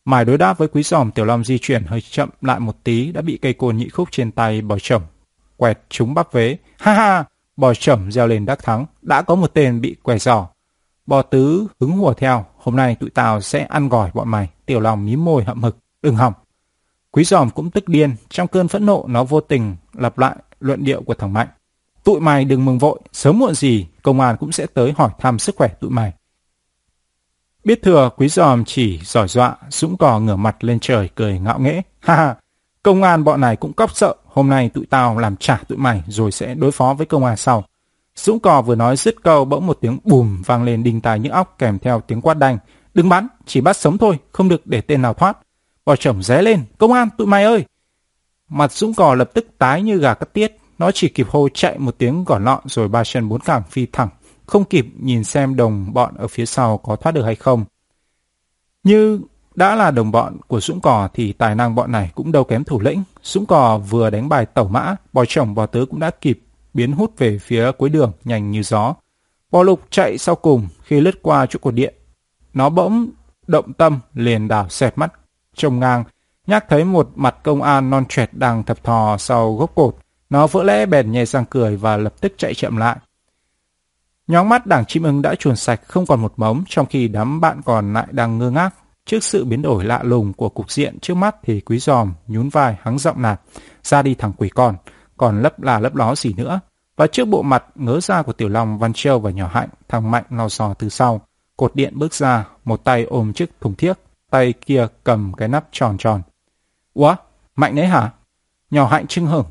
Mài đối đáp với quý giòm Tiểu Long di chuyển hơi chậm lại một tí đã bị cây côn nhị khúc trên tay bò chồng. Quẹt trúng bắp vế. Ha ha! Bò chẩm reo lên đắc thắng. Đã có một tên bị quẻ giò. Bò tứ hứng hùa theo. Hôm nay tụi tao sẽ ăn gỏi bọn mày. Tiểu Long mím môi hậm hực. Đừng hỏng. Quý giòm cũng tức điên. Trong cơn phẫn nộ nó vô tình lặp lại luận điệu của thằng Mạnh. Tụi mày đừng mừng vội. Sớm muộn gì công an cũng sẽ tới hỏi thăm sức khỏe tụi mày. Biết thừa quý giòm chỉ giỏi dọa, dũng cò ngửa mặt lên trời cười ngạo nghễ. Ha ha, công an bọn này cũng cóc sợ, hôm nay tụi tao làm trả tụi mày rồi sẽ đối phó với công an sau. Dũng cò vừa nói dứt câu bỗng một tiếng bùm vang lên đinh tai những óc kèm theo tiếng quát đanh. Đừng bắn, chỉ bắt sống thôi, không được để tên nào thoát. Bò chồng ré lên, công an tụi mày ơi! Mặt Dũng cò lập tức tái như gà cắt tiết, nó chỉ kịp hô chạy một tiếng gọn lọn rồi ba chân bốn cẳng phi thẳng không kịp nhìn xem đồng bọn ở phía sau có thoát được hay không. Như đã là đồng bọn của Dũng Cò thì tài năng bọn này cũng đâu kém thủ lĩnh. Dũng Cò vừa đánh bài tẩu mã, bò chồng bò tứ cũng đã kịp biến hút về phía cuối đường nhanh như gió. Bò lục chạy sau cùng khi lướt qua chỗ cột điện. Nó bỗng động tâm liền đảo xẹt mắt trông ngang nhắc thấy một mặt công an non trẻ đang thập thò sau gốc cột. Nó vỡ lẽ bèn nhè răng cười và lập tức chạy chậm lại. Nhóng mắt đảng chim ưng đã chuồn sạch không còn một mống trong khi đám bạn còn lại đang ngơ ngác. Trước sự biến đổi lạ lùng của cục diện trước mắt thì quý giòm nhún vai hắng giọng nạt ra đi thằng quỷ con, còn lấp là lấp ló gì nữa. Và trước bộ mặt ngớ ra của Tiểu Long, Văn Trêu và Nhỏ Hạnh, thằng Mạnh lo dò từ sau. Cột điện bước ra, một tay ôm chiếc thùng thiếc, tay kia cầm cái nắp tròn tròn. Ủa, Mạnh đấy hả? Nhỏ Hạnh trưng hửng.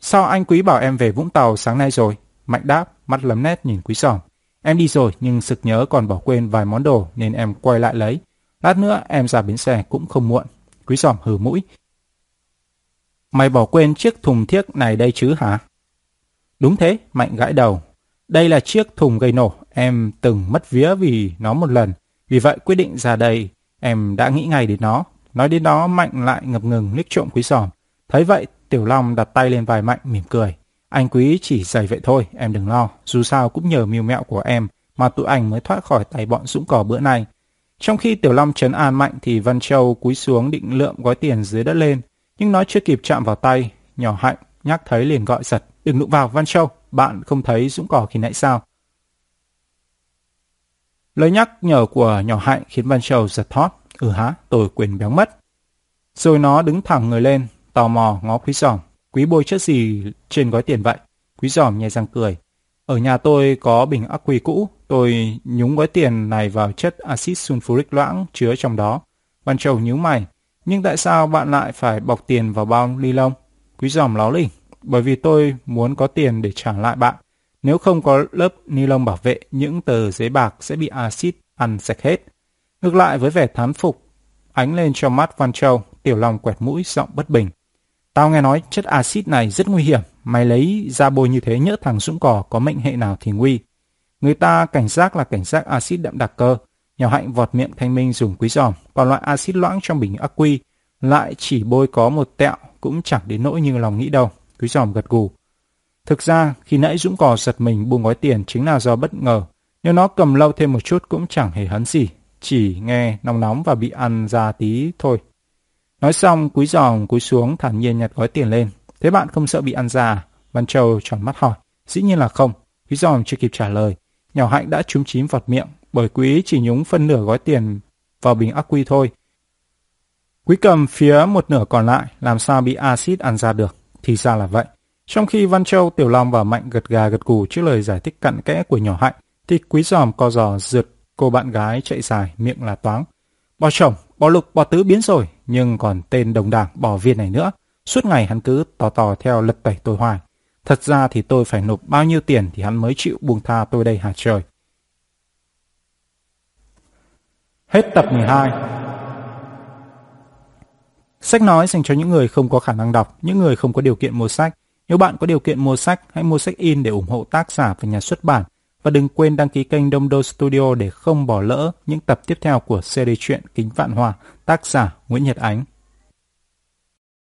Sao anh Quý bảo em về Vũng Tàu sáng nay rồi? Mạnh đáp, mắt lấm nét nhìn quý giòm. Em đi rồi nhưng sực nhớ còn bỏ quên vài món đồ nên em quay lại lấy. Lát nữa em ra bến xe cũng không muộn. Quý giòm hừ mũi. Mày bỏ quên chiếc thùng thiếc này đây chứ hả? Đúng thế, Mạnh gãi đầu. Đây là chiếc thùng gây nổ, em từng mất vía vì nó một lần. Vì vậy quyết định ra đây, em đã nghĩ ngay đến nó. Nói đến đó Mạnh lại ngập ngừng liếc trộm quý giòm. Thấy vậy, Tiểu Long đặt tay lên vai Mạnh mỉm cười. Anh Quý chỉ dày vậy thôi, em đừng lo. Dù sao cũng nhờ mưu mẹo của em mà tụi anh mới thoát khỏi tay bọn dũng cỏ bữa nay. Trong khi Tiểu Long trấn an mạnh thì Văn Châu cúi xuống định lượm gói tiền dưới đất lên. Nhưng nó chưa kịp chạm vào tay. Nhỏ hạnh nhắc thấy liền gọi giật. Đừng đụng vào Văn Châu, bạn không thấy dũng cỏ khi nãy sao? Lời nhắc nhở của nhỏ hạnh khiến Văn Châu giật thót. Ừ hả, tôi quên béo mất. Rồi nó đứng thẳng người lên, tò mò ngó quý giỏng. Quý bôi chất gì trên gói tiền vậy? Quý giòm nhè răng cười. Ở nhà tôi có bình ắc quy cũ, tôi nhúng gói tiền này vào chất axit sulfuric loãng chứa trong đó. Văn Châu nhíu mày. Nhưng tại sao bạn lại phải bọc tiền vào bao ly lông? Quý giòm láo lỉnh. Bởi vì tôi muốn có tiền để trả lại bạn. Nếu không có lớp ni lông bảo vệ, những tờ giấy bạc sẽ bị axit ăn sạch hết. Ngược lại với vẻ thán phục, ánh lên cho mắt Văn Châu, Tiểu Long quẹt mũi giọng bất bình. Tao nghe nói chất axit này rất nguy hiểm, mày lấy ra bôi như thế nhỡ thằng Dũng Cỏ có mệnh hệ nào thì nguy. Người ta cảnh giác là cảnh giác axit đậm đặc cơ. Nhỏ hạnh vọt miệng thanh minh dùng quý giòm, còn loại axit loãng trong bình ắc quy lại chỉ bôi có một tẹo cũng chẳng đến nỗi như lòng nghĩ đâu. Quý giòm gật gù. Thực ra, khi nãy Dũng Cò giật mình buông gói tiền chính là do bất ngờ. Nếu nó cầm lâu thêm một chút cũng chẳng hề hấn gì, chỉ nghe nóng nóng và bị ăn ra tí thôi. Nói xong, cúi giòm cúi xuống thản nhiên nhặt gói tiền lên. Thế bạn không sợ bị ăn già? Văn Châu tròn mắt hỏi. Dĩ nhiên là không. Quý giòm chưa kịp trả lời. Nhỏ hạnh đã trúng chím vọt miệng, bởi quý chỉ nhúng phân nửa gói tiền vào bình ắc quy thôi. Quý cầm phía một nửa còn lại, làm sao bị axit ăn ra được? Thì ra là vậy. Trong khi Văn Châu, Tiểu Long và Mạnh gật gà gật cù trước lời giải thích cặn kẽ của nhỏ hạnh, thì quý giòm co giò rượt cô bạn gái chạy dài, miệng là toáng. Bỏ chồng, bỏ lục, bỏ tứ biến rồi, nhưng còn tên đồng đảng bỏ viên này nữa. Suốt ngày hắn cứ tò tò theo lật tẩy tôi hoài. Thật ra thì tôi phải nộp bao nhiêu tiền thì hắn mới chịu buông tha tôi đây hả trời. Hết tập 12 Sách nói dành cho những người không có khả năng đọc, những người không có điều kiện mua sách. Nếu bạn có điều kiện mua sách, hãy mua sách in để ủng hộ tác giả và nhà xuất bản. Và đừng quên đăng ký kênh Đông Đô Studio để không bỏ lỡ những tập tiếp theo của series truyện Kính Vạn Hòa, tác giả Nguyễn Nhật Ánh.